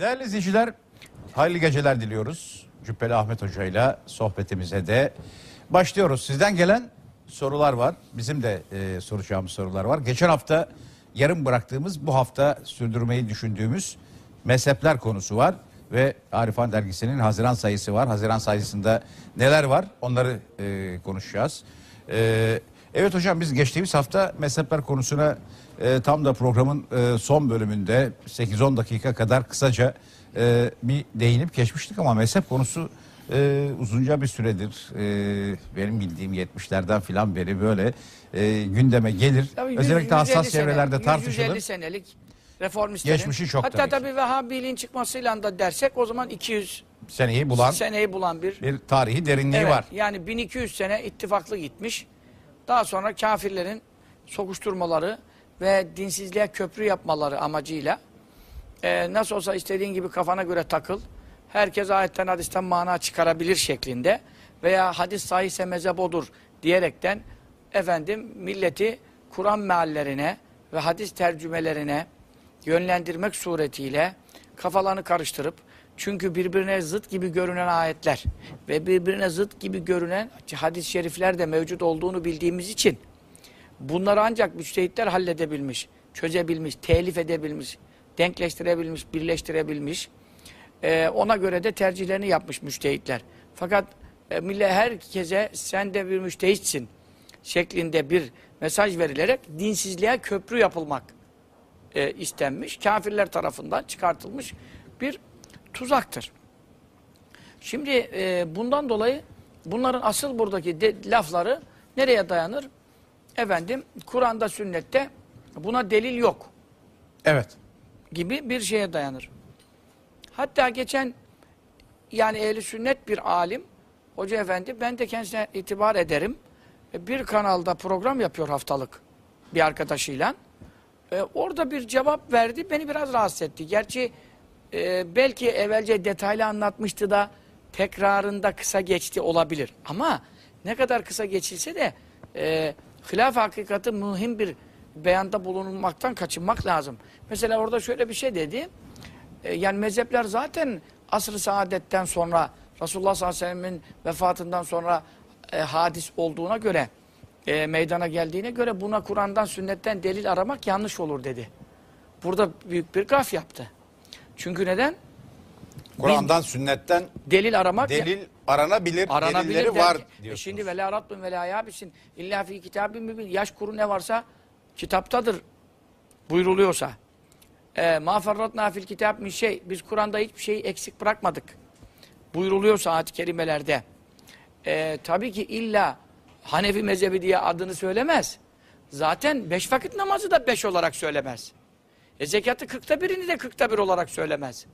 Değerli izleyiciler, hayırlı geceler diliyoruz. Cübbeli Ahmet Hoca ile sohbetimize de başlıyoruz. Sizden gelen sorular var. Bizim de e, soracağımız sorular var. Geçen hafta yarım bıraktığımız, bu hafta sürdürmeyi düşündüğümüz mezhepler konusu var. Ve Arifan Dergisi'nin Haziran sayısı var. Haziran sayısında neler var onları e, konuşacağız. E, evet hocam biz geçtiğimiz hafta mezhepler konusuna e, tam da programın e, son bölümünde 8-10 dakika kadar kısaca e, bir değinip geçmiştik ama mezhep konusu e, uzunca bir süredir e, benim bildiğim 70'lerden filan beri böyle e, gündeme gelir. Tabii yüz- Özellikle 150 hassas sene, çevrelerde 100, tartışılır. 150 senelik reformistlerin. Geçmişi çok Hatta tabii ki. tabii Vehhabiliğin çıkmasıyla da dersek o zaman 200 Seneyi bulan seneyi bulan bir bir tarihi derinliği Evet, var. Yani 1200 sene ittifaklı gitmiş. Daha sonra kafirlerin sokuşturmaları ve dinsizliğe köprü yapmaları amacıyla e, nasıl olsa istediğin gibi kafana göre takıl. Herkes ayetten hadisten mana çıkarabilir şeklinde veya hadis sahihse mezhep odur diyerekten efendim milleti Kur'an meallerine ve hadis tercümelerine yönlendirmek suretiyle kafalarını karıştırıp çünkü birbirine zıt gibi görünen ayetler ve birbirine zıt gibi görünen hadis-i şerifler de mevcut olduğunu bildiğimiz için bunları ancak müçtehitler halledebilmiş, çözebilmiş, telif edebilmiş, denkleştirebilmiş, birleştirebilmiş. Ee, ona göre de tercihlerini yapmış müçtehitler. Fakat e, millet herkese sen de bir müçtehitsin şeklinde bir mesaj verilerek dinsizliğe köprü yapılmak e, istenmiş. Kafirler tarafından çıkartılmış bir tuzaktır. Şimdi e, bundan dolayı bunların asıl buradaki de, lafları nereye dayanır? Efendim Kur'an'da sünnette buna delil yok Evet. gibi bir şeye dayanır. Hatta geçen yani ehli sünnet bir alim hoca efendi ben de kendisine itibar ederim. E, Bir kanalda program yapıyor haftalık bir arkadaşıyla. E, orada bir cevap verdi beni biraz rahatsız etti. Gerçi e, belki evvelce detaylı anlatmıştı da tekrarında kısa geçti olabilir. Ama ne kadar kısa geçilse de e, hilaf hakikati mühim bir beyanda bulunmaktan kaçınmak lazım. Mesela orada şöyle bir şey dedi. E, yani mezhepler zaten asr-ı saadetten sonra Resulullah sallallahu aleyhi ve sellem'in vefatından sonra e, hadis olduğuna göre e, meydana geldiğine göre buna Kur'an'dan sünnetten delil aramak yanlış olur dedi. Burada büyük bir gaf yaptı. Çünkü neden? Kur'an'dan, sünnetten Delil aramak delil aranabilir, aranabilir delilleri der var e diyorsunuz. şimdi ve la ratbun ve la yabisin illa fi kitabin mübin yaş kuru ne varsa kitaptadır buyruluyorsa. E, ma ferratna fil kitab min şey biz Kur'an'da hiçbir şeyi eksik bırakmadık. Buyruluyorsa ayet-i kerimelerde. E, tabii ki illa Hanefi mezhebi diye adını söylemez. Zaten beş vakit namazı da beş olarak söylemez. E zekatı kırkta birini de kırkta bir olarak söylemez.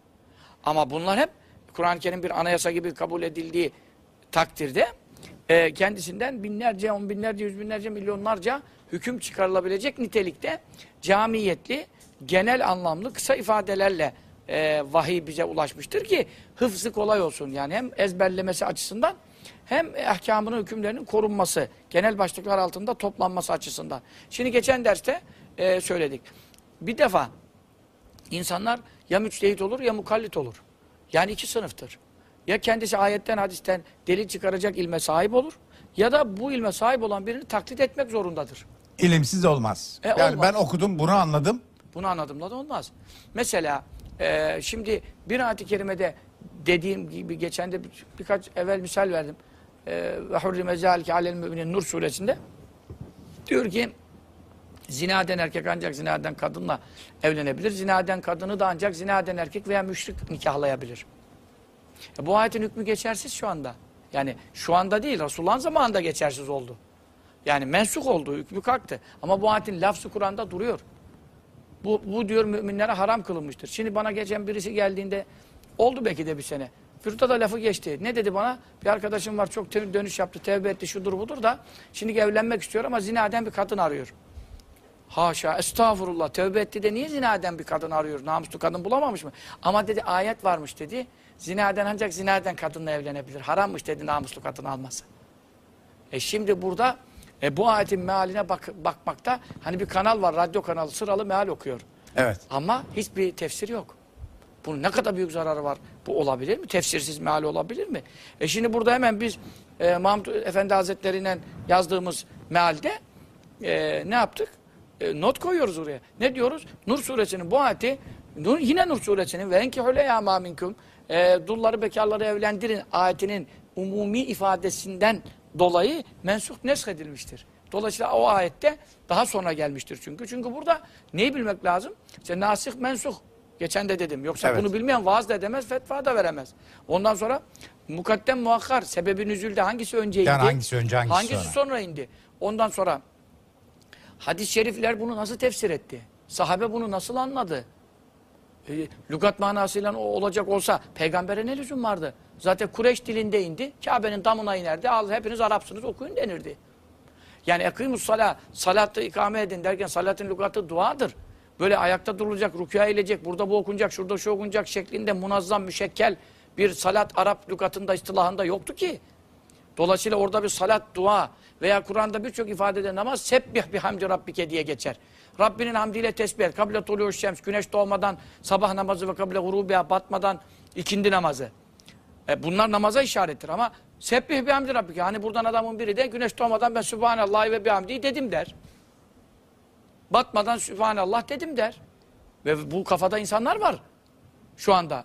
Ama bunlar hep Kur'an-ı Kerim bir anayasa gibi kabul edildiği takdirde e, kendisinden binlerce, on binlerce, yüz binlerce, milyonlarca hüküm çıkarılabilecek nitelikte camiyetli, genel anlamlı kısa ifadelerle e, vahiy bize ulaşmıştır ki hıfzı kolay olsun. Yani hem ezberlemesi açısından hem ahkamının hükümlerinin korunması, genel başlıklar altında toplanması açısından. Şimdi geçen derste e, söyledik. Bir defa İnsanlar ya müçtehit olur ya mukallit olur. Yani iki sınıftır. Ya kendisi ayetten hadisten delil çıkaracak ilme sahip olur ya da bu ilme sahip olan birini taklit etmek zorundadır. İlimsiz olmaz. E, yani olmaz. ben okudum bunu anladım. Bunu anladığımla da olmaz. Mesela e, şimdi bir ayet-i kerimede dediğim gibi geçen de bir- birkaç evvel misal verdim. E, Ve hurrime zâlike alel müminin Nur suresinde diyor ki zina eden erkek ancak zina eden kadınla evlenebilir. Zina eden kadını da ancak zina eden erkek veya müşrik nikahlayabilir. E, bu ayetin hükmü geçersiz şu anda. Yani şu anda değil Resulullah'ın zamanında geçersiz oldu. Yani mensuk oldu, hükmü kalktı. Ama bu ayetin lafzı Kur'an'da duruyor. Bu, bu diyor müminlere haram kılınmıştır. Şimdi bana geçen birisi geldiğinde oldu belki de bir sene. Fırta da lafı geçti. Ne dedi bana? Bir arkadaşım var çok dönüş yaptı, tevbe etti, şudur budur da şimdi evlenmek istiyor ama zinaden bir kadın arıyor. Haşa, estağfurullah. Tövbe etti de niye zinaden bir kadın arıyor? Namuslu kadın bulamamış mı? Ama dedi ayet varmış dedi. Zinaden ancak zinaden kadınla evlenebilir. Harammış dedi namuslu kadın alması. E şimdi burada e, bu ayetin mealine bak, bakmakta hani bir kanal var, radyo kanalı sıralı meal okuyor. Evet. Ama hiçbir tefsir yok. Bunun ne kadar büyük zararı var? Bu olabilir mi? Tefsirsiz meal olabilir mi? E şimdi burada hemen biz e, Mahmud Efendi Hazretleri'yle yazdığımız mealde e, ne yaptık? E, not koyuyoruz oraya. Ne diyoruz? Nur suresinin bu ayeti Nur, yine Nur suresinin ve enkihule ya ma minkum e, dulları bekarları evlendirin ayetinin umumi ifadesinden dolayı mensuh nesk edilmiştir. Dolayısıyla o ayette daha sonra gelmiştir çünkü. Çünkü burada neyi bilmek lazım? İşte nasih mensuh. Geçen de dedim. Yoksa Evet. bunu bilmeyen vaaz da edemez, fetva da veremez. Ondan sonra mukaddem muakkar, sebebi nüzülde hangisi önce indi? Yani hangisi önce, hangisi sonra? sonra indi? Ondan sonra hadis-i şerifler bunu nasıl tefsir etti? Sahabe bunu nasıl anladı? E, lügat manasıyla olacak olsa peygambere ne lüzum vardı? Zaten Kureyş dilinde indi. Kabe'nin damına inerdi. Al hepiniz Arapsınız okuyun denirdi. Yani ekîmus salâ, salatı ikame edin derken salatın lügatı duadır. Böyle ayakta durulacak, rükûa eğilecek, burada bu okunacak, şurada şu okunacak şeklinde munazzam, müşekkel bir salat Arap lügatında, istilahında yoktu ki. Dolayısıyla orada bir salat, dua veya Kur'an'da birçok ifadede namaz sebbih bihamdi rabbike diye geçer. Rabbinin hamdiyle tesbih et. Kable tuluyor şems, güneş doğmadan sabah namazı ve kable gurubiya batmadan ikindi namazı. E bunlar namaza işarettir ama sebbih bihamdi rabbike. Hani buradan adamın biri de güneş doğmadan ben Sübhanallah ve bihamdi dedim der. Batmadan Sübhanallah dedim der. Ve bu kafada insanlar var şu anda.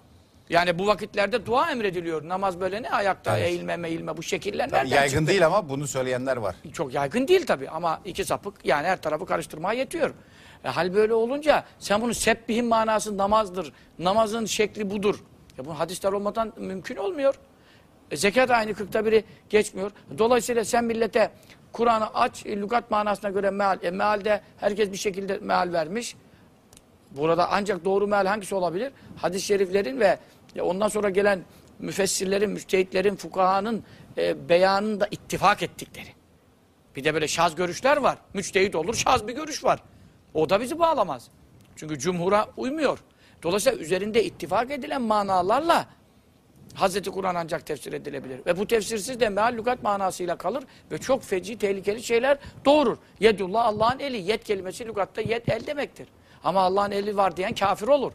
Yani bu vakitlerde dua emrediliyor. Namaz böyle ne ayakta Evet. eğilme meğilme bu şekiller Tabii nereden yaygın çıktı? değil ama bunu söyleyenler var. Çok yaygın değil tabii ama iki sapık yani her tarafı karıştırmaya yetiyor. E, hal böyle olunca sen bunu sebbihin manası namazdır. Namazın şekli budur. Ya bu hadisler olmadan mümkün olmuyor. E, zekat aynı kırkta biri geçmiyor. Dolayısıyla sen millete Kur'an'ı aç, e, lügat manasına göre meal. E, mealde herkes bir şekilde meal vermiş. Burada ancak doğru meal hangisi olabilir? Hadis-i şeriflerin ve e, ondan sonra gelen müfessirlerin, müçtehitlerin, fukahanın e, beyanında ittifak ettikleri. Bir de böyle şaz görüşler var. Müçtehit olur, şaz bir görüş var. O da bizi bağlamaz. Çünkü cumhura uymuyor. Dolayısıyla üzerinde ittifak edilen manalarla Hazreti Kur'an ancak tefsir edilebilir. Ve bu tefsirsiz de meal lügat manasıyla kalır ve çok feci, tehlikeli şeyler doğurur. Yedullah Allah'ın eli. Yet kelimesi lügatta yet el demektir. Ama Allah'ın eli var diyen kafir olur.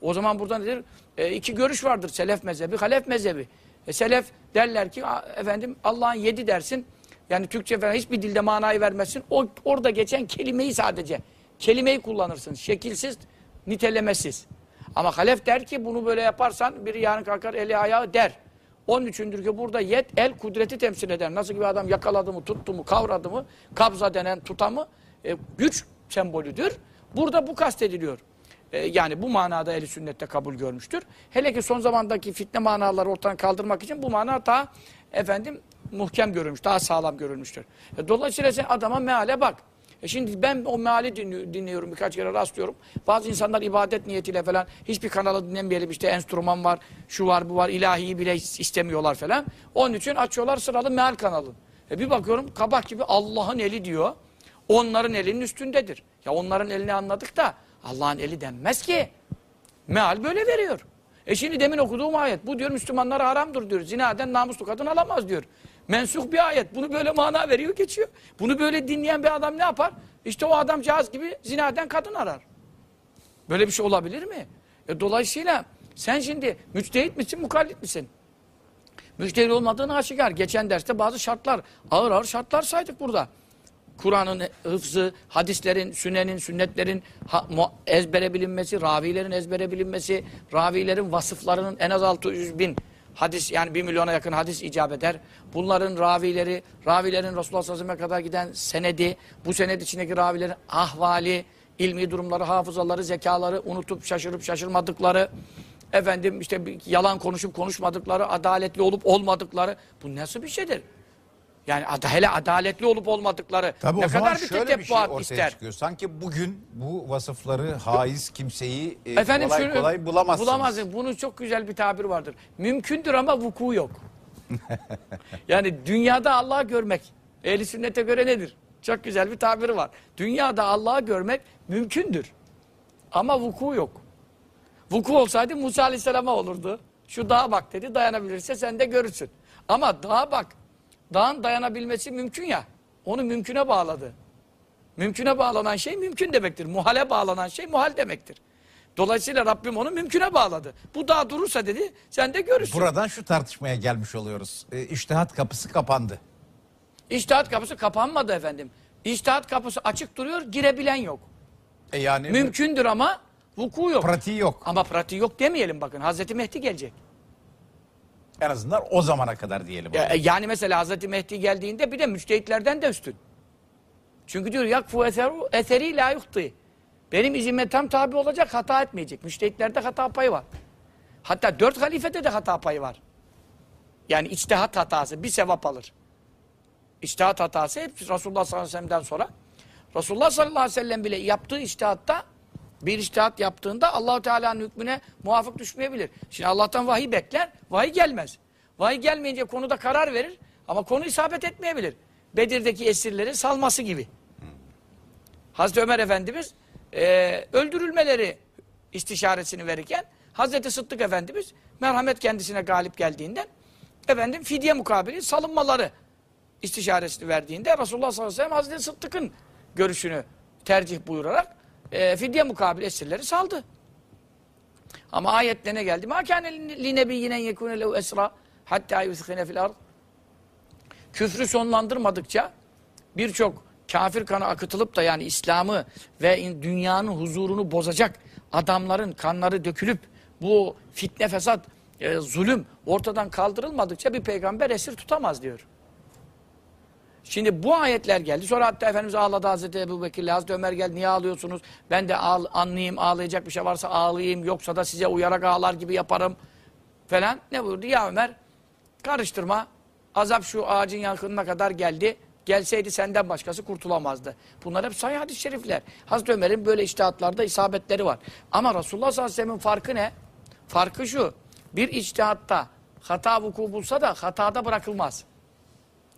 O zaman burada nedir? E, iki görüş vardır. Selef mezhebi, halef mezhebi. E, selef derler ki "A- efendim Allah'ın yedi dersin. Yani Türkçe falan hiçbir dilde manayı vermezsin. O orada geçen kelimeyi sadece. Kelimeyi kullanırsın. Şekilsiz, nitelemesiz. Ama halef der ki bunu böyle yaparsan biri yarın kalkar eli ayağı der. Onun üçündür ki burada yet el kudreti temsil eder. Nasıl ki bir adam yakaladı mı, tuttu mu, kavradı mı, kabza denen tutamı e, güç sembolüdür. Burada bu kastediliyor. E, yani bu manada eli sünnette kabul görmüştür. Hele ki son zamandaki fitne manaları ortadan kaldırmak için bu mana daha efendim muhkem görülmüş, daha sağlam görülmüştür. E, dolayısıyla sen adama meale bak. E şimdi ben o meali dinli- dinliyorum birkaç kere rastlıyorum. Bazı insanlar ibadet niyetiyle falan hiçbir kanalı dinlemeyelim işte enstrüman var, şu var bu var ilahiyi bile is- istemiyorlar falan. Onun için açıyorlar sıralı meal kanalı. E bir bakıyorum kabak gibi Allah'ın eli diyor. Onların elinin üstündedir. Ya onların elini anladık da Allah'ın eli denmez ki. Meal böyle veriyor. E şimdi demin okuduğum ayet. Bu diyor Müslümanlara haramdır diyor. Zinaden namuslu kadın alamaz diyor. Mensuh bir ayet. Bunu böyle mana veriyor geçiyor. Bunu böyle dinleyen bir adam ne yapar? İşte o adamcağız gibi zinaden kadın arar. Böyle bir şey olabilir mi? E dolayısıyla sen şimdi müçtehit misin, mukallit misin? Müçtehit olmadığını aşikar. Geçen derste bazı şartlar, ağır ağır şartlar saydık burada. Kur'an'ın hıfzı, hadislerin, sünnenin, sünnetlerin ezbere bilinmesi, ravilerin ezbere bilinmesi, ravilerin vasıflarının en az 600 bin hadis yani 1 milyona yakın hadis icap eder. Bunların ravileri, ravilerin Resulullah sallallahu aleyhi kadar giden senedi, bu sened içindeki ravilerin ahvali, ilmi durumları, hafızaları, zekaları, unutup şaşırıp şaşırmadıkları, efendim işte bir yalan konuşup konuşmadıkları, adaletli olup olmadıkları bu nasıl bir şeydir? Yani ad- hele adaletli olup olmadıkları Tabii ne o zaman kadar bir şöyle bir şey ortaya ister. çıkıyor. Sanki bugün bu vasıfları haiz kimseyi e, Efendim kolay şunu kolay bulamazsınız. bulamazsın. Bunun çok güzel bir tabir vardır. Mümkündür ama vuku yok. yani dünyada Allah'ı görmek. Ehli sünnete göre nedir? Çok güzel bir tabiri var. Dünyada Allah'ı görmek mümkündür. Ama vuku yok. Vuku olsaydı Musa Aleyhisselam'a olurdu. Şu dağa bak dedi dayanabilirse sen de görürsün. Ama dağa bak. Dağın dayanabilmesi mümkün ya. Onu mümküne bağladı. Mümküne bağlanan şey mümkün demektir. Muhale bağlanan şey muhal demektir. Dolayısıyla Rabbim onu mümküne bağladı. Bu daha durursa dedi sen de görürsün. Buradan şu tartışmaya gelmiş oluyoruz. E, iştihat kapısı kapandı. İçtihat kapısı kapanmadı efendim. İçtihat kapısı açık duruyor girebilen yok. E yani Mümkündür ama vuku yok. pratiği yok. Ama pratiği yok demeyelim bakın. Hazreti Mehdi gelecek. En azından o zamana kadar diyelim. Ya- Yani mesela Hazreti Mehdi geldiğinde bir de müçtehitlerden de üstün. Çünkü diyor yakfu eseru eseri la yuhti. Benim izime tam tabi olacak hata etmeyecek. Müçtehitlerde hata payı var. Hatta dört halifede de hata payı var. Yani içtihat hatası bir sevap alır. İçtihat hatası hep Resulullah sallallahu aleyhi ve sellem'den sonra. Resulullah sallallahu aleyhi ve sellem bile yaptığı içtihatta bir içtihat yaptığında Allahu Teala'nın hükmüne muvafık düşmeyebilir. Şimdi Allah'tan vahiy bekler, vahiy gelmez. Vahiy gelmeyince konuda karar verir ama konu isabet etmeyebilir. Bedir'deki esirleri salması gibi. Hazreti Ömer Efendimiz e, öldürülmeleri istişaresini verirken Hazreti Sıddık Efendimiz merhamet kendisine galip geldiğinden efendim fidye mukabili salınmaları istişaresini verdiğinde Resulullah sallallahu aleyhi ve sellem Hazreti Sıddık'ın görüşünü tercih buyurarak e, fidye mukabil esirleri saldı. Ama ayette ne geldi? Kâne li nebiyyinen yekûne lehu esra hattâ yuthkine fil ard. Küfrü sonlandırmadıkça birçok kafir kanı akıtılıp da yani İslam'ı ve dünyanın huzurunu bozacak adamların kanları dökülüp bu fitne fesat, e, zulüm ortadan kaldırılmadıkça bir peygamber esir tutamaz diyor. Şimdi bu ayetler geldi. Sonra hatta Efendimiz ağladı Hazreti Ebu Bekir'le. Hazreti Ömer geldi. Niye ağlıyorsunuz? Ben de ağl anlayayım, ağlayacak bir şey varsa ağlayayım. Yoksa da size uyarak ağlar gibi yaparım. Falan. Ne buyurdu? Ya Ömer karıştırma. Azap şu ağacın yakınına kadar geldi. Gelseydi senden başkası kurtulamazdı. Bunlar hep sahih hadis-i şerifler. Hazreti Ömer'in böyle iştihatlarda isabetleri var. Ama Resulullah sallallahu aleyhi ve sellem'in farkı ne? Farkı şu. Bir içtihatta hata vuku bulsa da hatada bırakılmaz.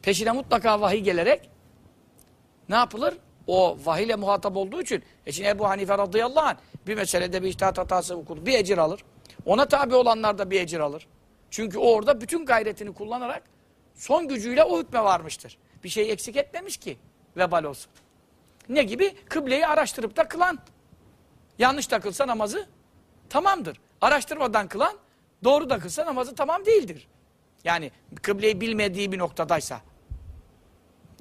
Peşine mutlaka vahiy gelerek ne yapılır? O vahiyle muhatap olduğu için e şimdi Ebu Hanife radıyallahu anh bir meselede bir iştihat hatası okur. Bir ecir alır. Ona tabi olanlar da bir ecir alır. Çünkü o orada bütün gayretini kullanarak son gücüyle o hükme varmıştır. Bir şey eksik etmemiş ki vebal olsun. Ne gibi? Kıbleyi araştırıp da kılan. Yanlış da kılsa namazı tamamdır. Araştırmadan kılan doğru da kılsa namazı tamam değildir. Yani kıbleyi bilmediği bir noktadaysa.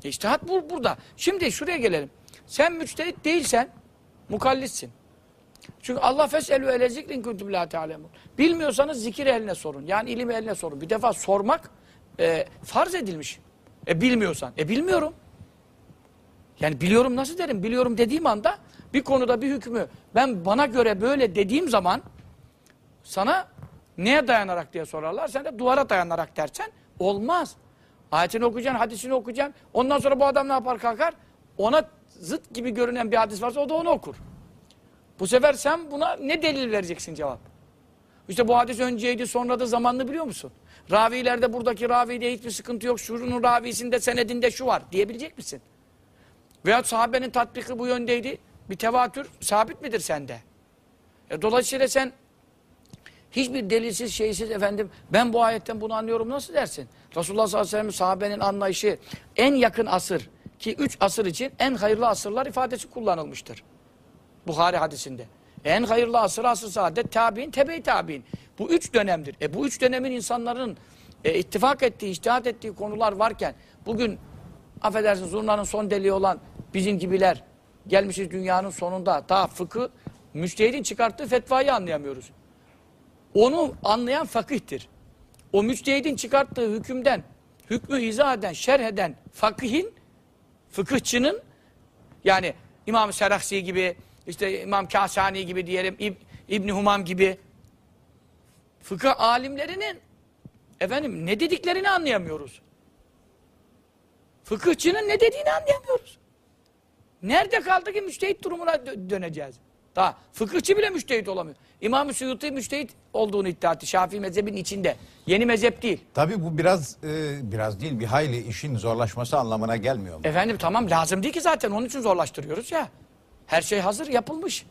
İçtihat bu, burada. Şimdi şuraya gelelim. Sen müçtehit değilsen mukallitsin. Çünkü Allah feselü ele zikrin kuntum la ta'lemun. Bilmiyorsanız zikir eline sorun. Yani ilim eline sorun. Bir defa sormak e, farz edilmiş. E bilmiyorsan. E bilmiyorum. Yani biliyorum nasıl derim? Biliyorum dediğim anda bir konuda bir hükmü ben bana göre böyle dediğim zaman sana neye dayanarak diye sorarlar. Sen de duvara dayanarak dersen olmaz. Ayetini okuyacaksın, hadisini okuyacaksın. Ondan sonra bu adam ne yapar kalkar? Ona zıt gibi görünen bir hadis varsa o da onu okur. Bu sefer sen buna ne delil vereceksin cevap? İşte bu hadis önceydi sonra da zamanını biliyor musun? Ravilerde buradaki ravide hiçbir sıkıntı yok. Şunun ravisinde senedinde şu var diyebilecek misin? Veyahut sahabenin tatbiki bu yöndeydi. Bir tevatür sabit midir sende? E, dolayısıyla sen hiçbir delilsiz şeysiz efendim ben bu ayetten bunu anlıyorum nasıl dersin? Resulullah sallallahu aleyhi ve sellem sahabenin anlayışı en yakın asır ki üç asır için en hayırlı asırlar ifadesi kullanılmıştır. Buhari hadisinde. En hayırlı asır asır saadet tabi'in tebe-i tabi'in. Bu üç dönemdir. E bu üç dönemin insanların e, ittifak ettiği, iştihat ettiği konular varken bugün affedersin zurnanın son deliği olan bizim gibiler gelmişiz dünyanın sonunda daha fıkı müçtehidin çıkarttığı fetvayı anlayamıyoruz. Onu anlayan fakihtir. O müçtehidin çıkarttığı hükümden, hükmü izah eden, şerh eden fakihin, fıkıhçının yani İmam Serahsi gibi, işte İmam Kasani gibi diyelim, İb İbni Humam gibi fıkıh alimlerinin efendim ne dediklerini anlayamıyoruz. Fıkıhçının ne dediğini anlayamıyoruz. Nerede kaldı ki müştehit durumuna dö- döneceğiz? Daha fıkıhçı bile müştehit olamıyor. İmam-ı Suyuti müştehit olduğunu iddia etti. Şafii mezhebinin içinde. Yeni mezhep değil. Tabii bu biraz e, biraz değil bir hayli işin zorlaşması anlamına gelmiyor mu? Efendim tamam lazım değil ki zaten onun için zorlaştırıyoruz ya. Her şey hazır yapılmış.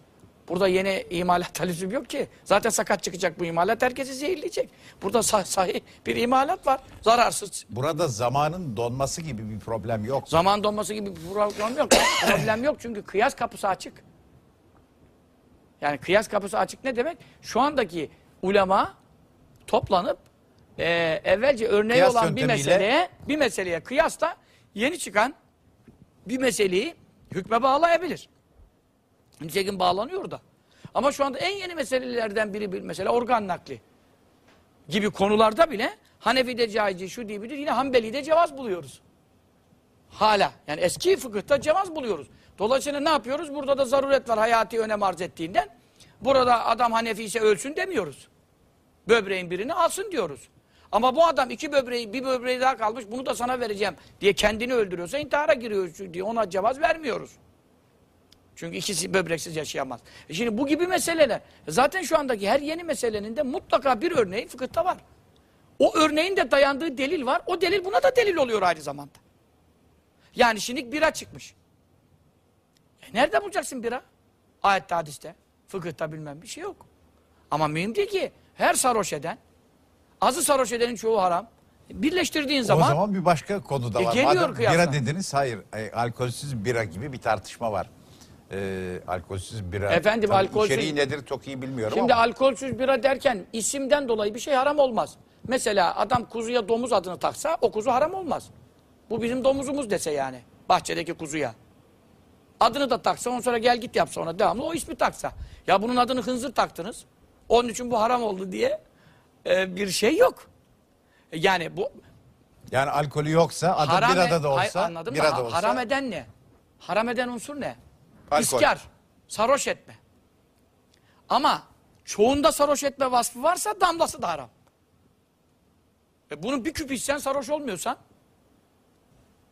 Burada yeni imalat lüzum yok ki. Zaten sakat çıkacak bu imalat herkesi zehirleyecek. Burada sah sahih bir imalat var. Zararsız. Burada zamanın donması gibi bir problem yok. Zaman donması gibi bir problem yok. problem yok çünkü kıyas kapısı açık. Yani kıyas kapısı açık ne demek? Şu andaki ulema toplanıp e, evvelce örneği Kıyas olan bir meseleye bir meseleye kıyasla yeni çıkan bir meseleyi hükme bağlayabilir. Nitekim bağlanıyor da. Ama şu anda en yeni meselelerden biri bir mesela organ nakli gibi konularda bile Hanefi'de caizi şu diye bilir yine Hanbeli'de cevaz buluyoruz. Hala. Yani eski fıkıhta cevaz buluyoruz. Dolayısıyla ne yapıyoruz? Burada da zaruret var hayati önem arz ettiğinden. Burada adam Hanefi ise ölsün demiyoruz. Böbreğin birini alsın diyoruz. Ama bu adam iki böbreği, bir böbreği daha kalmış bunu da sana vereceğim diye kendini öldürüyorsa intihara giriyor diye ona cevaz vermiyoruz. Çünkü ikisi böbreksiz yaşayamaz. E şimdi bu gibi meseleler. Zaten şu andaki her yeni meselenin de mutlaka bir örneği fıkıhta var. O örneğin de dayandığı delil var. O delil buna da delil oluyor aynı zamanda. Yani şimdi bira çıkmış. E nerede bulacaksın bira? Ayette, hadiste, fıkıhta bilmem bir şey yok. Ama mühim değil ki her sarhoş eden, azı sarhoş edenin çoğu haram. Birleştirdiğin zaman, o zaman bir başka konu da E, var. geliyor Madem kıyasla. bira dediniz hayır e, alkolsüz bira gibi bir tartışma var. E, alkolsüz bira. Efendim, Tabii alkolsüz- içeriği nedir çok iyi bilmiyorum Şimdi ama. alkolsüz bira derken isimden dolayı bir şey haram olmaz. Mesela adam kuzuya domuz adını taksa o kuzu haram olmaz. Bu bizim domuzumuz dese yani. Bahçedeki kuzuya. Adını da taksa ondan sonra gel git yapsa ona devamlı o ismi taksa. Ya bunun adını hınzır taktınız. Onun için bu haram oldu diye e, bir şey yok. E, Yani bu Yani alkolü yoksa adı haram birada da Hayır, olsa, anladım da birada ha- olsa. haram eden ne? Haram eden unsur ne? Alkol. İskar, sarhoş etme. Ama çoğunda sarhoş etme vasfı varsa damlası da haram. E bunun bir küp içsen sarhoş olmuyorsan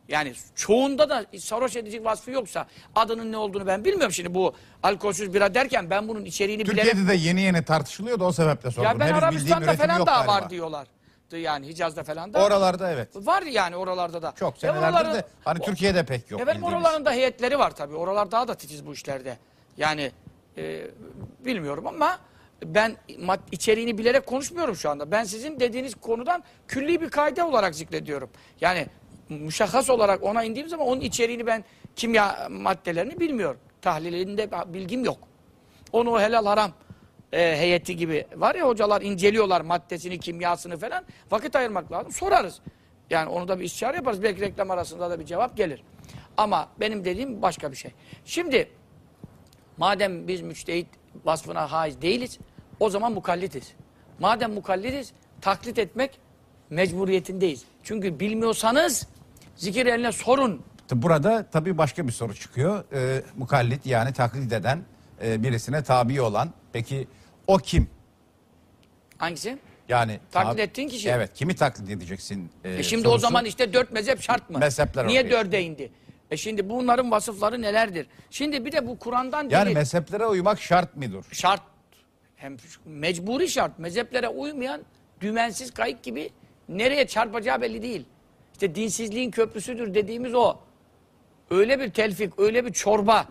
yani çoğunda da sarhoş edecek vasfı yoksa adının ne olduğunu ben bilmiyorum şimdi bu alkolsüz bira derken ben bunun içeriğini bilerek Türkiye'de de yeni yeni tartışılıyor da o sebeple sordum. ya ben Henüz Arabistan'da falan yok da galiba. var diyorlar. Yani Hicaz'da falan da. Oralarda evet. Var yani oralarda da. Çok E senelerdir oraların- de hani Türkiye'de pek yok. Bildiğimiz. oraların da heyetleri var tabii. Oralar daha da titiz bu işlerde. Yani e, bilmiyorum ama ben içeriğini bilerek konuşmuyorum şu anda. Ben sizin dediğiniz konudan külli bir kaide olarak zikrediyorum. Yani müşahhas olarak ona indiğim zaman onun içeriğini ben kimya maddelerini bilmiyorum. Tahlilinde bilgim yok. Onu helal haram e, heyeti gibi var ya hocalar inceliyorlar maddesini, kimyasını falan. Vakit ayırmak lazım. Sorarız. Yani onu da bir istişare yaparız. Belki reklam arasında da bir cevap gelir. Ama benim dediğim başka bir şey. Şimdi madem biz müçtehit vasfına haiz değiliz, o zaman mukallitiz. Madem mukallitiz, taklit etmek mecburiyetindeyiz. Çünkü bilmiyorsanız zikir eline sorun. Burada tabii başka bir soru çıkıyor. Ee, mukallit yani taklit eden e, birisine tabi olan. Peki o kim? Hangisi? Yani Taklit ettiğin kişi. Evet kimi taklit edeceksin? e, E şimdi o sorusu. zaman işte dört mezhep şart mı? Mezhepler Niye ortaya dörde indi? E şimdi bunların vasıfları nelerdir? Şimdi bir de bu Kur'an'dan Yani biri mezheplere uymak şart mıdır? şart. Hem mecburi şart. Mezheplere uymayan dümensiz kayık gibi nereye çarpacağı belli değil. İşte dinsizliğin köprüsüdür dediğimiz o. Öyle bir telfik, öyle bir çorba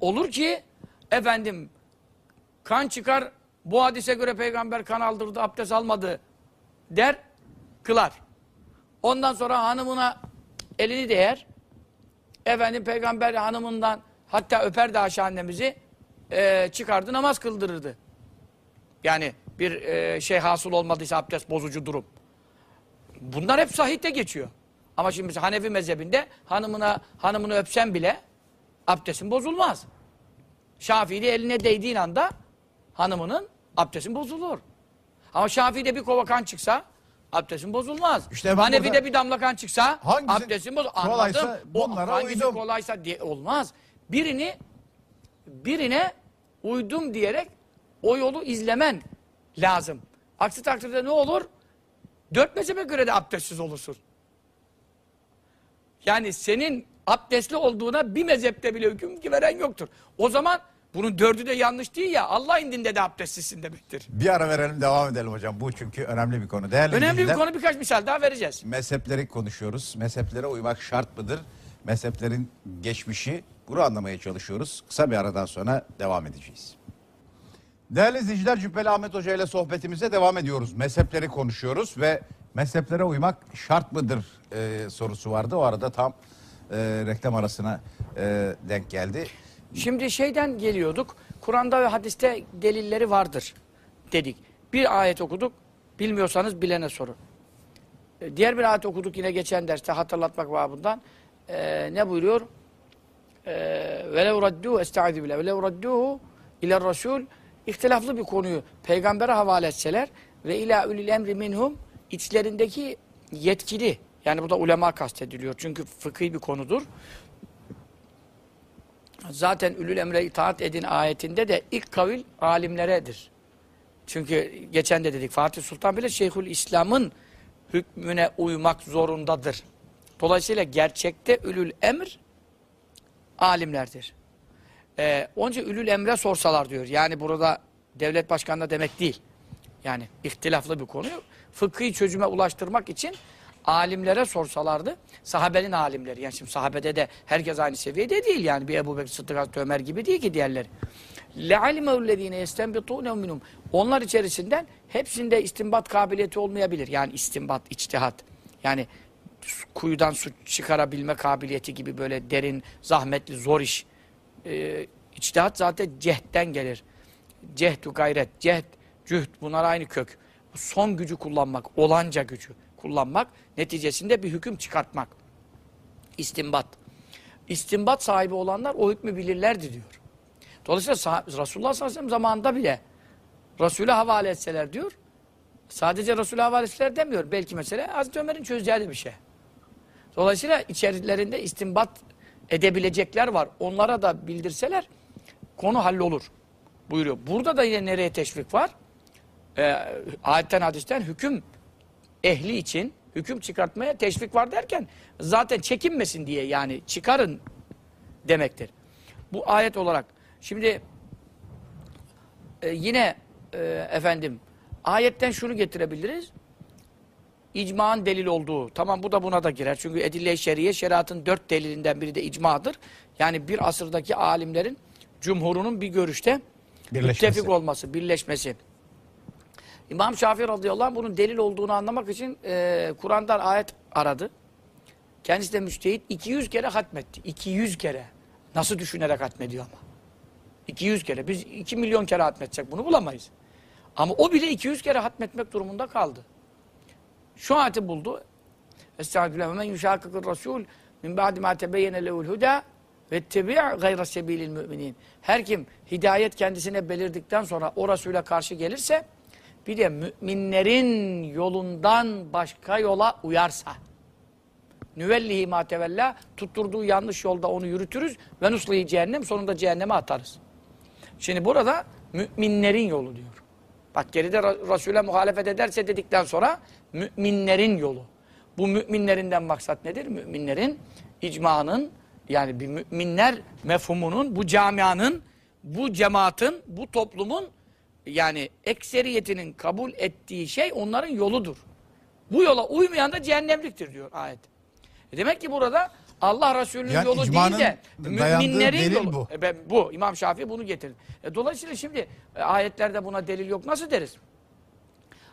olur ki efendim kan çıkar bu hadise göre peygamber kan aldırdı abdest almadı der kılar. Ondan sonra hanımına elini değer. Efendim peygamber hanımından hatta öper de Ayşe annemizi e, çıkardı namaz kıldırırdı. Yani bir e, şey hasıl olmadıysa abdest bozucu durum. Bunlar hep sahihte geçiyor. Ama şimdi mesela Hanefi mezhebinde hanımına hanımını öpsen bile abdestin bozulmaz. Şafii'de eline değdiğin anda hanımının abdestin bozulur. Ama Şafii'de bir kova kan çıksa abdestin bozulmaz. İşte Hanefi'de bir damla kan çıksa Hangisi abdestin kolaysa Anladım. O bunlara hangisi uydum. kolaysa diye olmaz. Birini birine uydum diyerek o yolu izlemen lazım. Aksi takdirde ne olur? Dört mezhebe göre de abdestsiz olursun. Yani senin abdestli olduğuna bir mezhepte bile hüküm veren yoktur. O zaman bunun dördü de yanlış değil ya Allah indinde de abdestsizsin demektir. Bir ara verelim devam edelim hocam. Bu çünkü önemli bir konu. Değerli Önemli bir konu birkaç misal daha vereceğiz. Mezhepleri konuşuyoruz. Mezheplere uymak şart mıdır? Mezheplerin geçmişi bunu anlamaya çalışıyoruz. Kısa bir aradan sonra devam edeceğiz. Değerli izleyiciler Cübbeli Ahmet Hoca ile sohbetimize devam ediyoruz. Mezhepleri konuşuyoruz ve mezheplere uymak şart mıdır e, sorusu vardı. O arada tam e, reklam arasına e, denk geldi. Şimdi şeyden geliyorduk. Kur'an'da ve hadiste delilleri vardır dedik. Bir ayet okuduk. Bilmiyorsanız bilene sorun. E, Diğer bir ayet okuduk yine geçen derste hatırlatmak babından. E, ne buyuruyor? velev radduhu estaizu billah velev radduhu ile rasul ihtilaflı bir konuyu peygambere havale etseler ve ila ulil emri minhum içlerindeki yetkili yani burada ulema kastediliyor çünkü fıkhi bir konudur. Zaten ülül emre itaat edin ayetinde de ilk kavil alimleredir. Çünkü geçen de dedik Fatih Sultan bile Şeyhül İslam'ın hükmüne uymak zorundadır. Dolayısıyla gerçekte ülül emr alimlerdir. Ee, onca ülül emre sorsalar diyor. Yani burada devlet başkanına demek değil. Yani ihtilaflı bir konuyu fıkhi çözüme ulaştırmak için alimlere sorsalardı. Sahabenin alimleri. Yani şimdi sahabede de herkes aynı seviyede değil. Yani bir Ebu Bekir Sıddık Hazreti Ömer gibi değil ki diğerleri. لَعَلِمَهُ الَّذ۪ينَ يَسْتَنْبِطُونَ مِنُمْ Onlar içerisinden hepsinde istinbat kabiliyeti olmayabilir. Yani istinbat, içtihat. Yani kuyudan su çıkarabilme kabiliyeti gibi böyle derin, zahmetli, zor iş. Ee, içtihat zaten cehden gelir. Cehdu gayret, cehd, cühd bunlar aynı kök. Son gücü kullanmak, olanca gücü kullanmak, neticesinde bir hüküm çıkartmak. İstinbat. İstinbat sahibi olanlar o hükmü bilirlerdi diyor. Dolayısıyla Resulullah sallallahu aleyhi ve sellem zamanında bile Resul'e havale etseler diyor. Sadece Resul'e havale etseler demiyor. Belki mesele Hazreti Ömer'in çözeceği bir şey. Dolayısıyla içerilerinde istinbat edebilecekler var. Onlara da bildirseler konu hallolur buyuruyor. Burada da yine nereye teşvik var? Ee, ayetten hadisten hüküm ehli için hüküm çıkartmaya teşvik var derken zaten çekinmesin diye yani çıkarın demektir. Bu ayet olarak. Şimdi e, yine e, efendim ayetten şunu getirebiliriz. İcma'nın delil olduğu. Tamam bu da buna da girer. Çünkü edille-i şeriye şeriatın dört delilinden biri de icmadır. Yani bir asırdaki alimlerin cumhurunun bir görüşte müttefik olması, birleşmesi. İmam Şafii radıyallahu anh bunun delil olduğunu anlamak için e, Kur'an'dan ayet aradı. Kendisi de müçtehit 200 kere hatmetti. 200 kere. Nasıl düşünerek hatmediyor ama. 200 kere. Biz 2 milyon kere hatmetsek bunu bulamayız. Ama o bile 200 kere hatmetmek durumunda kaldı. Şu ayeti buldu. Estağfirullah. Men yuşakıkır rasul min ba'di ma tebeyyene lehul huda ve tebi' gayra sebilil müminin. Her kim hidayet kendisine belirdikten sonra o Resul'e karşı gelirse bir de müminlerin yolundan başka yola uyarsa nüvellihi ma tevella tutturduğu yanlış yolda onu yürütürüz ve nuslihi cehennem sonunda cehenneme atarız. Şimdi burada müminlerin yolu diyor. Bak geride Resul'e muhalefet ederse dedikten sonra müminlerin yolu. Bu müminlerinden maksat nedir? Müminlerin icmanın yani bir müminler mefhumunun, bu camianın, bu cemaatin, bu toplumun yani ekseriyetinin kabul ettiği şey onların yoludur. Bu yola uymayan da cehennemliktir diyor ayet. E demek ki burada Allah Resulü'nün Yani yolu değil de müminlerin yolu. bu. E ben, bu. İmam Şafii bunu getirdi. E dolayısıyla şimdi e, ayetlerde buna delil yok. Nasıl deriz?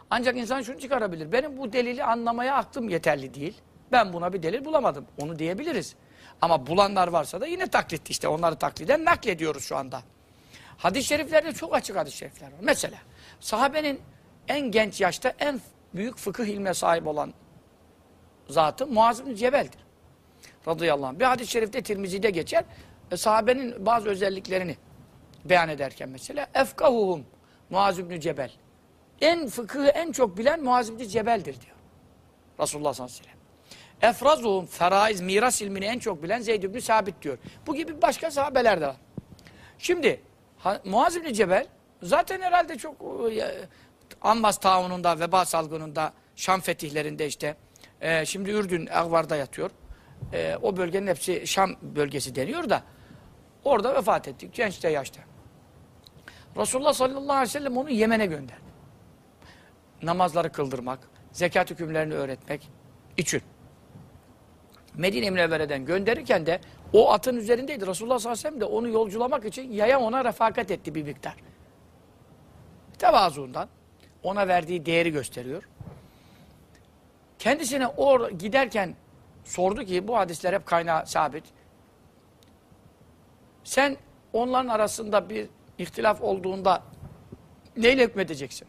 Ancak insan şunu çıkarabilir. Benim bu delili anlamaya aklım yeterli değil. Ben buna bir delil bulamadım. Onu diyebiliriz. Ama bulanlar varsa da yine taklit işte. Onları takliden naklediyoruz şu anda. Hadis-i şeriflerde çok açık hadis-i şerifler var. Mesela sahabenin en genç yaşta en büyük fıkıh ilme sahip olan zatı Muaz bin Cebel'dir. Radıyallahu anh. Bir hadis-i şerifte Tirmizi'de geçer. E, sahabenin bazı özelliklerini beyan ederken mesela efkahuhum Muaz bin Cebel. En fıkıhı en çok bilen Muaz bin Cebel'dir diyor. Resulullah sallallahu aleyhi ve sellem. Efrazuhum feraiz miras ilmini en çok bilen Zeyd ibn Sabit diyor. Bu gibi başka sahabeler de var. Şimdi Muaz bin Cebel zaten herhalde çok e, Ammaz taununda, veba salgınında, Şam fetihlerinde işte e, şimdi Ürdün Agvar'da yatıyor. E, o bölgenin hepsi Şam bölgesi deniyor da orada vefat etti. Genç yaşta. Resulullah sallallahu aleyhi ve sellem onu Yemen'e gönderdi. Namazları kıldırmak, zekat hükümlerini öğretmek için. Medine-i Münevvere'den gönderirken de o atın üzerindeydi. Resulullah sallallahu aleyhi ve sellem de onu yolculamak için yaya ona refakat etti bir miktar. Tevazuundan ona verdiği değeri gösteriyor. Kendisine or giderken sordu ki bu hadisler hep kaynağı sabit. Sen onların arasında bir ihtilaf olduğunda neyle hükmedeceksin?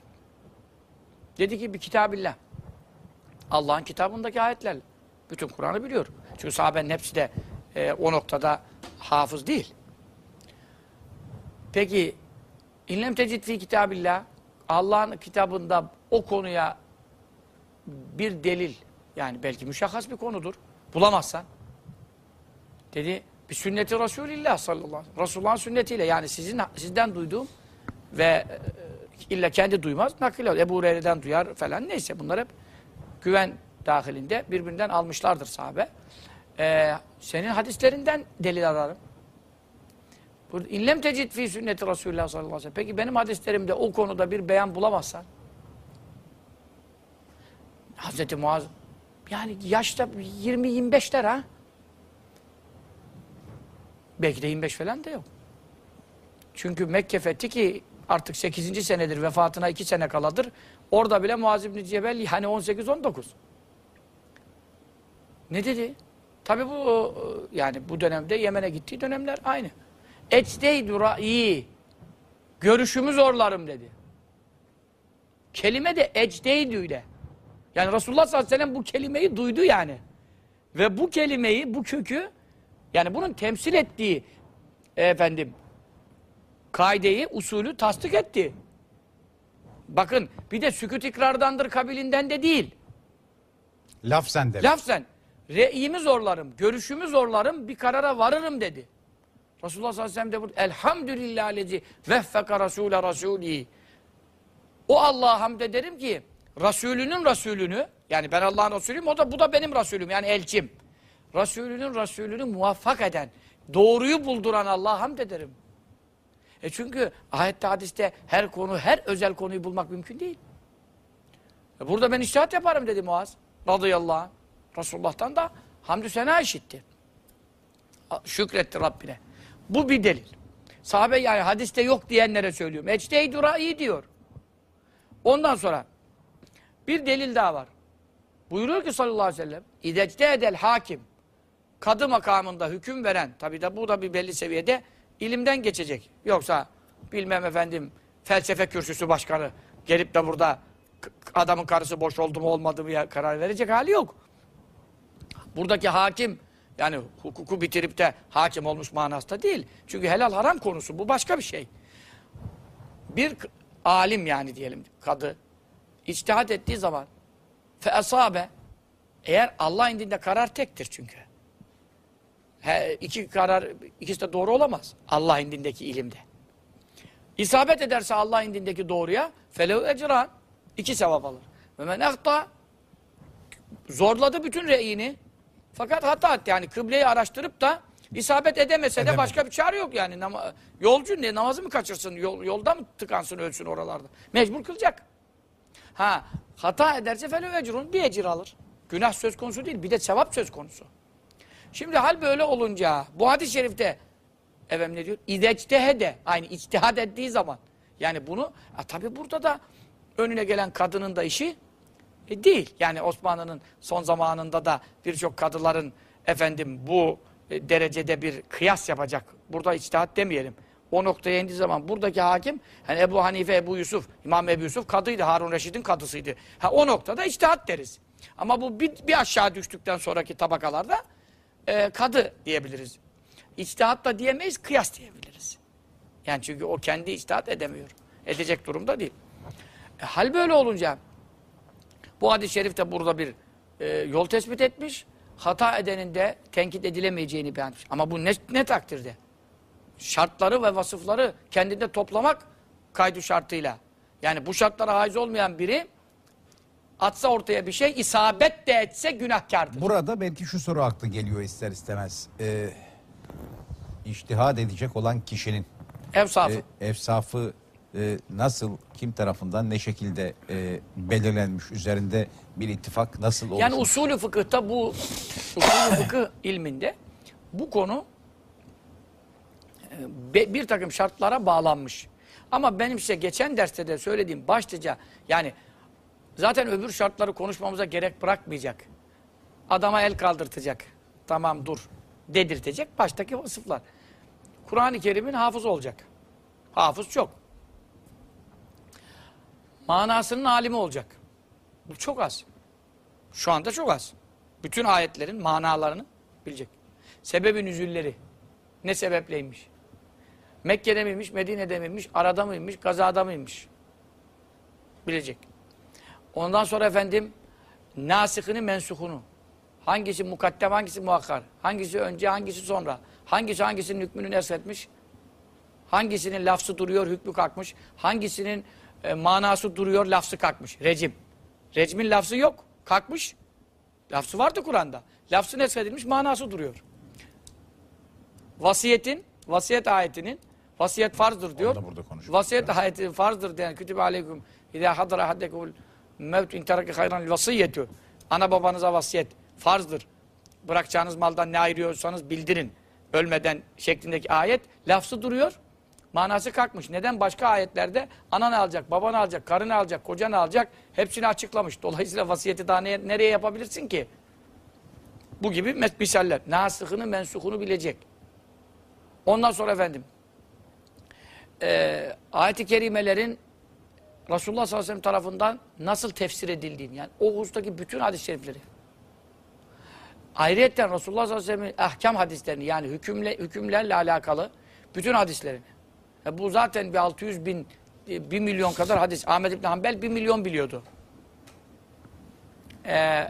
Dedi ki bir kitabillah. Allah'ın kitabındaki ayetlerle. Bütün Kur'an'ı biliyor. Çünkü sahabenin hepsi de e, o noktada hafız değil. Peki İnlem tecid fi kitabillah Allah'ın kitabında o konuya bir delil yani belki müşahhas bir konudur. Bulamazsan dedi bir sünneti Resulillah sallallahu aleyhi ve sellem. Resulullah'ın sünnetiyle yani sizin sizden duyduğum ve e, illa kendi duymaz nakil al. Ebu Hureyre'den duyar falan neyse bunlar hep güven dahilinde birbirinden almışlardır sahabe. Ee, senin hadislerinden delil ararım. Burada inlem tecid fi sünneti Resulullah sallallahu aleyhi ve sellem. Peki benim hadislerimde o konuda bir beyan bulamazsan Hazreti Muaz yani yaşta 20-25'ler ha. Belki de 25 falan da yok. Çünkü Mekke fethi ki artık 8. senedir vefatına 2 sene kaladır. Orada bile Muaz İbni Cebel yani 18-19. Ne dedi? Tabi bu yani bu dönemde Yemen'e gittiği dönemler aynı. Ecdeydu ra'i görüşümü zorlarım dedi. Kelime de ecdeydu ile. Yani Resulullah sallallahu aleyhi ve sellem bu kelimeyi duydu yani. Ve bu kelimeyi, bu kökü yani bunun temsil ettiği efendim kaideyi, usulü tasdik etti. Bakın bir de sükut ikrardandır kabilinden de değil. Laf sende. Lafzen re'yimi zorlarım, görüşümü zorlarım, bir karara varırım dedi. Resulullah sallallahu aleyhi ve sellem de burada elhamdülillah lezi veffeka rasule rasuli. O Allah'a hamd ederim ki Resulünün Resulünü yani ben Allah'ın Resulüyüm o da bu da benim Resulüm yani elçim. Resulünün Resulünü muvaffak eden, doğruyu bulduran Allah'a hamd ederim. E çünkü ayette hadiste her konu, her özel konuyu bulmak mümkün değil. E burada ben iştihat yaparım dedi Muaz. Radıyallahu anh. Resulullah'tan da hamdü sena işitti. Şükretti Rabbine. Bu bir delil. Sahabe yani hadiste yok diyenlere söylüyorum. Ecde-i iyi diyor. Ondan sonra bir delil daha var. Buyuruyor ki sallallahu aleyhi ve sellem İdecdedel hakim kadı makamında hüküm veren tabi de bu da bir belli seviyede ilimden geçecek. Yoksa bilmem efendim felsefe kürsüsü başkanı gelip de burada adamın karısı boş oldu mu olmadı mı ya karar verecek hali yok. Buradaki hakim yani hukuku bitirip de hakim olmuş manasında değil. Çünkü helal haram konusu bu başka bir şey. Bir alim yani diyelim kadı içtihat ettiği zaman fe esabe eğer Allah indinde karar tektir çünkü. He, iki karar ikisi de doğru olamaz. Allah indindeki ilimde. İsabet ederse Allah indindeki doğruya felev ecran iki sevap alır. Ve men ehta zorladı bütün reyini fakat hata etti. Yani kıbleyi araştırıp da isabet edemese de başka bir çare yok yani. Nama, yolcu ne namazı mı kaçırsın? Yol, yolda mı tıkansın ölsün oralarda? Mecbur kılacak. Ha hata ederse felev ecrun bir ecir alır. Günah söz konusu değil bir de sevap söz konusu. Şimdi hal böyle olunca bu hadis-i şerifte efendim ne diyor? İdeçtehede aynı içtihad ettiği zaman yani bunu tabi burada da önüne gelen kadının da işi e, değil. Yani Osmanlı'nın son zamanında da birçok kadıların efendim bu e, derecede bir kıyas yapacak. Burada içtihat demeyelim. O noktaya indiği zaman buradaki hakim hani Ebu Hanife, Ebu Yusuf, İmam Ebu Yusuf kadıydı. Harun Reşid'in kadısıydı. Ha, o noktada içtihat deriz. Ama bu bir, bir aşağı düştükten sonraki tabakalarda e, kadı diyebiliriz. İçtihat da diyemeyiz, kıyas diyebiliriz. Yani çünkü o kendi içtihat edemiyor. Edecek durumda değil. E, hal böyle olunca bu hadis-i şerif de burada bir e, yol tespit etmiş. Hata edenin de tenkit edilemeyeceğini beyan etmiş. Ama bu ne, ne takdirde? Şartları ve vasıfları kendinde toplamak kaydı şartıyla. Yani bu şartlara haiz olmayan biri atsa ortaya bir şey isabet de etse günahkardır. Burada belki şu soru aklı geliyor ister istemez. Ee, iştihad edecek olan kişinin Evsafı. e, efsafı e, nasıl, kim tarafından, ne şekilde e, belirlenmiş, üzerinde bir ittifak nasıl olmuş? Yani usulü fıkıhta bu usulü fıkıh ilminde bu konu bir takım şartlara bağlanmış. Ama benim size geçen derste de söylediğim başlıca yani zaten öbür şartları konuşmamıza gerek bırakmayacak. Adama el kaldırtacak. Tamam dur dedirtecek baştaki vasıflar. Kur'an-ı Kerim'in hafız olacak. Hafız çok. Manasının alimi olacak. Bu çok az. Şu anda çok az. Bütün ayetlerin manalarını bilecek. Sebebi nüzülleri. Ne sebepleymiş? Mekke'de miymiş, Medine'de miymiş, arada mıymış, gazada mıymış? Bilecek. Ondan sonra efendim nasikini mensuhunu. Hangisi mukaddem, hangisi muakkar? Hangisi önce, hangisi sonra? Hangisi hangisinin hükmünü nesretmiş? Hangisinin lafzı duruyor, hükmü kalkmış? Hangisinin e, manası duruyor, lafzı kalkmış? Recim. Recimin lafzı yok, kalkmış. Lafzı vardı Kur'an'da. Lafzı nesredilmiş, manası duruyor. Vasiyetin, vasiyet ayetinin, vasiyet farzdır diyor. Onu da burada konuşuruz Vasiyet ayeti farzdır diyen kütübe aleyküm İzâ hadara haddekumul mevt intaraki hayran vasiyetü. Ana babanıza vasiyet farzdır. Bırakacağınız maldan ne ayırıyorsanız bildirin. Ölmeden şeklindeki ayet lafzı duruyor. Manası kalkmış. Neden? Başka ayetlerde ananı alacak, babanı alacak, karını alacak, kocanı alacak. Hepsini açıklamış. Dolayısıyla vasiyeti daha ne- nereye yapabilirsin ki? Bu gibi misaller. Nasıhını, mensuhunu bilecek. Ondan sonra efendim e, ayet-i kerimelerin Resulullah sallallahu aleyhi ve sellem tarafından nasıl tefsir edildiğini yani o husustaki bütün hadis-i şerifleri. Ayrıyeten Resulullah sallallahu aleyhi ve sellem'in ahkam hadislerini yani hükümle, hükümlerle alakalı bütün hadislerini. E bu zaten bir 600 bin, e, 1 milyon kadar hadis. Ahmet İbni Hanbel 1 milyon biliyordu. Ee,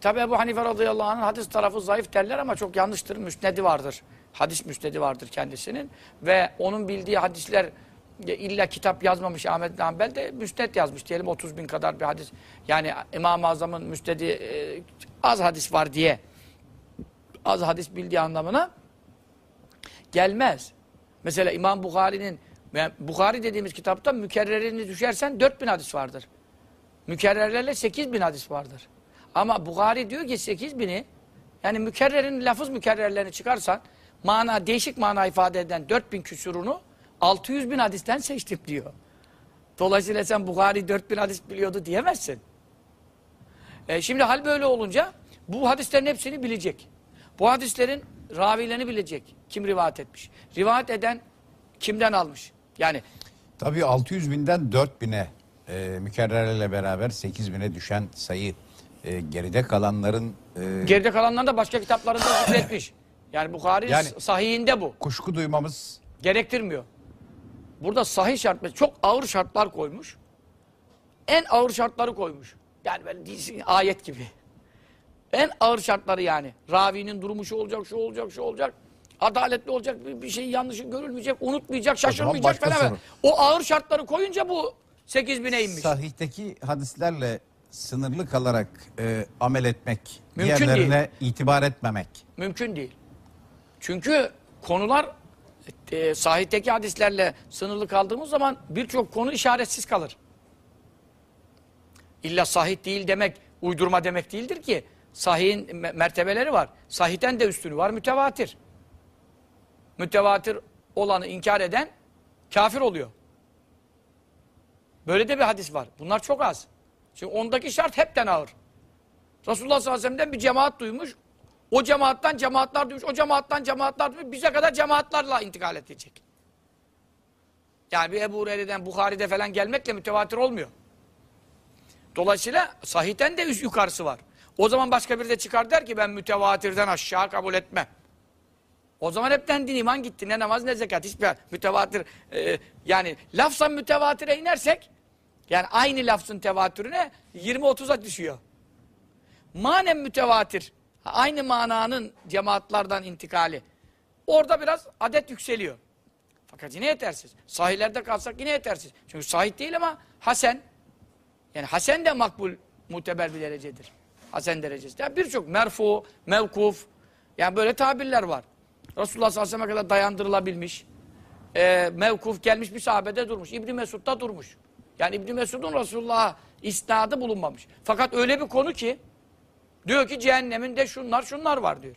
Tabi Ebu Hanife radıyallahu anh'ın hadis tarafı zayıf derler ama çok yanlıştır. Müsnedi vardır. Hadis müsnedi vardır kendisinin. Ve onun bildiği hadisler e, illa kitap yazmamış Ahmet Hanbel de müsned yazmış diyelim 30 bin kadar bir hadis. Yani İmam-ı Azam'ın müsnedi e, az hadis var diye az hadis bildiği anlamına gelmez. Mesela İmam Bukhari'nin yani Bukhari dediğimiz kitapta mükerrerini düşersen 4000 hadis vardır. Mükerrerlerle 8000 hadis vardır. Ama Bukhari diyor ki 8000'i yani mükerrerin lafız mükerrerlerini çıkarsan mana değişik mana ifade eden 4000 küsurunu 600 bin hadisten seçtim diyor. Dolayısıyla sen Bukhari 4000 hadis biliyordu diyemezsin. E, şimdi hal böyle olunca bu hadislerin hepsini bilecek. Bu hadislerin ravilerini bilecek. Kim rivayet etmiş? Rivayet eden kimden almış? Yani Tabii 600 binden 4000'e e, mükerrerlerle beraber 8 bine düşen sayı e, geride kalanların e, geride kalanlar da başka kitaplarında zikretmiş. Yani Bukhari'nin Yani- sahihinde bu. kuşku duymamız Gerektirmiyor. Burada sahih şart, çok ağır şartlar koymuş. En ağır şartları koymuş. Yani böyle değilsin, ayet gibi. En ağır şartları yani. Ravinin durumu şu olacak, şu olacak, şu olacak. Adaletli olacak, bir, bir şey yanlışı görülmeyecek, unutmayacak, şaşırmayacak falan. soru. O ağır şartları koyunca bu 8 bine inmiş. sahihteki hadislerle sınırlı kalarak e, amel etmek, Mümkün diğerlerine itibar etmemek. Mümkün değil. Çünkü konular e, sahihteki hadislerle sınırlı kaldığımız zaman birçok konu işaretsiz kalır. İlla sahih değil demek, uydurma demek değildir ki. Sahihin me- mertebeleri var. Sahihten de üstünü var, mütevatir. Mütevatir olanı inkar eden kafir oluyor. Böyle de bir hadis var. Bunlar çok az. Çünkü ondaki şart hepten ağır. Resulullah sallallahu aleyhi ve sellem'den bir cemaat duymuş. O cemaattan cemaatler duymuş. O cemaattan cemaatler duymuş. Bize kadar cemaatlarla intikal edecek. Yani bir Ebu Hureyre'den, Bukhari'de falan gelmekle mütevatir olmuyor. Dolayısıyla sahihten de üst yukarısı var. O zaman başka biri de çıkar der ki ben mütevatirden aşağı kabul etmem. O zaman hepten din iman gitti. Ne namaz ne zekat. Hiçbir mütevatir. e, yani lafzan mütevatire inersek yani aynı lafzın tevatürüne 20-30'a düşüyor. Manen mütevatir. Aynı mananın cemaatlardan intikali. Orada biraz adet yükseliyor. Fakat yine yetersiz. Sahillerde kalsak yine yetersiz. Çünkü sahih değil ama hasen. Yani hasen de makbul, muteber bir derecedir. Hasen derecesi. Yani birçok merfu, mevkuf. Yani böyle tabirler var. Resulullah sallallahu aleyhi ve sellem'e kadar dayandırılabilmiş. Ee, mevkuf gelmiş bir sahabede durmuş. İbni Mesud'da durmuş. Yani İbni Mesud'un Resulullah'a isnadı bulunmamış. Fakat öyle bir konu ki Diyor ki cehennemin de şunlar şunlar var diyor.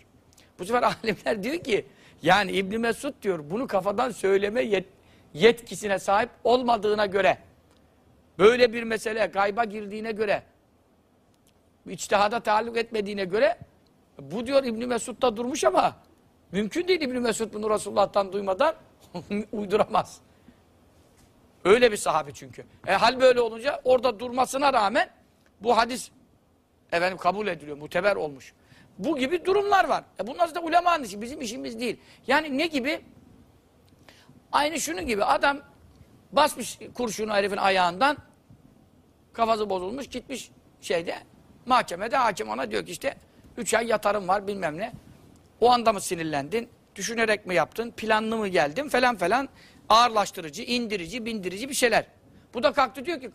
Bu sefer alimler diyor ki yani İbn Mesud diyor bunu kafadan söyleme yet- yetkisine sahip olmadığına göre böyle bir mesele gayba girdiğine göre içtihada taalluk etmediğine göre bu diyor İbn Mesud'da durmuş ama mümkün değil İbn Mesud bunu Resulullah'tan duymadan Uyduramaz. Öyle bir sahabe çünkü. E, hal böyle olunca orada durmasına rağmen bu hadis efendim kabul ediliyor, muteber olmuş. Bu gibi durumlar var. E bunlar da ulemanın işi, bizim işimiz değil. Yani ne gibi? Aynı şunun gibi adam basmış kurşunu herifin ayağından kafası bozulmuş gitmiş şeyde mahkemede hakim ona diyor ki işte 3 ay yatarım var bilmem ne. O anda mı sinirlendin? Düşünerek mi yaptın? Planlı mı geldin? Falan falan ağırlaştırıcı, indirici, bindirici bir şeyler. Bu da kalktı diyor ki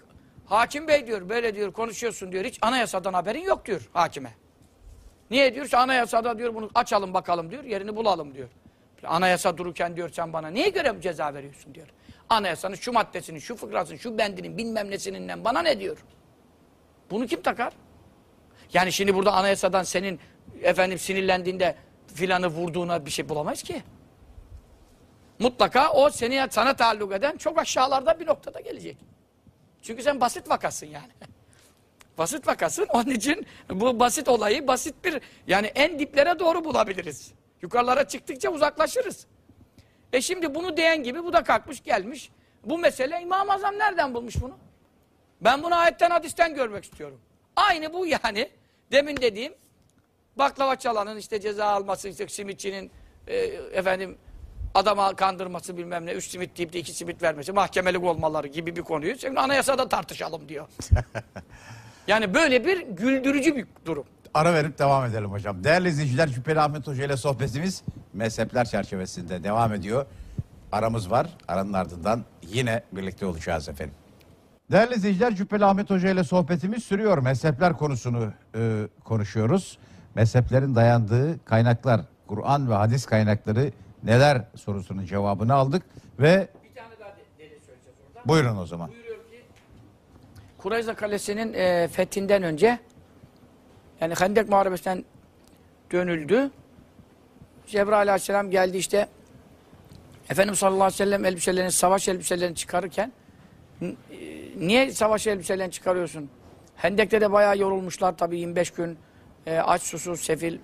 hakim bey diyor böyle diyor konuşuyorsun diyor hiç anayasadan haberin yok diyor hakime. Niye diyor? Anayasada diyor bunu açalım bakalım diyor yerini bulalım diyor. Anayasa dururken diyor sen bana niye göre ceza veriyorsun diyor. Anayasanın şu maddesinin, şu fıkrasının, şu bendinin bilmem nesininden bana ne diyor? Bunu kim takar? Yani şimdi burada anayasadan senin efendim sinirlendiğinde filanı vurduğuna bir şey bulamayız ki. Mutlaka o seni sana taalluk eden çok aşağılarda bir noktada gelecek. Çünkü sen basit vakasın yani. basit vakasın. Onun için bu basit olayı basit bir yani en diplere doğru bulabiliriz. Yukarılara çıktıkça uzaklaşırız. E şimdi bunu diyen gibi bu da kalkmış gelmiş. Bu mesele İmam-ı Azam nereden bulmuş bunu? Ben bunu ayetten hadisten görmek istiyorum. Aynı bu yani. Demin dediğim baklava çalanın işte ceza alması, işte simitçinin e, efendim adama kandırması bilmem ne, üç simit deyip de iki simit vermesi, mahkemelik olmaları gibi bir konuyu şimdi anayasada tartışalım diyor. yani böyle bir güldürücü bir durum. Ara verip devam edelim hocam. Değerli izleyiciler Cübbeli Ahmet Hoca ile sohbetimiz mezhepler çerçevesinde devam ediyor. Aramız var. Aranın ardından yine birlikte olacağız efendim. Değerli izleyiciler Cübbeli Ahmet Hoca ile sohbetimiz sürüyor. Mezhepler konusunu e, konuşuyoruz. Mezheplerin dayandığı kaynaklar, Kur'an ve hadis kaynakları neler sorusunun cevabını aldık ve Bir tane daha delil söyleyeceğiz orada. buyurun o zaman. Kurayza Kalesi'nin e, fethinden önce yani Hendek Muharebesi'nden dönüldü. Cebrail Aleyhisselam geldi işte Efendimiz sallallahu aleyhi ve sellem elbiselerini, savaş elbiselerini çıkarırken "N- e, niye savaş elbiselerini çıkarıyorsun? Hendek'te de bayağı yorulmuşlar tabii 25 gün e, aç susuz sefil.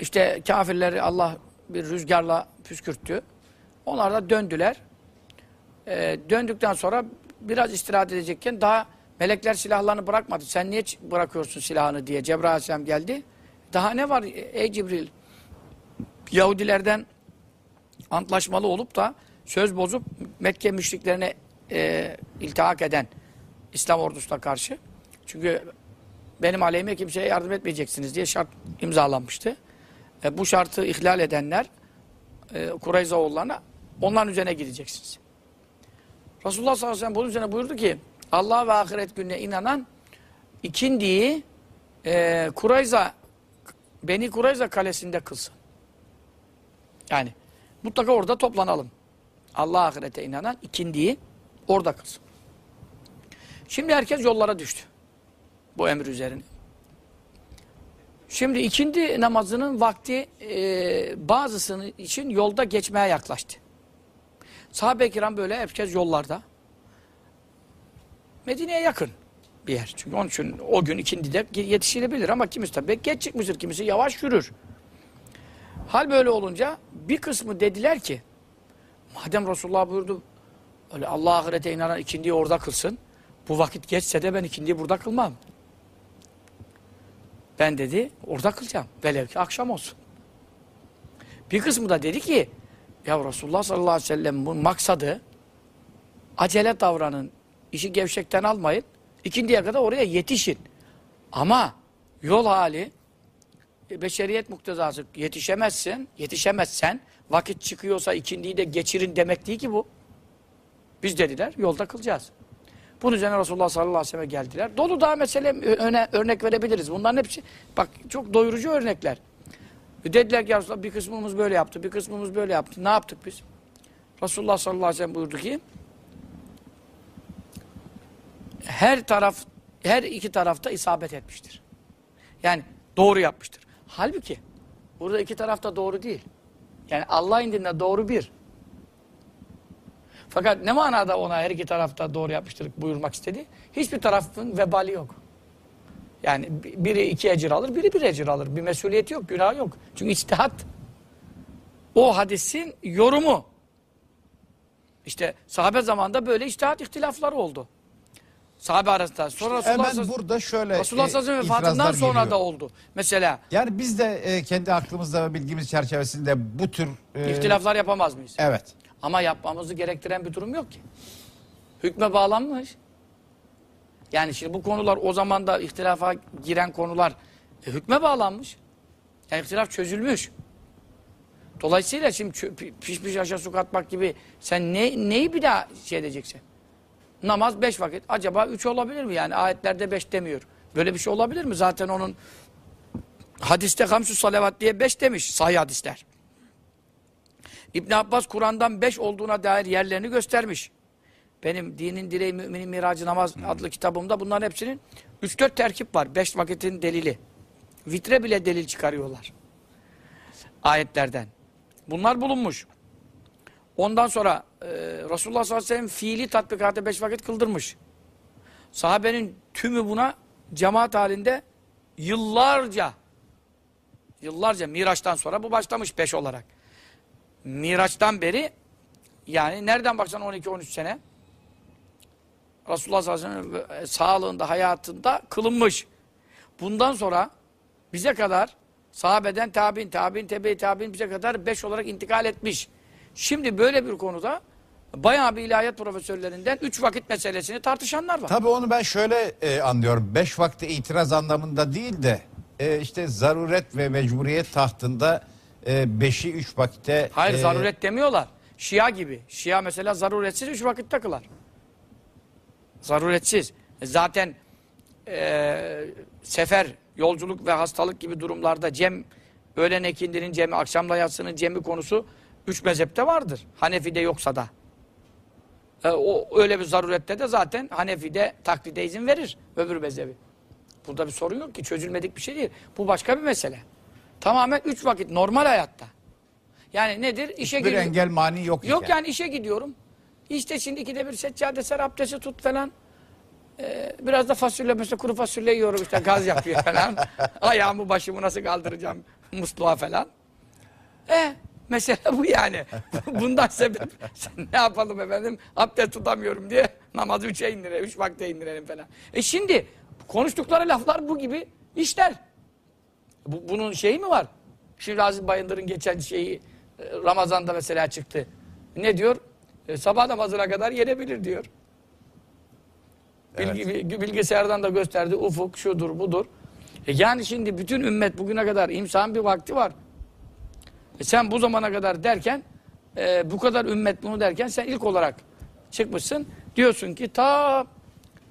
İşte kafirleri Allah bir rüzgarla püskürttü. Onlar da döndüler. Ee, döndükten sonra biraz istirahat edecekken daha melekler silahlarını bırakmadı. Sen niye bırakıyorsun silahını diye Cebrail geldi. Daha ne var ey Cibril? Yahudilerden antlaşmalı olup da söz bozup Mekke müşriklerine e, iltihak eden İslam ordusuna karşı. Çünkü benim aleyhime kimseye yardım etmeyeceksiniz diye şart imzalanmıştı. E, bu şartı ihlal edenler e, Kureyzaoğullarına onların üzerine gideceksiniz. Resulullah sallallahu aleyhi ve sellem bunun üzerine buyurdu ki Allah ve ahiret gününe inanan ikindiyi e, Kureyza Beni Kureyza kalesinde kılsın. Yani mutlaka orada toplanalım. Allah ahirete inanan ikindiyi orada kılsın. Şimdi herkes yollara düştü. Bu emir üzerine. Şimdi ikindi namazının vakti e, bazısının için yolda geçmeye yaklaştı. Sahabe-i kiram böyle herkes yollarda. Medine'ye yakın bir yer. Çünkü onun için o gün ikindide yetişilebilir ama kimisi tabii geç çıkmıştır, kimisi yavaş yürür. Hal böyle olunca bir kısmı dediler ki madem Resulullah buyurdu öyle Allah ahirete inanan ikindiyi orada kılsın. Bu vakit geçse de ben ikindiyi burada kılmam. Ben dedi orada kılacağım. Velev ki akşam olsun. Bir kısmı da dedi ki ya Resulullah sallallahu aleyhi ve sellem bu maksadı acele davranın. işi gevşekten almayın. İkindiye kadar oraya yetişin. Ama yol hali e, beşeriyet muktezası yetişemezsin, yetişemezsen vakit çıkıyorsa ikindiyi de geçirin demek değil ki bu. Biz dediler yolda kılacağız. Bunun üzerine Resulullah sallallahu aleyhi ve sellem geldiler. Dolu daha mesele öne, örnek verebiliriz. Bunların hepsi bak çok doyurucu örnekler. Dediler ki ya Resulallah bir kısmımız böyle yaptı, bir kısmımız böyle yaptı. Ne yaptık biz? Resulullah sallallahu aleyhi ve sellem buyurdu ki her taraf, her iki tarafta isabet etmiştir. Yani doğru yapmıştır. Halbuki burada iki tarafta doğru değil. Yani Allah indinde doğru bir. Fakat ne manada ona her iki tarafta doğru yapmıştır buyurmak istedi? Hiçbir tarafın vebali yok. Yani biri iki ecir alır, biri bir ecir alır. Bir mesuliyeti yok, günah yok. Çünkü içtihat. o hadisin yorumu. İşte sahabe zamanında böyle içtihat ihtilafları oldu. Sahabe arasında. Sonra Resulullah, Hemen burada şöyle Resulullah e, ve sellem'in vefatından sonra geliyor. da oldu. Mesela Yani biz de e, kendi aklımızda ve bilgimiz çerçevesinde bu tür e, ihtilaflar yapamaz mıyız? Evet. Ama yapmamızı gerektiren bir durum yok ki. Hükme bağlanmış. Yani şimdi bu konular o zaman da ihtilafa giren konular e, hükme bağlanmış. Yani ihtilaf çözülmüş. Dolayısıyla şimdi piş piş aşağı su katmak gibi sen ne, neyi bir daha şey edeceksin? Namaz beş vakit. Acaba üç olabilir mi? Yani ayetlerde beş demiyor. Böyle bir şey olabilir mi? Zaten onun hadiste hamsü salavat diye beş demiş sahih hadisler. İbn Abbas Kur'an'dan beş olduğuna dair yerlerini göstermiş. Benim Dinin Direği Müminin Miracı Namaz adlı kitabımda bunların hepsinin 3-4 terkip var. Beş vakitin delili. Vitre bile delil çıkarıyorlar. Ayetlerden. Bunlar bulunmuş. Ondan sonra e, Resulullah sallallahu aleyhi ve sellem fiili tatbikatı beş vakit kıldırmış. Sahabenin tümü buna cemaat halinde yıllarca yıllarca Miraç'tan sonra bu başlamış beş olarak. Miraç'tan beri yani nereden baksan 12-13 sene Resulullah sallallahu aleyhi ve sellem sağlığında, hayatında kılınmış. Bundan sonra bize kadar sahabeden tabi'in, tabi'in, tebe tabi'in bize kadar beş olarak intikal etmiş. Şimdi böyle bir konuda bayağı bir ilahiyat profesörlerinden üç vakit meselesini tartışanlar var. Tabii onu ben şöyle e, anlıyorum. Beş vakte itiraz anlamında değil de e, işte zaruret ve mecburiyet tahtında beşi üç vakte... Hayır e, zaruret demiyorlar. Şia gibi. Şia mesela zaruretsiz üç vakitte kılar. Zaruretsiz. E Zaten e, sefer, yolculuk ve hastalık gibi durumlarda cem, öğlen ekindinin cemi, akşamla yatsının cemi konusu üç mezhepte vardır. Hanefi'de yoksa da. E, o öyle bir zarurette de zaten Hanefi'de taklide izin verir öbür mezhebi. Burada bir sorun yok ki çözülmedik bir şey değil. Bu başka bir mesele. Tamamen üç vakit normal hayatta. Yani nedir? İşe Bir gidiyor. engel mani yok. Yok iken. yani işe gidiyorum. İşte şimdi ikide bir seccade ser abdesti tut falan. Ee, biraz da fasulye mesela kuru fasulye yiyorum işte gaz yapıyor falan. Ayağımı başımı nasıl kaldıracağım musluğa falan. E mesela bu yani. Bundan sebep ne yapalım efendim abdest tutamıyorum diye namazı üçe indirelim, üç vakte indirelim falan. E şimdi konuştukları laflar bu gibi işler. Bu, bunun şeyi mi var? Şimdi Aziz Bayındır'ın geçen şeyi e, Ramazan'da mesela çıktı. Ne diyor? E, sabah namazına kadar yenebilir diyor. Evet. Bilgi, bilgi- bilgisayardan da gösterdi. Ufuk şudur budur. E yani şimdi bütün ümmet bugüne kadar imsan bir vakti var. E sen bu zamana kadar derken e, bu kadar ümmet bunu derken sen ilk olarak çıkmışsın. Diyorsun ki ta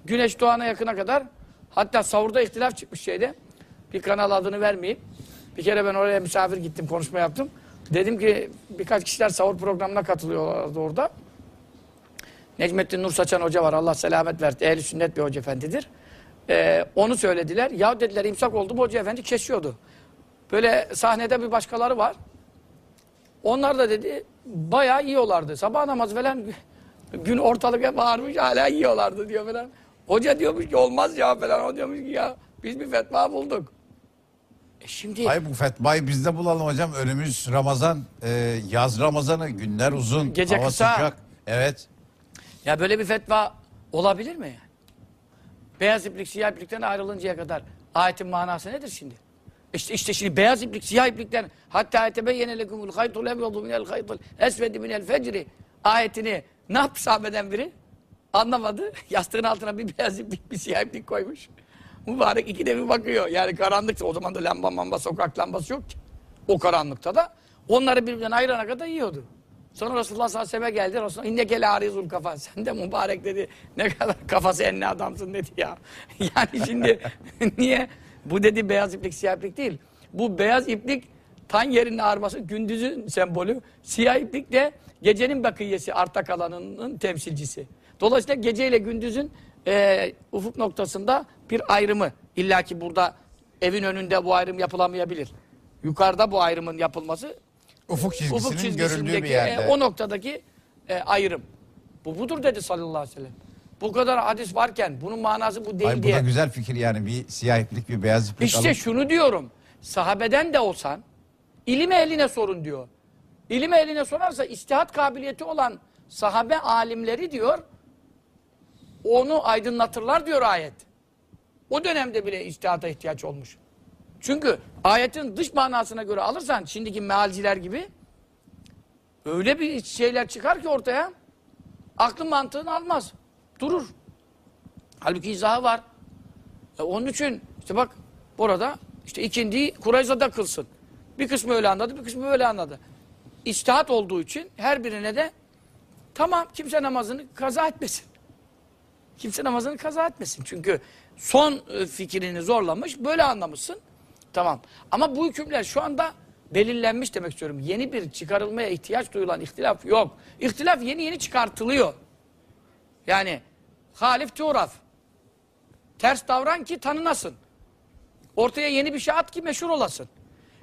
güneş doğana yakına kadar hatta savurda ihtilaf çıkmış şeyde. Bir kanal adını vermeyeyim. Bir kere ben oraya misafir gittim konuşma yaptım. Dedim ki birkaç kişiler sahur programına katılıyorlardı orada. Necmettin Nur Saçan Hoca var. Allah selamet versin. Ehli sünnet bir hoca efendidir. Ee, onu söylediler. Ya dediler imsak oldu bu hoca efendi kesiyordu. Böyle sahnede bir başkaları var. Onlar da dedi bayağı yiyorlardı. Sabah namazı falan gün ortalık hep ağarmış hala yiyorlardı diyor falan. Hoca diyormuş ki olmaz ya falan. O diyormuş ki ya biz bir fetva bulduk. Şimdi Ay bu fetvayı biz de bulalım hocam. Önümüz Ramazan, e, yaz Ramazanı, günler uzun, Gece hava kısa. sıcak. Evet. Ya böyle bir fetva olabilir mi yani? Beyaz iplik siyah iplikten ayrılıncaya kadar ayetin manası nedir şimdi? İşte, işte şimdi beyaz iplik siyah iplikten hatta ayete beyyene lekumul haytul ebyadu minel haytul esvedi minel fecri ayetini ne yaptı sahabeden biri? Anlamadı. Yastığın altına bir beyaz iplik bir siyah iplik koymuş. Mübarek ikide bir bakıyor. Yani karanlıkta o zaman da lamba mamba sokak lambası yok ki. O karanlıkta da onları birbirinden ayırana kadar yiyordu. Sonra Resulullah sallallahu aleyhi ve sellem geldi. Resulullah inneke la arizul kafa. Sen de mübarek dedi. Ne kadar kafası enli adamsın dedi ya. Yani şimdi niye? Bu dedi beyaz iplik siyah iplik değil. Bu beyaz iplik tan yerinin ağarması gündüzün sembolü. Siyah iplik de gecenin bakiyesi arta kalanının temsilcisi. Dolayısıyla geceyle gündüzün e, ufuk noktasında bir ayrımı. İlla ki burada evin önünde bu ayrım yapılamayabilir. Yukarıda bu ayrımın yapılması Ufuk çizgisinin ufuk görüldüğü çizgisindeki bir yerde. e, o noktadaki e, ayrım. Bu budur dedi sallallahu aleyhi ve sellem. Bu kadar hadis varken bunun manası bu değil Ay bu diye. da güzel fikir yani bir siyah iplik bir beyaz iplik İşte alıp şunu diyorum. Sahabeden de olsan ilim ehline sorun diyor. İlim eline sorarsa istihat kabiliyeti olan sahabe alimleri diyor onu aydınlatırlar diyor ayet. O dönemde bile istihata ihtiyaç olmuş. Çünkü ayetin dış manasına göre alırsan şimdiki mealciler gibi öyle bir şeyler çıkar ki ortaya aklın mantığını almaz. Durur. Halbuki izahı var. E onun için işte bak burada işte ikindiyi Kurayza'da kılsın. Bir kısmı öyle anladı, bir kısmı böyle anladı. İçtihat olduğu için her birine de tamam kimse namazını kaza etmesin. Kimse namazını kaza etmesin. Çünkü son e, fikrini zorlamış, böyle anlamışsın. Tamam. Ama bu hükümler şu anda belirlenmiş demek istiyorum. Yeni bir çıkarılmaya ihtiyaç duyulan ihtilaf yok. İhtilaf yeni yeni çıkartılıyor. Yani halif tuğraf. Ters davran ki tanınasın. Ortaya yeni bir şey at ki meşhur olasın.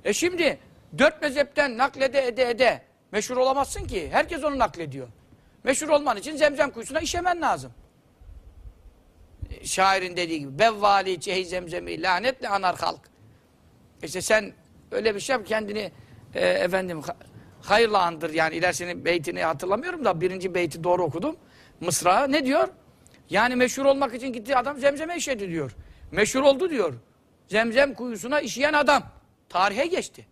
E şimdi dört mezhepten naklede ede ede meşhur olamazsın ki. Herkes onu naklediyor. Meşhur olman için zemzem kuyusuna işemen lazım. Şairin dediği gibi bevvali cehi zemzemi lanetle anar halk. İşte sen öyle bir şey yap kendini e, efendim ha- hayırla andır yani ilerisinin beytini hatırlamıyorum da birinci beyti doğru okudum. Mısra ne diyor? Yani meşhur olmak için gitti adam zemzeme işedi diyor. Meşhur oldu diyor. Zemzem kuyusuna işeyen adam. Tarihe geçti.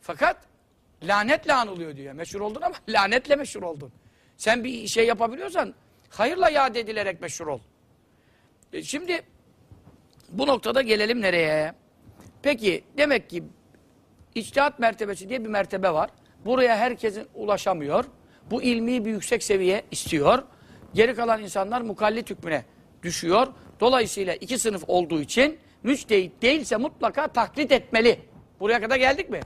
Fakat lanetle anılıyor diyor. Meşhur oldun ama lanetle meşhur oldun. Sen bir şey yapabiliyorsan hayırla yad edilerek meşhur ol. E, şimdi bu noktada gelelim nereye? Peki demek ki içtihat mertebesi diye bir mertebe var. Buraya herkesin ulaşamıyor. Bu ilmi bir yüksek seviye istiyor. Geri kalan insanlar mukallit hükmüne düşüyor. Dolayısıyla iki sınıf olduğu için müçtehit değilse mutlaka taklit etmeli. Buraya kadar geldik mi?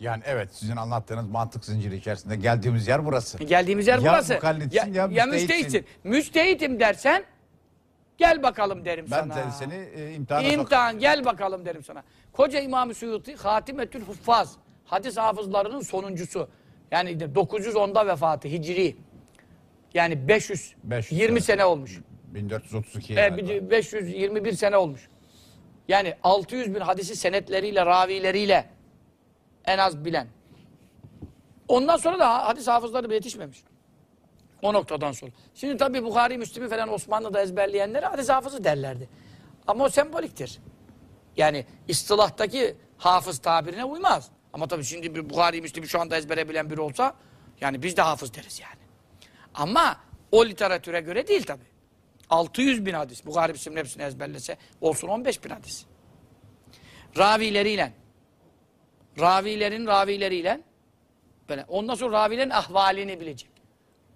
Yani evet sizin anlattığınız mantık zinciri içerisinde geldiğimiz yer burası. Geldiğimiz yer Ya burası. mukallitsin, ya müçtehitsin. müçtehitsin. Müçtehitim dersen gel bakalım derim Ben sana. de seni e, imtihana İmtihan gel bakalım derim sana. Koca İmam-ı Suyuti Hatimetül Huffaz hadis hafızlarının sonuncusu. Yani 910'da vefatı Hicri. Yani 500, 500 20 evet. sene olmuş. 1432 E, galiba. bir- 521 sene olmuş. Yani 600 bin hadisi senetleriyle, ravileriyle en az bilen. Ondan sonra da hadis hafızları yetişmemiş. O noktadan sonra. Şimdi tabii Bukhari, Müslim'i falan Osmanlı'da ezberleyenlere hadis hafızı derlerdi. Ama o semboliktir. Yani istilahtaki hafız tabirine uymaz. Ama tabii şimdi bir Bukhari, Müslim'i şu anda ezbere bilen biri olsa yani biz de hafız deriz yani. Ama o literatüre göre değil tabii. 600 bin hadis. Bukhari Müslim'in hepsini ezberlese olsun 15 bin hadis. Ravileriyle ravilerin ravileriyle böyle. Ondan sonra ravilerin ahvalini bilecek.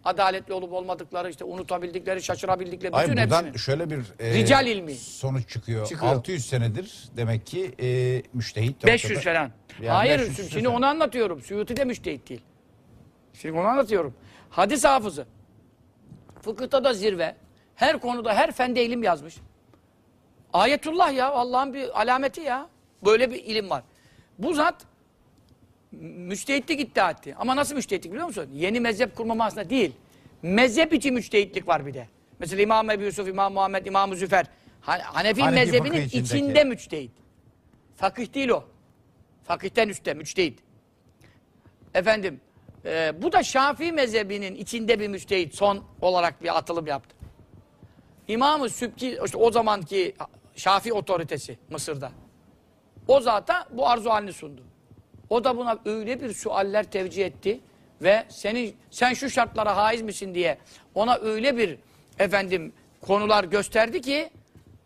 Adaletli olup olmadıkları, işte unutabildikleri, şaşırabildikleri Ay bütün buradan hepsini. şöyle bir e, Rical ilmi. sonuç çıkıyor. Çıkıyor. 600 senedir demek ki e, müştehit. 500 ortada. falan. Yani Hayır, 500 şimdi onu anlatıyorum. Suyuti de müştehit değil. Şimdi onu anlatıyorum. Hadis hafızı. Fıkıhta da zirve. Her konuda, her fende ilim yazmış. Ayetullah ya, Allah'ın bir alameti ya. Böyle bir ilim var. Bu zat müçtehitlik iddia etti. Ama nasıl müçtehitlik biliyor musun? Yeni mezhep kurma manasında değil. Mezhep içi müçtehitlik var bir de. Mesela İmam Ebu Yusuf, İmam Muhammed, İmam Züfer. Han- Hanefi, Hanefi mezhebinin içinde müçtehit. Fakih değil o. Fakihten üstte, müçtehit. Efendim, e, bu da Şafii mezhebinin içinde bir müçtehit son olarak bir atılım yaptı. İmam-ı Sübki, işte o zamanki Şafii otoritesi Mısır'da. O zata bu arzu halini sundu. O da buna öyle bir sualler tevcih etti ve senin sen şu şartlara haiz misin diye ona öyle bir efendim konular gösterdi ki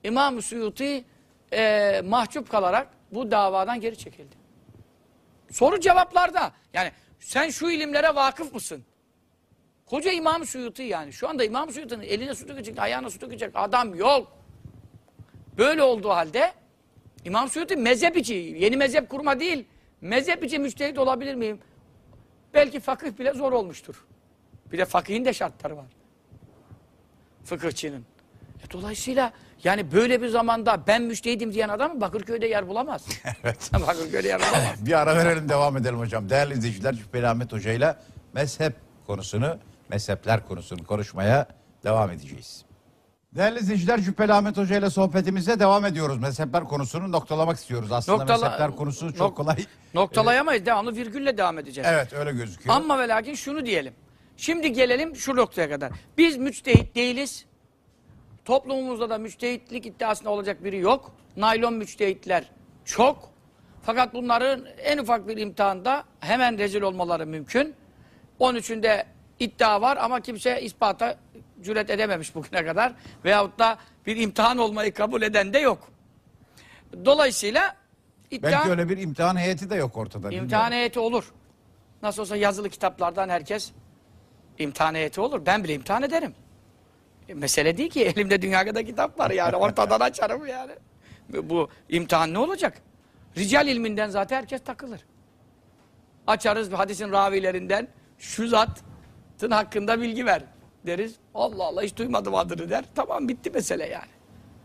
İmam-ı Suyuti e, mahcup kalarak bu davadan geri çekildi. Soru cevaplarda. Yani sen şu ilimlere vakıf mısın? Koca İmam-ı Suyuti yani. Şu anda İmam-ı Suyuti'nin eline su dökecek, ayağına su dökecek adam yok. Böyle olduğu halde İmam Suyuti mezhep yeni mezhep kurma değil. Mezhep içi müçtehit olabilir miyim? Belki fakih bile zor olmuştur. Bir de fakihin de şartları var. Fıkıhçının. E dolayısıyla yani böyle bir zamanda ben müştehidim diyen adam Bakırköy'de yer bulamaz. Evet. Bakırköy'de yer bulamaz. Bir ara verelim devam edelim hocam. Değerli izleyiciler Cübbeli Ahmet Hoca ile mezhep konusunu, mezhepler konusunu konuşmaya devam edeceğiz. Değerli izleyiciler Cübbeli Ahmet Hoca ile sohbetimize devam ediyoruz. Mezhepler konusunu noktalamak istiyoruz. Aslında Noktala- mezhepler konusu çok nok- kolay. Noktalayamayız. Devamlı virgülle devam edeceğiz. Evet öyle gözüküyor. Ama ve lakin şunu diyelim. Şimdi gelelim şu noktaya kadar. Biz müçtehit değiliz. Toplumumuzda da müçtehitlik iddiasında olacak biri yok. Naylon müçtehitler çok. Fakat bunların en ufak bir imtihanda hemen rezil olmaları mümkün. 13'ünde iddia var ama kimse ispata cüret edememiş bugüne kadar. Veyahut da bir imtihan olmayı kabul eden de yok. Dolayısıyla iddia... Belki öyle bir imtihan heyeti de yok ortada. İmtihan bilmiyorum. heyeti olur. Nasıl olsa yazılı kitaplardan herkes imtihan heyeti olur. Ben bile imtihan ederim. E, mesele değil ki elimde dünya kadar kitap var yani ortadan açarım yani. Bu imtihan ne olacak? Rical ilminden zaten herkes takılır. Açarız hadisin ravilerinden şu zatın hakkında bilgi ver deriz. Allah Allah hiç duymadım adını der. Tamam bitti mesele yani.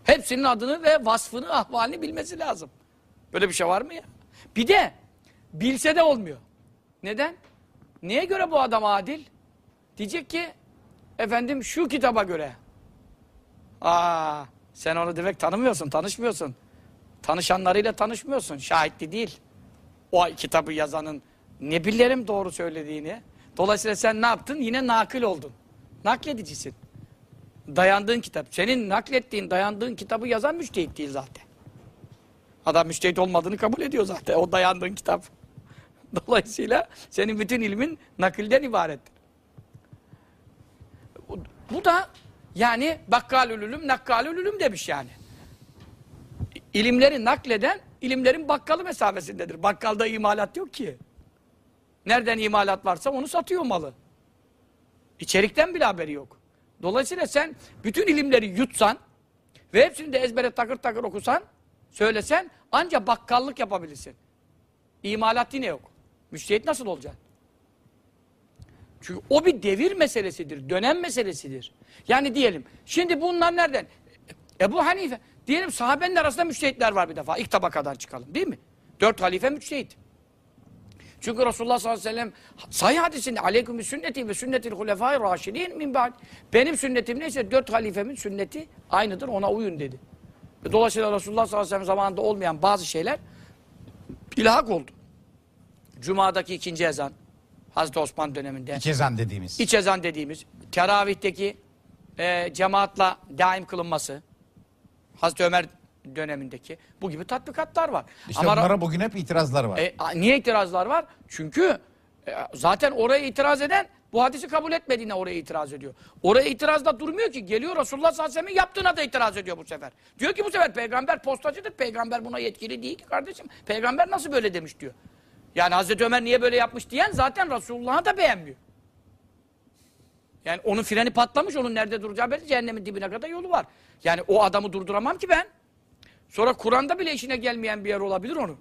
Hepsinin adını ve vasfını, ahvalini bilmesi lazım. Böyle bir şey var mı ya? Bir de bilse de olmuyor. Neden? Neye göre bu adam adil? Diyecek ki efendim şu kitaba göre. Aa, sen onu demek tanımıyorsun, tanışmıyorsun. Tanışanlarıyla tanışmıyorsun. Şahitli değil. O kitabı yazanın ne bilerim doğru söylediğini. Dolayısıyla sen ne yaptın? Yine nakil oldun. Nakledicisin. Dayandığın kitap. Senin naklettiğin, dayandığın kitabı yazan müştehit değil zaten. Adam müştehit olmadığını kabul ediyor zaten. O dayandığın kitap. Dolayısıyla senin bütün ilmin nakilden ibarettir. Bu- da yani bakkalül ulum, nakkalül ulum demiş yani. İlimleri nakleden, ilimlerin bakkalı mesafesindedir. Bakkalda imalat yok ki. Nereden imalat varsa onu satıyor malı. İçerikten bile haberi yok. Dolayısıyla sen bütün ilimleri yutsan ve hepsini de ezbere takır takır okusan, söylesen ancak bakkallık yapabilirsin. İmalat yine yok. Müştehit nasıl olacaksın? Çünkü o bir devir meselesidir, dönem meselesidir. Yani diyelim, şimdi bunlar nereden? Ebu Hanife, diyelim sahabenin arasında müştehitler var bir defa. İlk tabakadan çıkalım değil mi? Dört halife müştehit. Çünkü Resulullah sallallahu aleyhi ve sellem sahih hadisinde aleyküm sünneti ve sünnetil hulefai raşidin min ba'd. Benim sünnetim neyse dört halifemin sünneti aynıdır ona uyun dedi. Dolayısıyla Resulullah sallallahu aleyhi ve sellem zamanında olmayan bazı şeyler ilhak oldu. Cuma'daki ikinci ezan Hazreti Osman döneminde. İki ezan dediğimiz. İç ezan dediğimiz, teravihteki e, cemaatla daim kılınması, Hazreti Ömer dönemindeki bu gibi tatbikatlar var. İşte Ama bunlara bugün hep itirazlar var. e, niye itirazlar var? Çünkü e, zaten oraya itiraz eden bu hadisi kabul etmediğine oraya itiraz ediyor. Oraya itiraz da durmuyor ki. Geliyor Resulullah sallallahu aleyhi ve sellem'in yaptığına da itiraz ediyor bu sefer. Diyor ki bu sefer peygamber postacıdır. Peygamber buna yetkili değil ki kardeşim. Peygamber nasıl böyle demiş diyor. Yani Hazreti Ömer niye böyle yapmış diyen zaten Resulullah'ı da beğenmiyor. Yani onun freni patlamış, onun nerede duracağı belli. Cehennemin dibine kadar yolu var. Yani o adamı durduramam ki ben. Sonra Kur'an'da bile işine gelmeyen bir yer olabilir onun.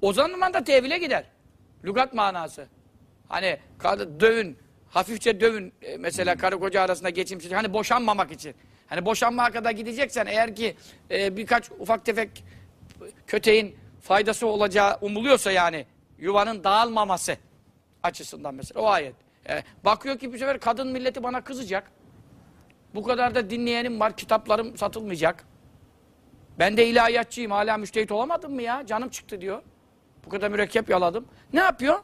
O zaman da tevhile gider. Lügat manası. Hani dövün, hafifçe dövün e, mesela karı koca arasında geçimsiz. Hani boşanmamak için. Hani boşanmaya kadar gideceksen eğer ki e, birkaç ufak tefek köteğin faydası olacağı umuluyorsa yani yuvanın dağılmaması açısından mesela o ayet. E, bakıyor ki bu sefer kadın milleti bana kızacak. Bu kadar da dinleyenim var, kitaplarım satılmayacak. Ben de ilahiyatçıyım, hala müştehit olamadım mı ya? Canım çıktı diyor. Bu kadar mürekkep yaladım. Ne yapıyor?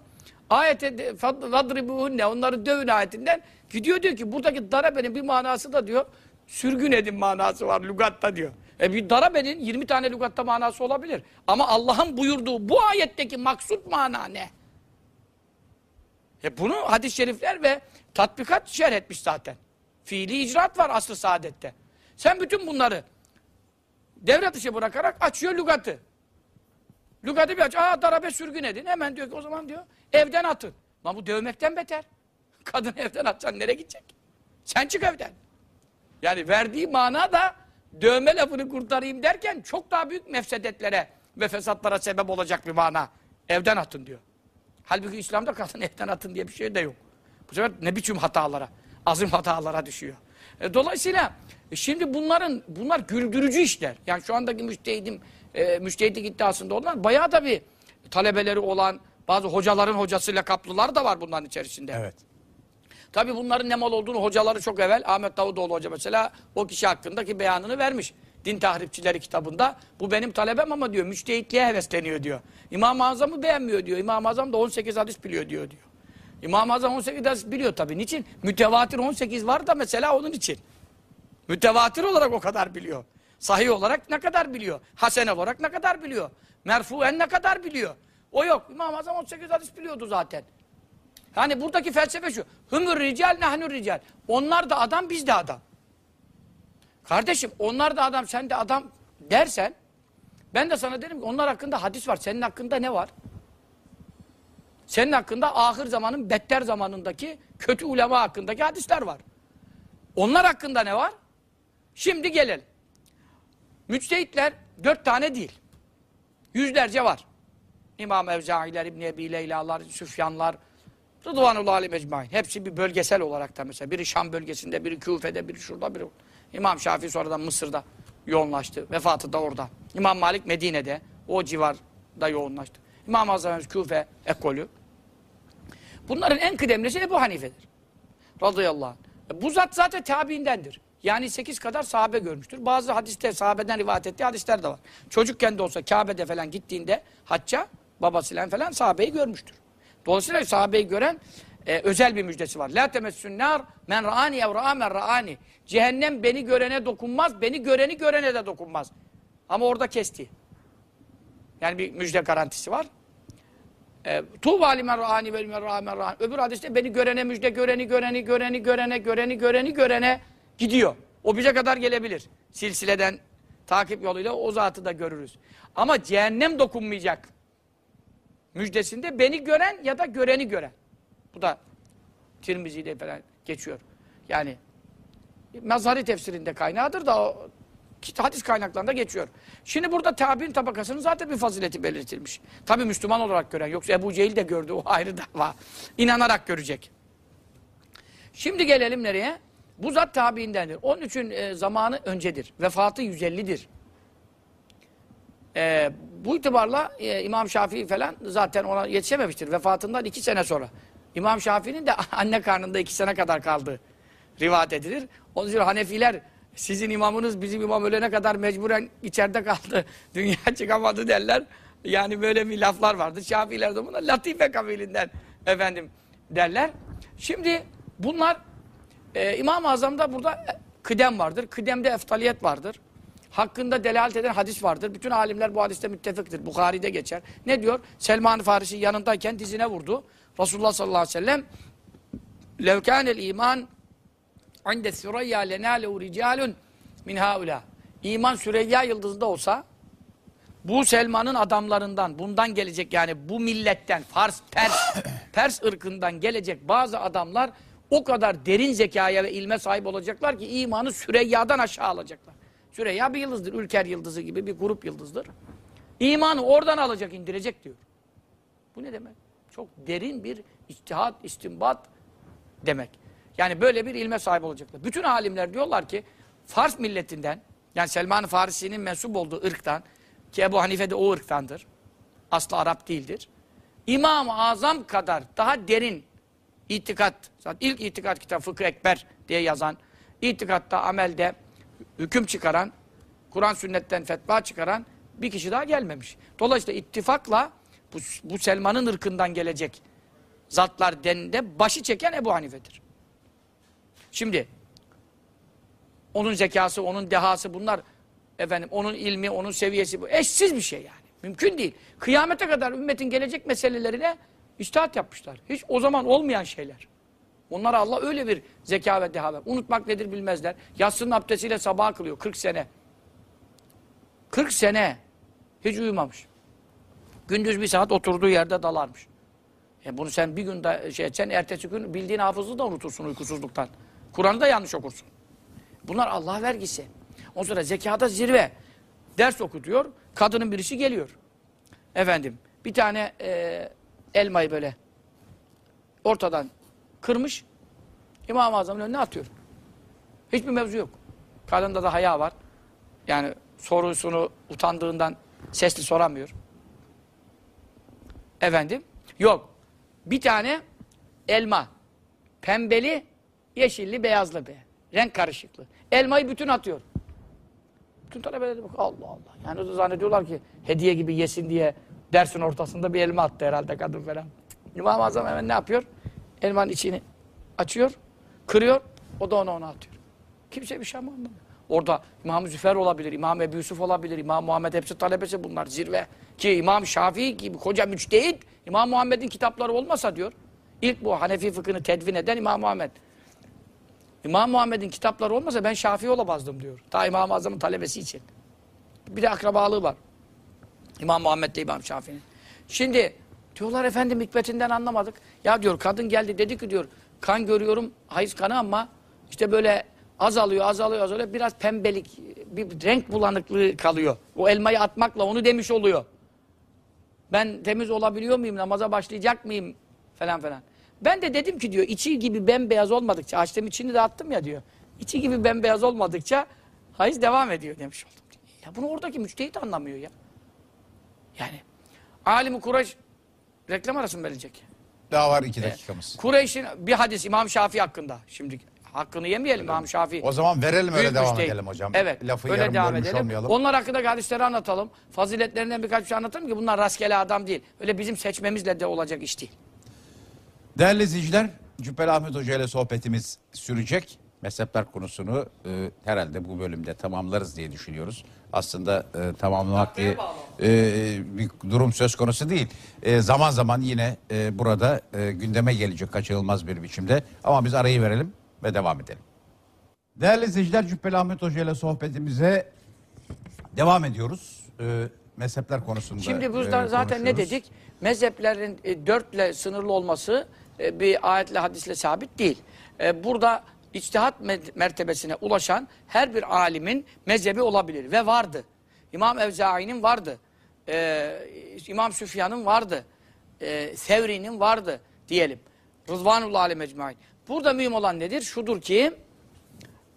Ayete vadribuhunne onları dövün ayetinden gidiyor diyor ki buradaki darabenin bir manası da diyor sürgün edin manası var lügatta diyor. E bir darabenin 20 tane lügatta manası olabilir. Ama Allah'ın buyurduğu bu ayetteki maksut mana ne? E bunu hadis-i şerifler ve tatbikat şerh etmiş zaten. Fiili icraat var asr-ı saadette. Sen bütün bunları devre dışı bırakarak açıyor lügatı. Lügatı bir aç. Aa darabe sürgün edin. Hemen diyor ki o zaman diyor evden atın. Lan bu dövmekten beter. Kadın evden atacaksın nereye gidecek? Sen çık evden. Yani verdiği mana da dövme lafını kurtarayım derken çok daha büyük mefsedetlere ve fesatlara sebep olacak bir mana. Evden atın diyor. Halbuki İslam'da kadın evden atın diye bir şey de yok. Bu sefer ne biçim hatalara, azim hatalara düşüyor. E, dolayısıyla e, şimdi bunların, bunlar güldürücü işler. Yani şu andaki müştehidim, e, müştehitlik iddiasında olan bayağı da bir talebeleri olan, bazı hocaların hocasıyla kaplılar da var bunların içerisinde. Evet. Tabi bunların ne mal olduğunu hocaları çok evvel Ahmet Davutoğlu Hoca mesela o kişi hakkındaki beyanını vermiş. Din Tahripçileri kitabında. Bu benim talebem ama diyor müçtehitliğe hevesleniyor diyor. İmam-ı Azam'ı beğenmiyor diyor. İmam-ı Azam da 18 hadis biliyor diyor diyor. İmam-ı Azam 18 hadis biliyor tabii. Niçin? Mütevatir 18 var da mesela onun için. Mütevatir olarak o kadar biliyor. Sahih olarak ne kadar biliyor? Hasen olarak ne kadar biliyor? Merfuen ne kadar biliyor? O yok. İmam-ı Azam 18 hadis biliyordu zaten. Yani buradaki felsefe şu. Hümür rical nahnu rical. Onlar da adam biz de adam. Kardeşim onlar da adam sen de adam dersen ben de sana derim ki onlar hakkında hadis var. Senin hakkında ne var? Senin hakkında ahir zamanın better zamanındaki kötü ulema hakkındaki hadisler var. Onlar hakkında ne var? Şimdi gelelim. Müçtehitler dört tane değil. Yüzlerce var. İmam Evzailer, İbni Ebi Leyla'lar, Süfyanlar, Rıdvanullah Ali Mecmain. Hepsi bir bölgesel olarak da mesela. Biri Şam bölgesinde, biri Küfe'de, biri şurada, biri İmam Şafii sonradan Mısır'da yoğunlaştı. Vefatı da orada. İmam Malik Medine'de, o civarda yoğunlaştı. İmam Azam Küfe ekolü. Bunların en kıdemlisi Ebu Hanife'dir. Radıyallahu anh. Bu zat zaten tabiindendir. Yani sekiz kadar sahabe görmüştür. Bazı hadiste sahabeden rivayet ettiği hadisler de var. Çocukken de olsa Kabe'de falan gittiğinde hacca babasıyla falan sahabeyi görmüştür. Dolayısıyla sahabeyi gören e, özel bir müjdesi var. La temessün nar men ra'ani ev ra'a men ra'ani. Cehennem beni görene dokunmaz, beni göreni görene de dokunmaz. Ama orada kesti. Yani bir müjde garantisi var. E, Tuğba limen ra'ani ve limen ra'a men ra'ani. Öbür hadiste beni görene müjde, göreni göreni göreni görene göreni göreni görene gidiyor. O bize kadar gelebilir. Silsileden takip yoluyla o zatı da görürüz. Ama cehennem dokunmayacak. Müjdesinde beni gören ya da göreni gören. Bu da Tirmizi'de falan geçiyor. Yani Mazhari tefsirinde kaynağıdır da o hadis kaynaklarında geçiyor. Şimdi burada tabi'in tabakasının zaten bir fazileti belirtilmiş. Tabi Müslüman olarak gören. Yoksa Ebu Cehil de gördü o ayrı dava. İnanarak görecek. Şimdi gelelim nereye? Bu zat tabiindendir. Onun için e, zamanı öncedir. Vefatı 150'dir. E, bu itibarla e, İmam Şafii falan zaten ona yetişememiştir. Vefatından iki sene sonra. İmam Şafii'nin de anne karnında iki sene kadar kaldığı rivayet edilir. Onun için Hanefiler sizin imamınız bizim imam ölene kadar mecburen içeride kaldı. Dünya çıkamadı derler. Yani böyle bir laflar vardı. Şafiiler de buna latife kabilinden efendim derler. Şimdi bunlar e, İmam-ı Azam'da burada kıdem vardır. Kıdemde eftaliyet vardır. Hakkında delalet eden hadis vardır. Bütün alimler bu hadiste müttefiktir. Bukhari'de geçer. Ne diyor? Selman Farisi yanındayken dizine vurdu. Resulullah sallallahu aleyhi ve sellem levkânel iman Ande süreyya lenâlehu ricalun min haula. İman süreyya yıldızında olsa bu Selman'ın adamlarından, bundan gelecek yani bu milletten, Fars, Pers, Pers ırkından gelecek bazı adamlar o kadar derin zekaya ve ilme sahip olacaklar ki imanı Süreyya'dan aşağı alacaklar. Süreyya bir yıldızdır, Ülker yıldızı gibi bir grup yıldızdır. İmanı oradan alacak, indirecek diyor. Bu ne demek? Çok derin bir içtihat, istimbat demek. Yani böyle bir ilme sahip olacaklar. Bütün alimler diyorlar ki Fars milletinden yani Selman Farisi'nin mensup olduğu ırktan ki Ebu Hanife de o ırktandır. Aslı Arap değildir. İmam-ı Azam kadar daha derin itikat, zaten ilk itikat kitabı Fıkıh Ekber diye yazan, itikatta, amelde hüküm çıkaran, Kur'an sünnetten fetva çıkaran bir kişi daha gelmemiş. Dolayısıyla ittifakla bu, bu Selman'ın ırkından gelecek zatlar deninde başı çeken Ebu Hanife'dir. Şimdi onun zekası, onun dehası bunlar efendim onun ilmi, onun seviyesi bu. Eşsiz bir şey yani. Mümkün değil. Kıyamete kadar ümmetin gelecek meselelerine içtihat yapmışlar. Hiç o zaman olmayan şeyler. Onlara Allah öyle bir zeka ve deha ver. Unutmak nedir bilmezler. Yatsının abdestiyle sabah kılıyor 40 sene. 40 sene hiç uyumamış. Gündüz bir saat oturduğu yerde dalarmış. E bunu sen bir günde şey etsen ertesi gün bildiğin hafızlığı da unutursun uykusuzluktan. Kur'an'ı da yanlış okursun. Bunlar Allah vergisi. Ondan sonra zekada zirve. Ders okutuyor. Kadının birisi geliyor. Efendim bir tane e, elmayı böyle ortadan kırmış. İmam-ı Azam'ın önüne atıyor. Hiçbir mevzu yok. Kadında da haya var. Yani sorusunu utandığından sesli soramıyor. Efendim? Yok. Bir tane elma. Pembeli, yeşilli, beyazlı be. Renk karışıklığı. Elmayı bütün atıyor. Bütün talebeler bak Allah Allah. Yani o da zannediyorlar ki hediye gibi yesin diye dersin ortasında bir elma attı herhalde kadın falan. İmam-ı Azam hemen ne yapıyor? Elmanın içini açıyor, kırıyor, o da ona ona atıyor. Kimse bir şey anlamıyor? Orada İmam Züfer olabilir, İmam Ebu Yusuf olabilir, İmam Muhammed hepsi talebesi bunlar zirve. Ki İmam Şafii gibi koca müçtehit, İmam Muhammed'in kitapları olmasa diyor. İlk bu Hanefi fıkhını tedvin eden İmam Muhammed. İmam Muhammed'in kitapları olmasa ben Şafii olamazdım diyor. Ta İmam-ı Azam'ın talebesi için. Bir de akrabalığı var. İmam Muhammed de İmam Şafii'nin. Şimdi diyorlar efendim hikmetinden anlamadık. Ya diyor kadın geldi dedi ki diyor kan görüyorum hayız kanı ama işte böyle azalıyor azalıyor azalıyor biraz pembelik bir renk bulanıklığı kalıyor. O elmayı atmakla onu demiş oluyor. Ben temiz olabiliyor muyum namaza başlayacak mıyım falan falan. Ben de dedim ki diyor içi gibi bembeyaz olmadıkça açtım içini de attım ya diyor. İçi gibi bembeyaz olmadıkça hayız devam ediyor demiş oldum. Ya bunu oradaki müçtehit anlamıyor ya. Yani alim Kureyş reklam arası mı verecek? Daha var iki dakikamız. Kureyş'in bir hadis İmam Şafii hakkında. Şimdi hakkını yemeyelim İmam Şafii. O zaman verelim öyle devam müştehit. edelim hocam. Evet. Lafı öyle yarım devam edelim. olmayalım. Onlar hakkındaki hadisleri anlatalım. Faziletlerinden birkaç bir şey anlatalım ki bunlar rastgele adam değil. Öyle bizim seçmemizle de olacak iş değil. Değerli izleyiciler, Cübbeli Ahmet Hoca ile sohbetimiz sürecek. Mezhepler konusunu e, herhalde bu bölümde tamamlarız diye düşünüyoruz. Aslında e, tamamlamak diye e, bir durum söz konusu değil. E, zaman zaman yine e, burada e, gündeme gelecek kaçınılmaz bir biçimde. Ama biz arayı verelim ve devam edelim. Değerli izleyiciler, Cübbeli Ahmet Hoca ile sohbetimize devam ediyoruz. E, mezhepler konusunda Şimdi biz e, zaten ne dedik? Mezheplerin e, dörtle sınırlı olması e, bir ayetle hadisle sabit değil. E, burada içtihat me- mertebesine ulaşan her bir alimin mezhebi olabilir ve vardı. İmam Evzai'nin vardı. E, İmam Süfyan'ın vardı. E, Sevri'nin vardı diyelim. Rızvanullah aleyhi mecmuain. Burada mühim olan nedir? Şudur ki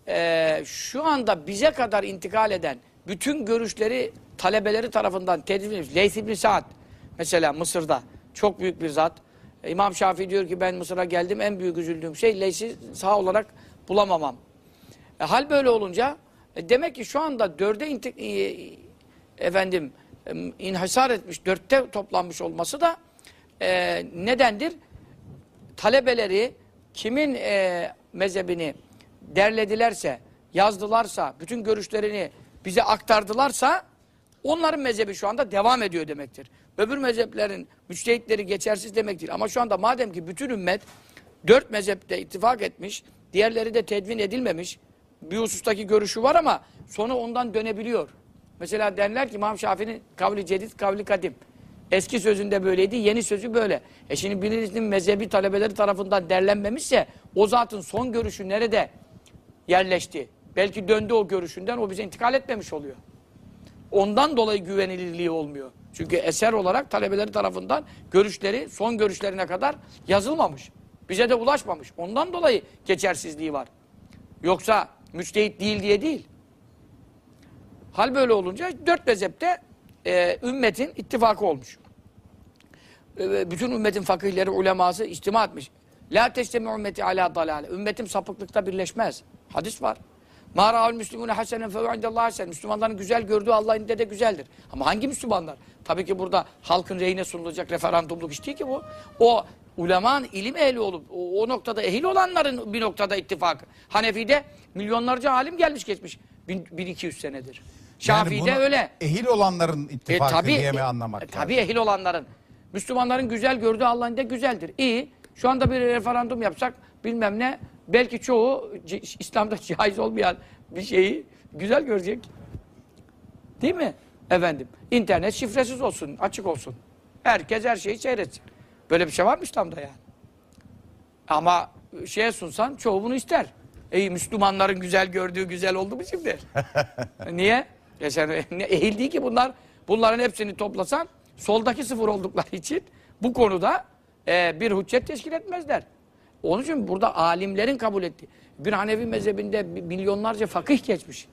e, şu anda bize kadar intikal eden bütün görüşleri talebeleri tarafından tedvin edilmiş. Leys ibn Sa'd mesela Mısır'da çok büyük bir zat. İmam Şafii diyor ki ben Mısır'a geldim en büyük üzüldüğüm şey Leys'i sağ olarak bulamamam. E, hal böyle olunca e, demek ki şu anda dörde intik, e, efendim e, inhisar etmiş, dörtte toplanmış olması da e, nedendir? talebeleri kimin e, mezhebini derledilerse, yazdılarsa, bütün görüşlerini bize aktardılarsa onların mezhebi şu anda devam ediyor demektir. Öbür mezheplerin müçtehitleri geçersiz demektir. Ama şu anda madem ki bütün ümmet dört mezhepte ittifak etmiş, diğerleri de tedvin edilmemiş, bir husustaki görüşü var ama sonra ondan dönebiliyor. Mesela derler ki İmam Şafii'nin kavli cedid, kavli kadim. Eski sözünde böyleydi, yeni sözü böyle. E şimdi birisinin mezhebi talebeleri tarafından derlenmemişse o zatın son görüşü nerede yerleşti? Belki döndü o görüşünden, o bize intikal etmemiş oluyor. Ondan dolayı güvenilirliği olmuyor. Çünkü eser olarak talebeleri tarafından görüşleri son görüşlerine kadar yazılmamış. Bize de ulaşmamış. Ondan dolayı geçersizliği var. Yoksa müçtehit değil diye değil. Hal böyle olunca dört mezhepte e, ümmetin ittifakı olmuş. E, bütün ümmetin fakihleri, uleması içtima etmiş. La teştemi ümmeti ala dalale. Ümmetim sapıklıkta birleşmez. Hadis var. Ma ra'ul müslümüne hasenen fe indallah hasen. Müslümanların güzel gördüğü Allah'ın indinde de güzeldir. Ama hangi Müslümanlar? Tabii ki burada halkın reyine sunulacak referandumluk iş değil ki bu. O uleman ilim ehli olup o, o noktada ehil olanların bir noktada ittifakı. Hanefi'de milyonlarca alim gelmiş geçmiş. Bin- 1200 senedir. Şafii'de bunu öyle. Ehil olanların ittifakı diye mi anlamak e, tabii ehil olanların. Müslümanların güzel gördüğü Allah'ın da güzeldir. İyi. Şu anda bir referandum yapsak bilmem ne belki çoğu İslam'da caiz olmayan bir şeyi güzel görecek. Değil mi? Efendim. internet şifresiz olsun, açık olsun. Herkes her şeyi seyretsin. Böyle bir şey var mı İslam'da yani? Ama şeye sunsan çoğu bunu ister. Ey Müslümanların güzel gördüğü güzel oldu mu şimdi? Niye? Ya sen ne, ehil değil ki bunlar. Bunların hepsini toplasan soldaki sıfır oldukları için bu konuda e, bir hüccet teşkil etmezler. Onun için burada alimlerin kabul ettiği. Bir Hanefi mezhebinde milyonlarca fakih geçmiş.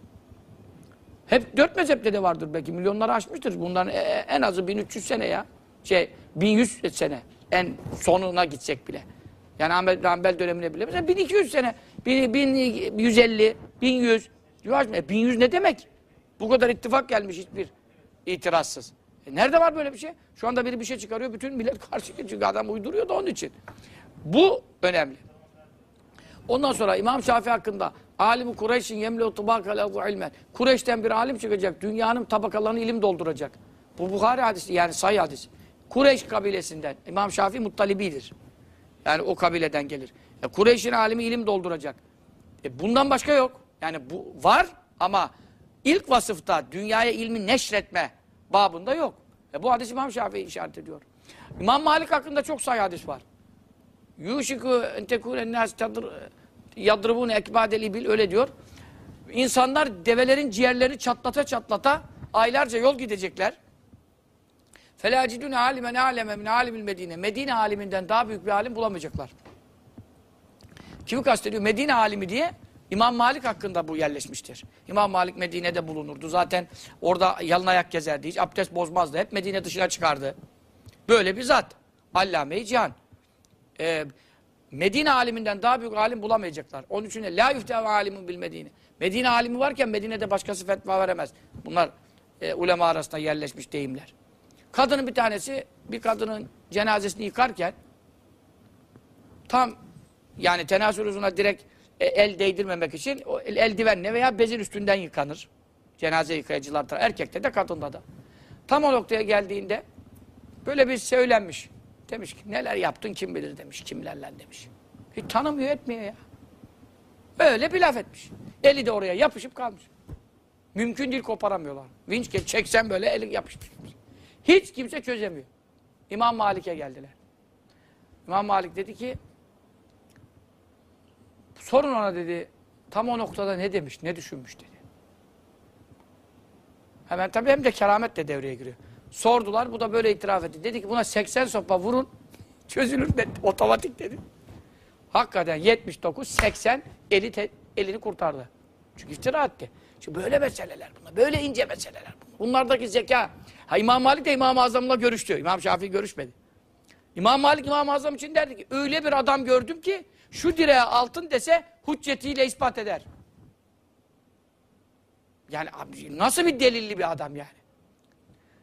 Hep dört mezhepte de vardır belki. Milyonları aşmıştır. Bunların e- e- en azı 1300 sene ya. Şey 1100 sene. En sonuna gitsek bile. Yani Ahmet Hanbel dönemine bile. Mesela 1200 sene. 1150, 1100. Yavaş mı? E, 1100 ne demek? Bu kadar ittifak gelmiş hiçbir itirazsız. E nerede var böyle bir şey? Şu anda biri bir şey çıkarıyor. Bütün millet karşı. Çünkü adam uyduruyor da onun için. Bu önemli. Ondan sonra İmam Şafii hakkında alim Kureyş'in yemle tabakalahu ilmen. Kureyş'ten bir alim çıkacak. Dünyanın tabakalarını ilim dolduracak. Bu Bukhari hadisi yani sayı hadisi. Kureyş kabilesinden. İmam Şafii muttalibidir. Yani o kabileden gelir. E, Kureyş'in alimi ilim dolduracak. E, bundan başka yok. Yani bu var ama ilk vasıfta dünyaya ilmi neşretme babında yok. E, bu hadis İmam Şafii işaret ediyor. İmam Malik hakkında çok sayı hadis var. Yuşiku entekûlen nâs yadribûne ekbâdel ibil öyle diyor. İnsanlar develerin ciğerlerini çatlata çatlata aylarca yol gidecekler. Felâcidûne âlimen âleme min âlimil Medine. Medine aliminden daha büyük bir alim bulamayacaklar. Kimi kastediyor? Medine alimi diye İmam Malik hakkında bu yerleşmiştir. İmam Malik Medine'de bulunurdu. Zaten orada yalın ayak gezerdi. Hiç abdest bozmazdı. Hep Medine dışına çıkardı. Böyle bir zat. Allame-i Cihan. Ee, Medine aliminden daha büyük alim bulamayacaklar. Onun için de la yüfteva alimun bil Medine. Medine alimi varken Medine'de başkası fetva veremez. Bunlar e, ulema arasında yerleşmiş deyimler. Kadının bir tanesi bir kadının cenazesini yıkarken tam yani tenasül uzuna direkt e, el değdirmemek için o el, eldivenle veya bezin üstünden yıkanır. Cenaze yıkayıcılar tarafından. Erkekte de kadında da. Tam o noktaya geldiğinde böyle bir söylenmiş. Demiş ki neler yaptın kim bilir demiş. Kimlerle demiş. Hiç tanımıyor etmiyor ya. Öyle bir laf etmiş. Eli de oraya yapışıp kalmış. Mümkün değil koparamıyorlar. Vinç çeksen böyle eli yapışmış. Hiç kimse çözemiyor. İmam Malik'e geldiler. İmam Malik dedi ki sorun ona dedi tam o noktada ne demiş, ne düşünmüş dedi. Hemen tabii hem de keramet de devreye giriyor. Sordular, bu da böyle itiraf etti. Dedi ki buna 80 sopa vurun, çözülür dedi. Otomatik dedi. Hakikaten 79, 80 eli te, elini kurtardı. Çünkü iftira etti. Çünkü böyle meseleler bunlar, böyle ince meseleler bunlar. Bunlardaki zeka. Ha İmam Malik de İmam-ı Azam'la görüştü. İmam Şafii görüşmedi. İmam Malik İmam-ı Azam için derdi ki öyle bir adam gördüm ki şu direğe altın dese hüccetiyle ispat eder. Yani nasıl bir delilli bir adam yani.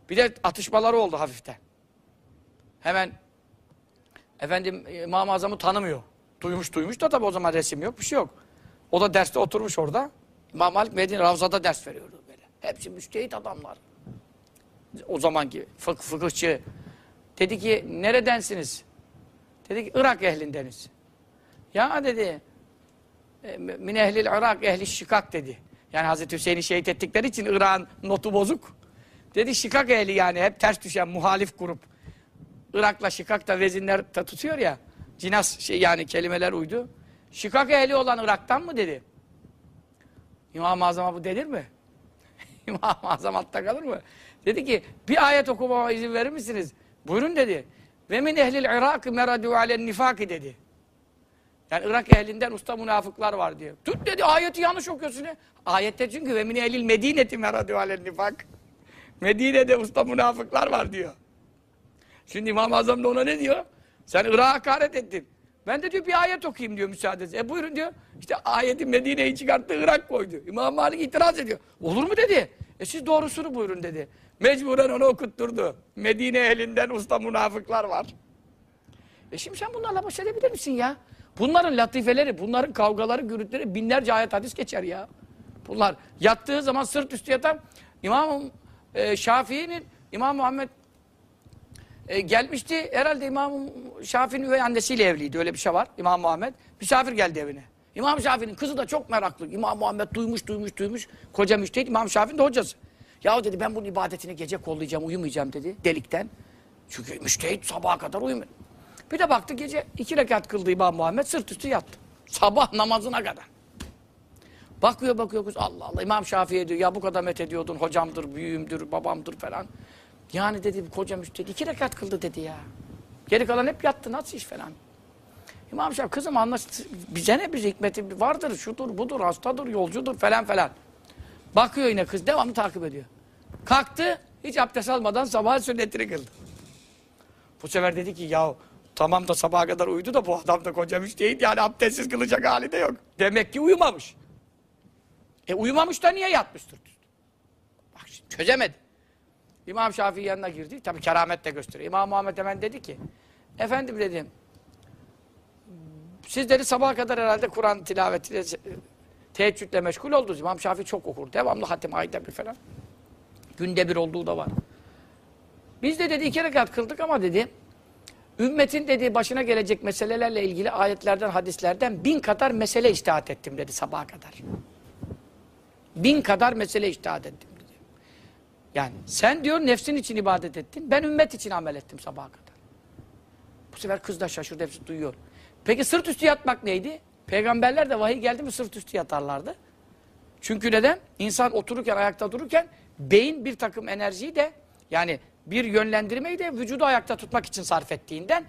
Bir de atışmaları oldu hafiften. Hemen efendim İmam-ı Azam'ı tanımıyor. Duymuş duymuş da tabii o zaman resim yok bir şey yok. O da derste oturmuş orada. İmam Malik Medine Ravza'da ders veriyordu böyle. Hepsi müştehit adamlar. O zamanki fıkıh, fıkıhçı. Dedi ki neredensiniz? Dedi ki Irak ehlindeniz. Ya dedi e, min ehlil Irak ehli şikak dedi. Yani Hazreti Hüseyin'i şehit ettikleri için Irak'ın notu bozuk. Dedi şikak ehli yani hep ters düşen muhalif grup. Irak'la şikak da vezinler da tutuyor ya. Cinas şey yani kelimeler uydu. Şikak ehli olan Irak'tan mı dedi. İmam-ı Azam'a bu denir mi? İmam-ı Azam altta kalır mı? Dedi ki bir ayet okumama izin verir misiniz? Buyurun dedi. Ve min ehlil Irak meradu alen nifaki dedi. Yani Irak ehlinden usta münafıklar var diyor. Tut dedi ayeti yanlış okuyorsun. Ayette çünkü ve min ehlil medineti meradu alen nifak. Medine'de usta münafıklar var diyor. Şimdi İmam-ı Azam da ona ne diyor? Sen Irak'a hakaret ettin. Ben de diyor bir ayet okuyayım diyor müsaadesi. E buyurun diyor. İşte ayeti Medine'yi çıkarttı Irak koydu. İmam Malik itiraz ediyor. Olur mu dedi. E siz doğrusunu buyurun dedi. Mecburen onu okutturdu. Medine ehlinden usta münafıklar var. E şimdi sen bunlarla baş edebilir misin ya? Bunların latifeleri, bunların kavgaları, gürültüleri binlerce ayet hadis geçer ya. Bunlar yattığı zaman sırt üstü yatan İmam e, Şafii'nin İmam Muhammed e, gelmişti. Herhalde İmam Şafii'nin üvey annesiyle evliydi. Öyle bir şey var. İmam Muhammed. Misafir geldi evine. İmam Şafii'nin kızı da çok meraklı. İmam Muhammed duymuş, duymuş, duymuş. Koca müştehit İmam Şafii'nin de hocası. Ya dedi ben bunun ibadetini gece kollayacağım, uyumayacağım dedi delikten. Çünkü müştehit sabaha kadar uyumuyor. Bir de baktı gece iki rekat kıldı İmam Muhammed sırt üstü yattı. Sabah namazına kadar. Bakıyor bakıyor kız Allah Allah İmam Şafii'ye diyor ya bu kadar met ediyordun hocamdır, büyüğümdür, babamdır falan. Yani dedi koca müştehit iki rekat kıldı dedi ya. Geri kalan hep yattı nasıl iş falan. İmam Şafii kızım anlaş bize ne bir hikmeti vardır şudur budur hastadır yolcudur falan falan. Bakıyor yine kız devamlı takip ediyor. Kalktı hiç abdest almadan sabah sünnetini kıldı. Bu sefer dedi ki ya Tamam da sabaha kadar uyudu da bu adam da koca müştehit yani abdestsiz kılacak hali de yok. Demek ki uyumamış. E uyumamış da niye yatmıştır? Bak şimdi çözemedi. İmam Şafii yanına girdi. Tabi keramet de gösteriyor. İmam Muhammed hemen dedi ki efendim dedim siz dedi sabaha kadar herhalde Kur'an tilavetiyle teheccüdle meşgul oldunuz. İmam Şafii çok okur. Devamlı hatim ayda bir falan. Günde bir olduğu da var. Biz de dedi iki rekat kıldık ama dedi ümmetin dedi başına gelecek meselelerle ilgili ayetlerden, hadislerden bin kadar mesele iştihat ettim dedi sabaha kadar. Bin kadar mesele iştihat ettim dedi. Yani sen diyor nefsin için ibadet ettin, ben ümmet için amel ettim sabaha kadar. Bu sefer kız da şaşırdı, hepsi duyuyor. Peki sırt üstü yatmak neydi? Peygamberler de vahiy geldi mi sırt üstü yatarlardı. Çünkü neden? İnsan otururken, ayakta dururken beyin bir takım enerjiyi de yani bir yönlendirmeyi de vücudu ayakta tutmak için sarf ettiğinden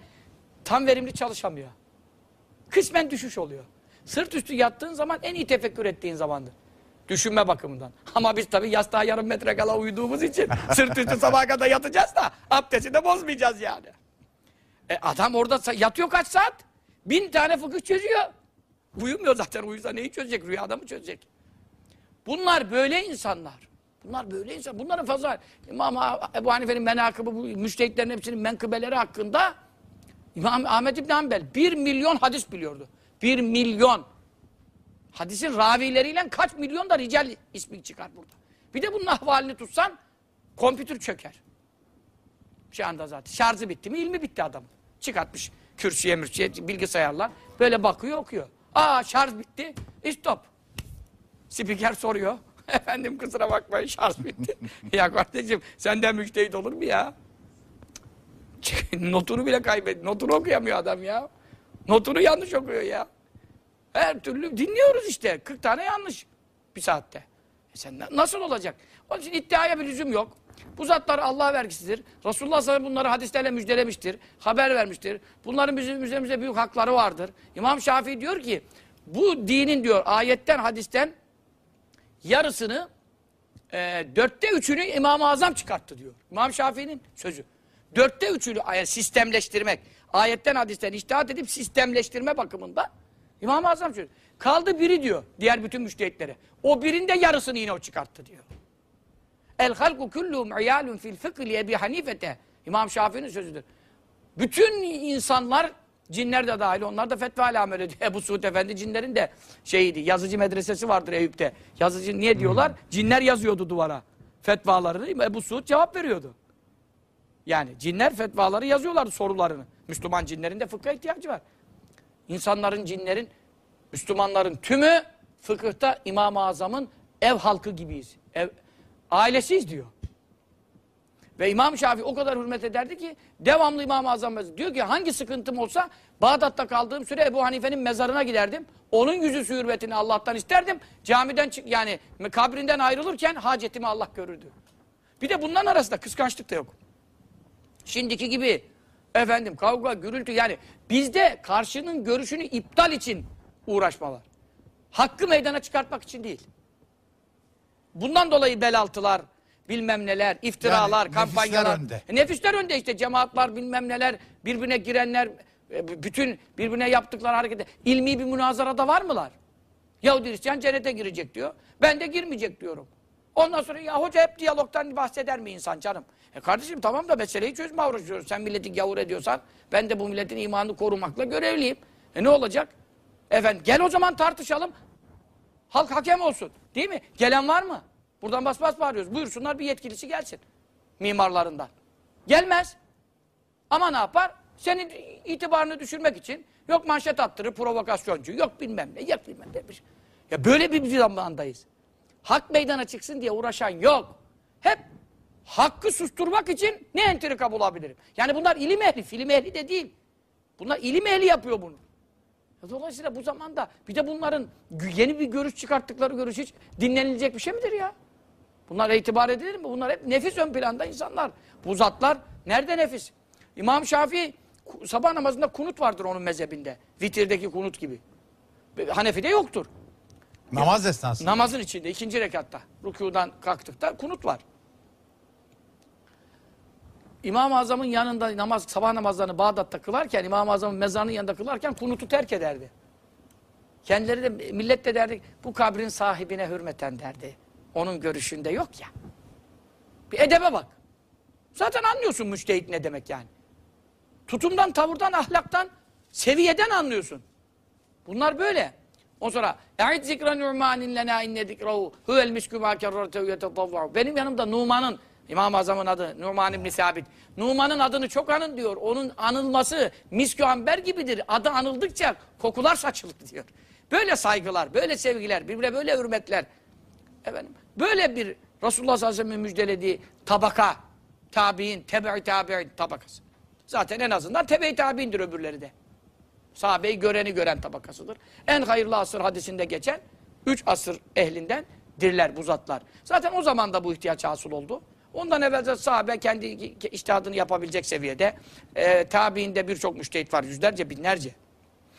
tam verimli çalışamıyor. Kısmen düşüş oluyor. Sırt üstü yattığın zaman en iyi tefekkür ettiğin zamandır. Düşünme bakımından. Ama biz tabii yastığa yarım metre kala uyuduğumuz için sırt üstü sabaha kadar yatacağız da abdesti de bozmayacağız yani. E adam orada yatıyor kaç saat? Bin tane fıkıh çözüyor. Uyumuyor zaten uyusa neyi çözecek? Rüyada mı çözecek? Bunlar böyle insanlar. Bunlar böyle insan. Bunların fazla İmam Ebu Hanife'nin menakıbı, bu müştehitlerin hepsinin menkıbeleri hakkında İmam Ahmet İbni Hanbel bir milyon hadis biliyordu. Bir milyon. Hadisin ravileriyle kaç milyon da rical ismi çıkar burada. Bir de bunun ahvalini tutsan kompütür çöker. Şu anda zaten. Şarjı bitti mi ilmi bitti adam. Çıkartmış kürsüye mürçüye bilgisayarla. Böyle bakıyor okuyor. Aa şarj bitti. Stop. Spiker soruyor. Efendim kusura bakmayın şarj bitti. ya kardeşim senden müştehit olur mu ya? Notunu bile kaybet. Notunu okuyamıyor adam ya. Notunu yanlış okuyor ya. Her türlü dinliyoruz işte. 40 tane yanlış bir saatte. E sen na- nasıl olacak? Onun için iddiaya bir lüzum yok. Bu zatlar Allah vergisidir. Resulullah sellem bunları hadislerle müjdelemiştir. Haber vermiştir. Bunların bizim üzerimizde büyük hakları vardır. İmam Şafii diyor ki bu dinin diyor ayetten hadisten yarısını e, dörtte üçünü İmam-ı Azam çıkarttı diyor. İmam Şafii'nin sözü. Dörtte üçünü sistemleştirmek. Ayetten hadisten iştihat edip sistemleştirme bakımında İmam-ı Azam söylüyor. Kaldı biri diyor diğer bütün müştehitlere. O birinde yarısını yine o çıkarttı diyor. El halku kulluhum iyalun fil fıkhi Ebi Hanifete. İmam Şafii'nin sözüdür. Bütün insanlar cinler de dahil onlar da fetva ile amel ediyor. Ebu Suud Efendi cinlerin de şeyiydi. Yazıcı medresesi vardır Eyüp'te. Yazıcı niye diyorlar? Cinler yazıyordu duvara. Fetvalarını Ebu Suud cevap veriyordu. Yani cinler fetvaları yazıyorlardı sorularını. Müslüman cinlerin de fıkha ihtiyacı var. İnsanların, cinlerin, Müslümanların tümü fıkıhta İmam-ı Azam'ın ev halkı gibiyiz. Ev, ailesiyiz diyor. Ve İmam Şafii o kadar hürmet ederdi ki devamlı İmam-ı Azam. Diyor ki hangi sıkıntım olsa Bağdat'ta kaldığım süre Ebu Hanife'nin mezarına giderdim. Onun yüzü hürmetini Allah'tan isterdim. Camiden çık yani kabrinden ayrılırken hacetimi Allah görürdü. Bir de bunların arasında kıskançlık da yok. Şimdiki gibi efendim kavga, gürültü yani bizde karşının görüşünü iptal için uğraşmalar. Hakkı meydana çıkartmak için değil. Bundan dolayı bel altılar, bilmem neler, iftiralar, Yani kampanyalar. nefisler önde. Nefisler önde işte cemaatler bilmem neler, birbirine girenler, e, bütün birbirine yaptıkları harekete. ilmi bir münazarada var mılar? Yahudi Hristiyan cennete girecek diyor. Ben de girmeyecek diyorum. Ondan sonra ya hoca hep diyalogtan bahseder mi insan canım? E kardeşim tamam da meseleyi çözme uğraşıyoruz. Sen milleti gavur ediyorsan ben de bu milletin imanını korumakla görevliyim. E ne olacak? Efendim gel o zaman tartışalım. Halk hakem olsun. Değil mi? Gelen var mı? Buradan bas bas bağırıyoruz. Buyursunlar bir yetkilisi gelsin. Mimarlarından. Gelmez. Ama ne yapar? Senin itibarını düşürmek için yok manşet attırır provokasyoncu, yok bilmem ne, yok bilmem ne. Ya böyle bir zamandayız. Hak meydana çıksın diye uğraşan yok. Hep hakkı susturmak için ne entrika bulabilirim? Yani bunlar ilim ehli, film ehli de değil. Bunlar ilim ehli yapıyor bunu. Dolayısıyla bu zamanda bir de bunların yeni bir görüş çıkarttıkları görüş hiç dinlenilecek bir şey midir ya? Bunlara itibar edilir mi? Bunlar hep nefis ön planda insanlar. Bu zatlar nerede nefis? İmam Şafii sabah namazında kunut vardır onun mezhebinde. Vitirdeki kunut gibi. Hanefi'de yoktur. Namaz esnasında. Namazın içinde ikinci rekatta. Rükudan kalktıkta kunut var. İmam-ı Azam'ın yanında namaz, sabah namazlarını Bağdat'ta kılarken, İmam-ı Azam'ın mezarının yanında kılarken kunutu terk ederdi. Kendileri de millet de derdi bu kabrin sahibine hürmeten derdi. Onun görüşünde yok ya. Bir edebe bak. Zaten anlıyorsun müştehit ne demek yani. Tutumdan, tavırdan, ahlaktan, seviyeden anlıyorsun. Bunlar böyle. O sonra اَعِدْ ذِكْرَ نُعْمَانٍ لَنَا اِنَّ ذِكْرَهُ هُوَ الْمِسْكُ مَا كَرَّرْتَهُ يَتَطَوَّعُ Benim yanımda Numan'ın, İmam-ı Azam'ın adı Numan İbni Sabit. Numan'ın adını çok anın diyor. Onun anılması miskü amber gibidir. Adı anıldıkça kokular saçılır diyor. Böyle saygılar, böyle sevgiler, birbirine böyle hürmetler. Efendim, böyle bir Resulullah sallallahu aleyhi ve sellem'in müjdelediği tabaka, tabi'in, tebe-i tabi'in tabakası. Zaten en azından tebe-i tabi'indir öbürleri de. Sahabeyi göreni gören tabakasıdır. En hayırlı asır hadisinde geçen üç asır ehlinden dirler bu zatlar. Zaten o zaman da bu ihtiyaç hasıl oldu. Ondan evvel de sahabe kendi iştihadını yapabilecek seviyede. E, tabiinde birçok müştehit var. Yüzlerce, binlerce.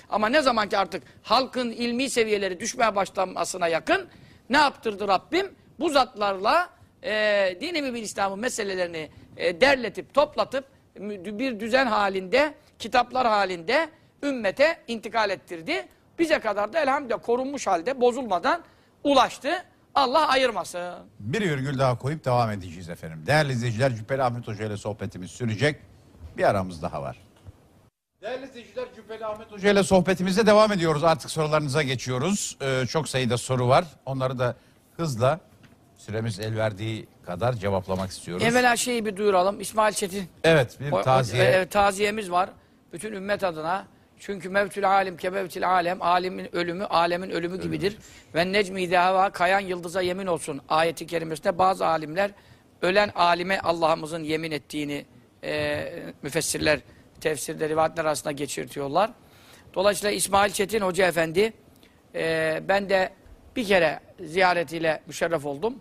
Ama ne zaman ki artık halkın ilmi seviyeleri düşmeye başlamasına yakın ne yaptırdı Rabbim? Bu zatlarla e, dini mübin İslam'ın meselelerini e, derletip, toplatıp bir düzen halinde, kitaplar halinde ümmete intikal ettirdi. Bize kadar da elhamdülillah korunmuş halde bozulmadan ulaştı. Allah ayırmasın. Bir virgül daha koyup devam edeceğiz efendim. Değerli izleyiciler Cübbeli Ahmet Hoca ile sohbetimiz sürecek. Bir aramız daha var. Değerli izleyiciler Cübbeli Ahmet Hoca ile sohbetimize devam ediyoruz. Artık sorularınıza geçiyoruz. Ee, çok sayıda soru var. Onları da hızla süremiz el verdiği kadar cevaplamak istiyoruz. Evvela şeyi bir duyuralım. İsmail Çetin Evet bir O- o- taziye. e, taziyemiz var. Bütün ümmet adına. Çünkü mevtül alim ke mevtül alem. Alimin ölümü alemin ölümü gibidir. Ve necmi idâhâ kayan yıldıza yemin olsun. Ayeti kerimesinde bazı alimler ölen alime Allah'ımızın yemin ettiğini e, müfessirler tefsirde rivayetler arasında geçirtiyorlar. Dolayısıyla İsmail Çetin Hoca Efendi e, ben de bir kere ziyaretiyle müşerref oldum.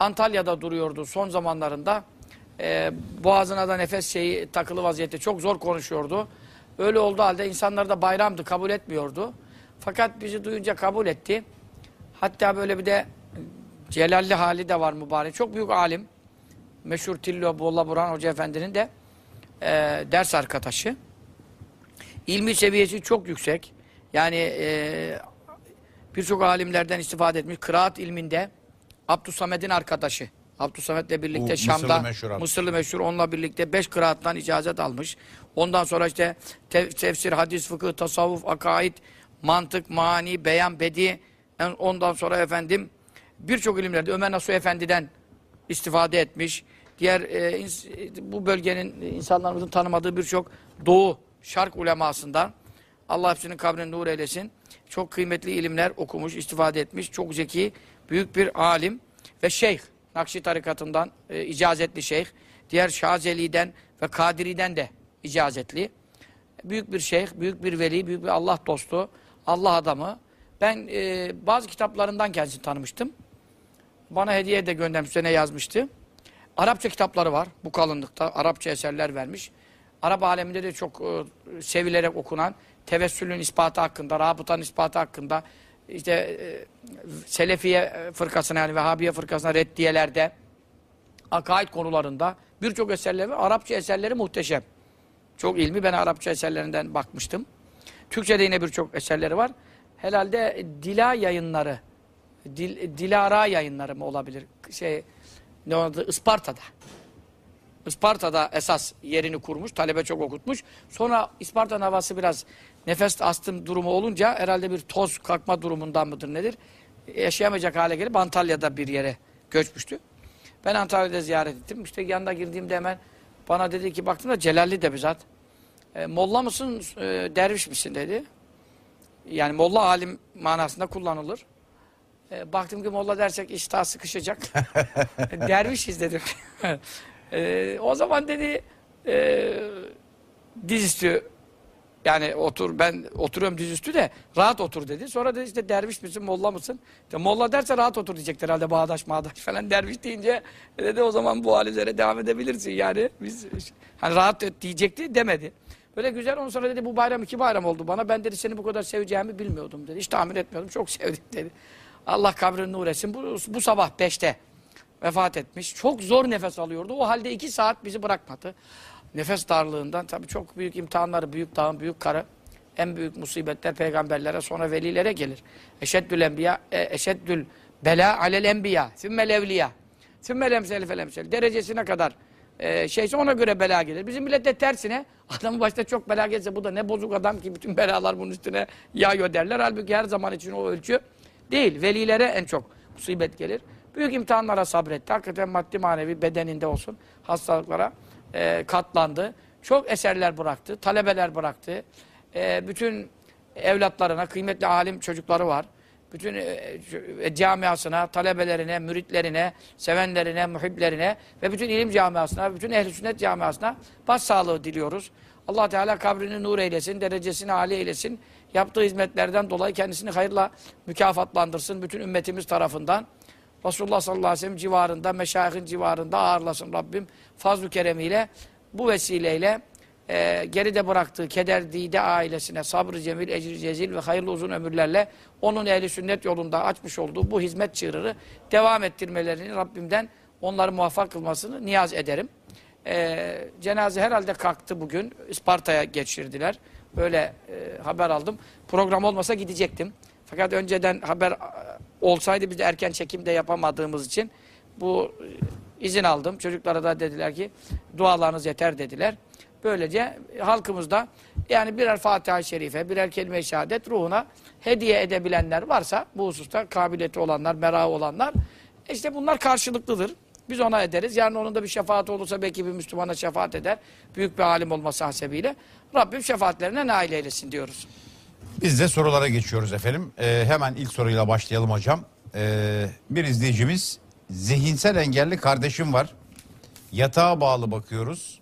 Antalya'da duruyordu son zamanlarında. Ee, boğazına da nefes şeyi takılı vaziyette çok zor konuşuyordu. Öyle olduğu halde insanlar da bayramdı kabul etmiyordu. Fakat bizi duyunca kabul etti. Hatta böyle bir de celalli hali de var mübarek. Çok büyük alim. Meşhur Tillo Bolla Burhan Hoca Efendi'nin de e, ders arkadaşı. İlmi seviyesi çok yüksek. Yani e, birçok alimlerden istifade etmiş. Kıraat ilminde Abdüsamet'in arkadaşı. Abdüsamet'le birlikte Bu Mısırlı Şam'da meşhur Abdüsamet. Mısırlı meşhur onunla birlikte beş kıraattan icazet almış. Ondan sonra işte te- tefsir, hadis, fıkıh, tasavvuf, akaid, mantık, mani, beyan, bedi. Ondan sonra efendim birçok ilimlerde Ömer Nasuh Efendi'den istifade etmiş. Diğer e, ins- bu bölgenin insanlarımızın tanımadığı birçok Doğu, Şark ulemasından Allah hepsinin kabrini nur eylesin. Çok kıymetli ilimler okumuş, istifade etmiş. Çok zeki, büyük bir alim ve şeyh. Nakşi tarikatından e, icazetli şeyh. Diğer Şazeli'den ve Kadiri'den de icazetli. Büyük bir şeyh, büyük bir veli, büyük bir Allah dostu, Allah adamı. Ben e, bazı kitaplarından kendisini tanımıştım. Bana hediye de göndermiş, sene yazmıştı. Arapça kitapları var bu kalınlıkta. Arapça eserler vermiş. Arap aleminde de çok e, sevilerek okunan tevessülün ispatı hakkında, rabıtanın ispatı hakkında, işte e, Selefiye fırkasına yani Vehhabiye fırkasına reddiyelerde, akaid konularında birçok eserleri. Arapça eserleri muhteşem. Çok ilmi. Ben Arapça eserlerinden bakmıştım. Türkçe'de yine birçok eserleri var. Herhalde Dila yayınları, Dil, Dilara yayınları mı olabilir? Şey, ne oldu? Isparta'da. Isparta'da esas yerini kurmuş, talebe çok okutmuş. Sonra Isparta'nın havası biraz nefes astım durumu olunca herhalde bir toz kalkma durumundan mıdır nedir? Yaşayamayacak hale gelip Antalya'da bir yere göçmüştü. Ben Antalya'da ziyaret ettim. İşte yanına girdiğimde hemen bana dedi ki baktım da Celalli de bizzat. E, molla mısın, e, derviş misin dedi. Yani molla alim manasında kullanılır. E, baktım ki molla dersek iş daha sıkışacak. Dervişiz dedim. E, o zaman dedi e, dizüstü yani otur ben oturuyorum dizüstü de rahat otur dedi. Sonra dedi işte derviş misin molla mısın? İşte molla derse rahat otur diyecektir herhalde bağdaş mağdaş falan. Derviş deyince e, dedi o zaman bu hal üzere devam edebilirsin yani. Biz hani rahat et diyecekti demedi. Böyle güzel ondan sonra dedi bu bayram iki bayram oldu bana. Ben dedi seni bu kadar seveceğimi bilmiyordum dedi. Hiç tahmin etmiyordum. Çok sevdim dedi. Allah kabrini nur etsin. Bu, bu sabah beşte vefat etmiş. Çok zor nefes alıyordu. O halde iki saat bizi bırakmadı. Nefes darlığından tabii çok büyük imtihanları, büyük dağın, büyük karı. En büyük musibetler peygamberlere sonra velilere gelir. Eşeddül enbiya, e, eşeddül bela alel enbiya, sümmel evliya. Sümmel emsel fel emsel. Derecesine kadar e, şeyse ona göre bela gelir. Bizim millet de tersine adamın başta çok bela gelse bu da ne bozuk adam ki bütün belalar bunun üstüne yağıyor derler. Halbuki her zaman için o ölçü değil. Velilere en çok musibet gelir. Büyük imtihanlara sabretti. Hakikaten maddi manevi bedeninde olsun hastalıklara e, katlandı. Çok eserler bıraktı. Talebeler bıraktı. E, bütün evlatlarına kıymetli alim çocukları var. Bütün e, e, camiasına, talebelerine, müritlerine, sevenlerine, muhiblerine ve bütün ilim camiasına, bütün ehl sünnet camiasına başsağlığı diliyoruz. Allah Teala kabrini nur eylesin, derecesini âli eylesin. Yaptığı hizmetlerden dolayı kendisini hayırla mükafatlandırsın bütün ümmetimiz tarafından. Resulullah sallallahu aleyhi ve sellem civarında, meşayihin civarında ağırlasın Rabbim fazl-ı keremiyle bu vesileyle e, geride bıraktığı keder dide ailesine sabrı cemil, ecri cezil ve hayırlı uzun ömürlerle onun ehli sünnet yolunda açmış olduğu bu hizmet çığırı devam ettirmelerini Rabbimden onları muvaffak kılmasını niyaz ederim. E, cenaze herhalde kalktı bugün. Isparta'ya geçirdiler. Böyle e, haber aldım. Program olmasa gidecektim. Fakat önceden haber e, olsaydı biz de erken çekim de yapamadığımız için bu e, izin aldım. Çocuklara da dediler ki dualarınız yeter dediler. Böylece halkımızda yani birer Fatiha-i Şerife, birer kelime-i şehadet ruhuna hediye edebilenler varsa bu hususta kabiliyeti olanlar, merakı olanlar işte bunlar karşılıklıdır. Biz ona ederiz. Yarın onun da bir şefaati olursa belki bir Müslümana şefaat eder. Büyük bir alim olması hasebiyle. Rabbim şefaatlerine nail eylesin diyoruz. Biz de sorulara geçiyoruz efendim. Ee, hemen ilk soruyla başlayalım hocam. Ee, bir izleyicimiz zihinsel engelli kardeşim var. Yatağa bağlı bakıyoruz.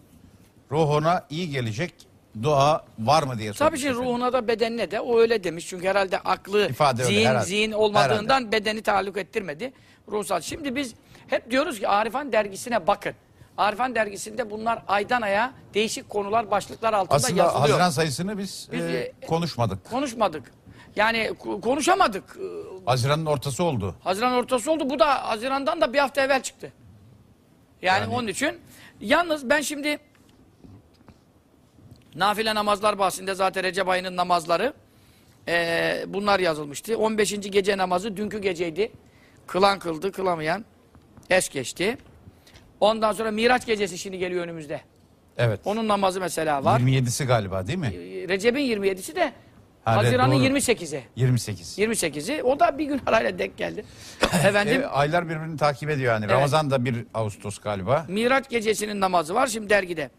Ruhuna iyi gelecek dua var mı diye sormuş. Tabii efendim. ruhuna da bedenine de o öyle demiş. Çünkü herhalde aklı, İfade öyle, zihin, herhalde. zihin olmadığından bedeni taalluk ettirmedi. Ruhsal. Şimdi biz hep diyoruz ki Arifan dergisine bakın. Arifan dergisinde bunlar aydan aya değişik konular, başlıklar altında Aslında yazılıyor. Haziran sayısını biz, Biz, e, e, konuşmadık. Konuşmadık. Yani ko- konuşamadık. Haziran'ın ortası oldu. Haziran ortası oldu. Bu da Haziran'dan da bir hafta evvel çıktı. Yani, Yani- onun için. Yalnız ben şimdi nafile namazlar bahsinde zaten Recep ayının namazları eee, bunlar yazılmıştı. 15. gece namazı dünkü geceydi. Kılan kıldı, kılamayan es geçti. Ondan sonra Miraç gecesi şimdi geliyor önümüzde. Evet. Onun namazı mesela var. 27'si galiba değil mi? Recep'in 27'si de Ha, evet, Haziran'ın doğru. 28'i. 28. 28'i. O da bir gün arayla denk geldi. Efendim E, aylar birbirini takip ediyor yani. Evet. Ramazan da 1 Ağustos galiba. Miraç gecesinin namazı var şimdi dergide.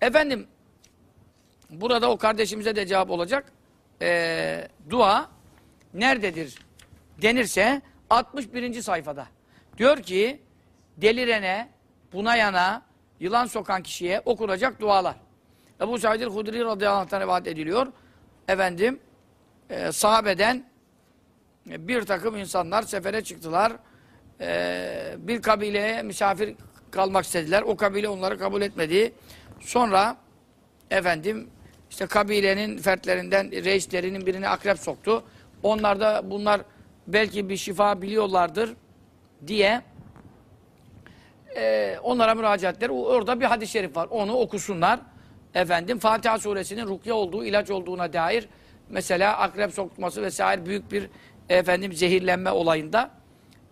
Efendim burada o kardeşimize de cevap olacak. Ee, dua nerededir denirse 61. sayfada. Diyor ki delirene, bunayana, yılan sokan kişiye okunacak dualar. Ebu Said el-Hudri radıyallahu anh'tan rivayet ediliyor. Efendim e, sahabeden bir takım insanlar sefere çıktılar. E, bir kabileye misafir kalmak istediler. O kabile onları kabul etmedi. Sonra efendim işte kabilenin fertlerinden reislerinin birini akrep soktu. Onlar da bunlar belki bir şifa biliyorlardır diye e, onlara müracaat ettiler. Orada bir hadis-i şerif var. Onu okusunlar. Efendim Fatiha suresinin rukye olduğu, ilaç olduğuna dair mesela akrep sokması vesaire büyük bir efendim zehirlenme olayında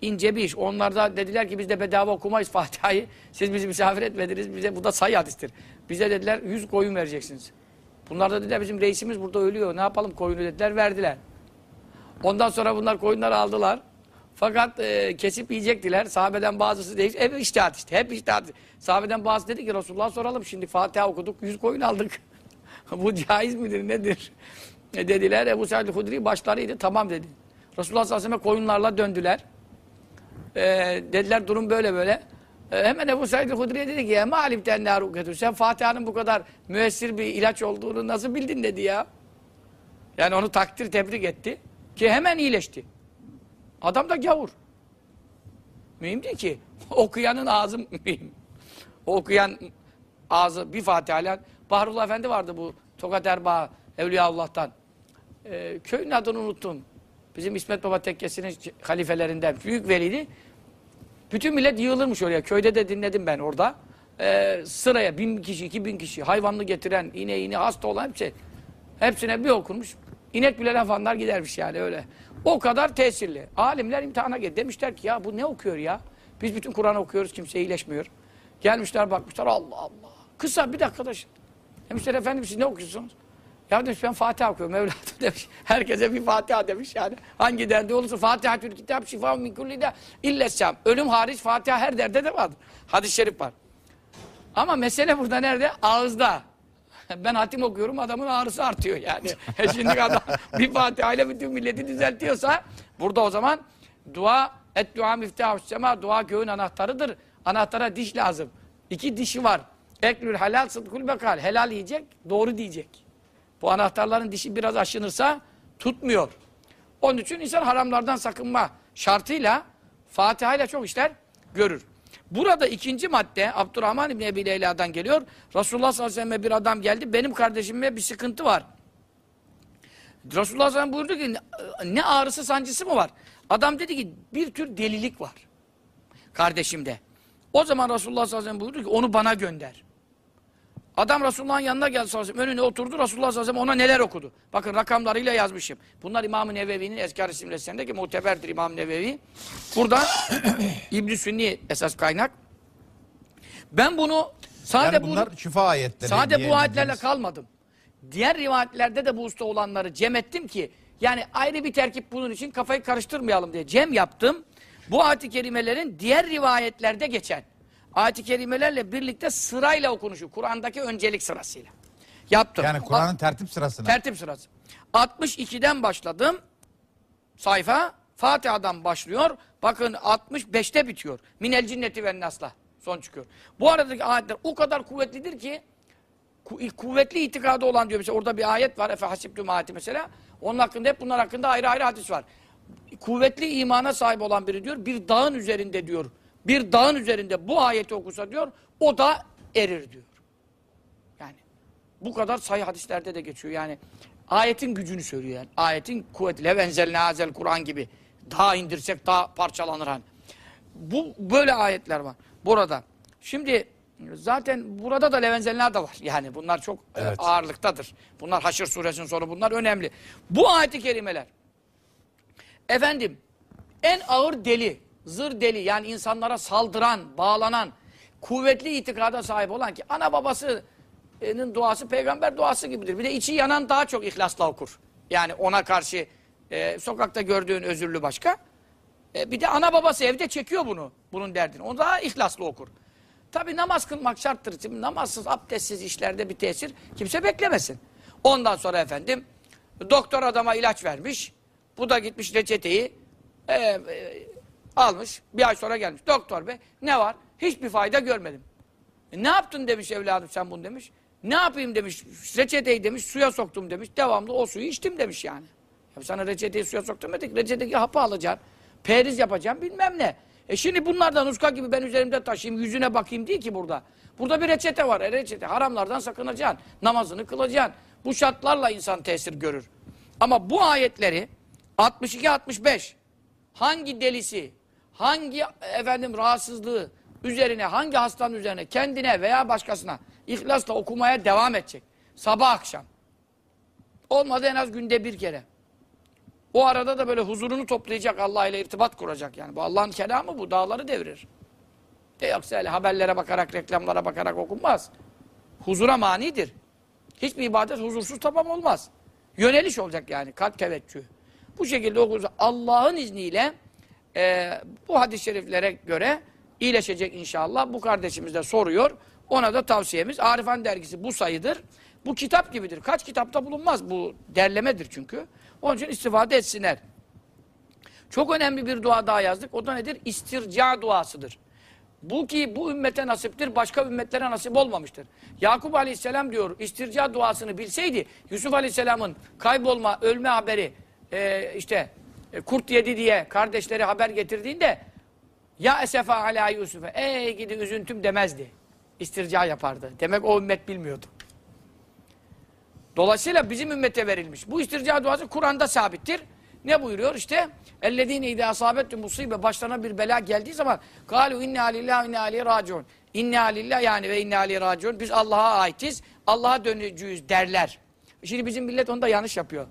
ince bir iş. Onlar da dediler ki biz de bedava okumayız Fatiha'yı. Siz bizi misafir etmediniz. Bize bu da sayı hadistir. Bize dediler 100 koyun vereceksiniz. Bunlar da dediler bizim reisimiz burada ölüyor. Ne yapalım koyunu dediler verdiler. Ondan sonra bunlar koyunları aldılar. Fakat e, kesip yiyecektiler. Sahabeden bazısı değil. Hep iştihat işte. Hep iştihat. Sahabeden bazısı dedi ki Resulullah soralım. Şimdi Fatiha okuduk. Yüz koyun aldık. Bu caiz midir nedir? E, dediler. Ebu Said Hudri başlarıydı. Tamam dedi. Resulullah sallallahu aleyhi ve sellem koyunlarla döndüler. E, dediler durum böyle böyle. E, hemen Ebu Said Hudri'ye dedi ki ya malim tenne ruketü. Sen Fatiha'nın bu kadar müessir bir ilaç olduğunu nasıl bildin dedi ya. Yani onu takdir tebrik etti. Ki hemen iyileşti. Adam da gavur. Mühim değil ki. Okuyanın ağzı mühim. Okuyan ağzı bir Fatiha'yla. Bahrullah Efendi vardı bu Tokat Erbaa Evliyaullah'tan. Ee, köyün adını unuttum. Bizim İsmet Baba Tekkesi'nin halifelerinden. Büyük veliydi. Bütün millet yığılırmış oraya. Köyde de dinledim ben orada. Ee, sıraya bin kişi, iki bin kişi, hayvanlı getiren, ineğini, hasta olan hepsi. Hepsine bir okunmuş. İnek bile laf anlar gidermiş yani öyle. O kadar tesirli. Alimler imtihana geldi. Demişler ki ya bu ne okuyor ya? Biz bütün Kur'an okuyoruz kimse iyileşmiyor. Gelmişler bakmışlar Allah Allah. Kısa bir dakikada şimdi. Demişler efendim siz ne okuyorsunuz? Ya demiş ben Fatiha okuyorum evladım demiş. Herkese bir Fatiha demiş yani. Hangi derde olursa Fatiha tül kitap şifa min kulli de illessam. Ölüm hariç Fatiha her derde de vardır. Hadis-i şerif var. Ama mesele burada nerede? Ağızda. Ben hatim okuyorum adamın ağrısı artıyor yani. E Şimdi adam bir Fatiha ile bütün milleti düzeltiyorsa burada o zaman dua et dua miftahus sema dua göğün anahtarıdır. Anahtara diş lazım. İki dişi var. Eklül helal sıdkul bekal. Helal yiyecek, doğru diyecek. Bu anahtarların dişi biraz aşınırsa tutmuyor. Onun için insan haramlardan sakınma şartıyla Fatiha ile çok işler görür. Burada ikinci madde Abdurrahman İbni Ebi Leyla'dan geliyor. Resulullah sallallahu aleyhi ve sellem'e bir adam geldi. Benim kardeşime bir sıkıntı var. Resulullah sallallahu aleyhi ve sellem buyurdu ki ne ağrısı sancısı mı var? Adam dedi ki bir tür delilik var kardeşimde. O zaman Resulullah sallallahu aleyhi ve sellem buyurdu ki onu bana gönder. Adam Resulullah'ın yanına geldi sallallahu aleyhi ve sellem. Önüne oturdu. Resulullah sallallahu aleyhi ve sellem ona neler okudu. Bakın rakamlarıyla yazmışım. Bunlar İmam-ı Nevevi'nin Eskar isimli eserindeki muteberdir İmam-ı Nevevi. Burada İbn-i Sünni esas kaynak. Ben bunu sadece Yani bunlar bu, şifa ayetleri. Sade bu ayetlerle kalmadım. Diğer rivayetlerde de bu usta olanları cem ettim ki yani ayrı bir terkip bunun için kafayı karıştırmayalım diye cem yaptım. Bu ayet-i kerimelerin diğer rivayetlerde geçen ayet-i kerimelerle birlikte sırayla okunuşu. Kur'an'daki öncelik sırasıyla. Yaptım. Yani Kur'an'ın tertip sırasına. Tertip sırası. 62'den başladım. Sayfa Fatiha'dan başlıyor. Bakın 65'te bitiyor. Minel cinneti ve nasla. Son çıkıyor. Bu aradaki ayetler o kadar kuvvetlidir ki ku- kuvvetli itikadı olan diyor. Mesela orada bir ayet var. Efe hasibtüm ayeti mesela. Onun hakkında hep bunlar hakkında ayrı ayrı hadis var. Kuvvetli imana sahip olan biri diyor. Bir dağın üzerinde diyor. Bir dağın üzerinde bu ayeti okusa diyor. O da erir diyor. Yani bu kadar sayı hadislerde de geçiyor yani. Ayetin gücünü söylüyor yani. Ayetin kuvveti. Levenzel nazel Kur'an gibi. Daha indirsek daha parçalanır hani. Bu böyle ayetler var burada. Şimdi zaten burada da levenzelna da var. Yani bunlar çok e, Evet. ağırlıktadır. Bunlar Haşr suresinin sonu bunlar önemli. Bu ayeti kerimeler efendim en ağır deli, zır deli yani insanlara saldıran, bağlanan, kuvvetli itikada sahip olan ki ana babasının duası peygamber duası gibidir. Bir de içi yanan daha çok ihlasla okur. Yani ona karşı e, sokakta gördüğün özürlü başka. E, bir de ana babası evde çekiyor bunu, bunun derdini. O daha ihlaslı okur. Tabi namaz kılmak şarttır. Şimdi namazsız, abdestsiz işlerde bir tesir kimse beklemesin. Ondan sonra efendim doktor adama ilaç vermiş. Bu da gitmiş reçeteyi e, e, almış. Bir ay sonra gelmiş. Doktor bey ne var? Hiçbir fayda görmedim. E, ne yaptın demiş evladım sen bunu demiş. Ne yapayım demiş. Reçeteyi demiş suya soktum demiş. Devamlı o suyu içtim demiş yani. Ya sana reçeteyi suya soktum dedik. Reçeteki hapı alacaksın. Periz yapacaksın bilmem ne. E şimdi bunlardan uska gibi ben üzerimde taşıyayım yüzüne bakayım değil ki burada. Burada bir reçete var. E reçete haramlardan sakınacaksın. Namazını kılacaksın. Bu şartlarla insan tesir görür. Ama bu ayetleri 62-65 hangi delisi, hangi efendim rahatsızlığı üzerine, hangi hastanın üzerine, kendine veya başkasına ihlasla okumaya devam edecek. Sabah akşam. Olmadı en az günde bir kere. O arada da böyle huzurunu toplayacak, Allah ile irtibat kuracak yani. Bu Allah'ın kelamı bu, dağları devirir. E yoksa öyle haberlere bakarak, reklamlara bakarak okunmaz. Huzura manidir. Hiçbir ibadet huzursuz tamam olmaz. Yöneliş olacak yani, kalp teveccühü. Bu şekilde okursa Allah'ın izniyle e, bu hadis-i şeriflere göre iyileşecek inşallah. Bu kardeşimiz de soruyor. Ona da tavsiyemiz. Arifan dergisi bu sayıdır. Bu kitap gibidir. Kaç kitapta bulunmaz. Bu derlemedir çünkü. Onun için istifade etsinler. Çok önemli bir dua daha yazdık. O da nedir? İstirca duasıdır. Bu ki bu ümmete nasiptir, başka ümmetlere nasip olmamıştır. Yakup Aleyhisselam diyor, istirca duasını bilseydi, Yusuf Aleyhisselam'ın kaybolma, ölme haberi, e, işte e, kurt yedi diye kardeşleri haber getirdiğinde, ya esefa ala Yusuf'e, ey gidi üzüntüm demezdi. İstirca yapardı. Demek o ümmet bilmiyordu. Dolayısıyla bizim ümmete verilmiş. Bu istirca duası Kur'an'da sabittir. Ne buyuruyor işte? Ellezine idâ asâbettu musibe başlarına bir bela geldiği zaman kâlu inna lillahi ve inna ileyhi raciun. İnna lillahi yani ve inna ileyhi raciun. Biz Allah'a aitiz. Allah'a döneceğiz derler. Şimdi bizim millet onu da yanlış yapıyor.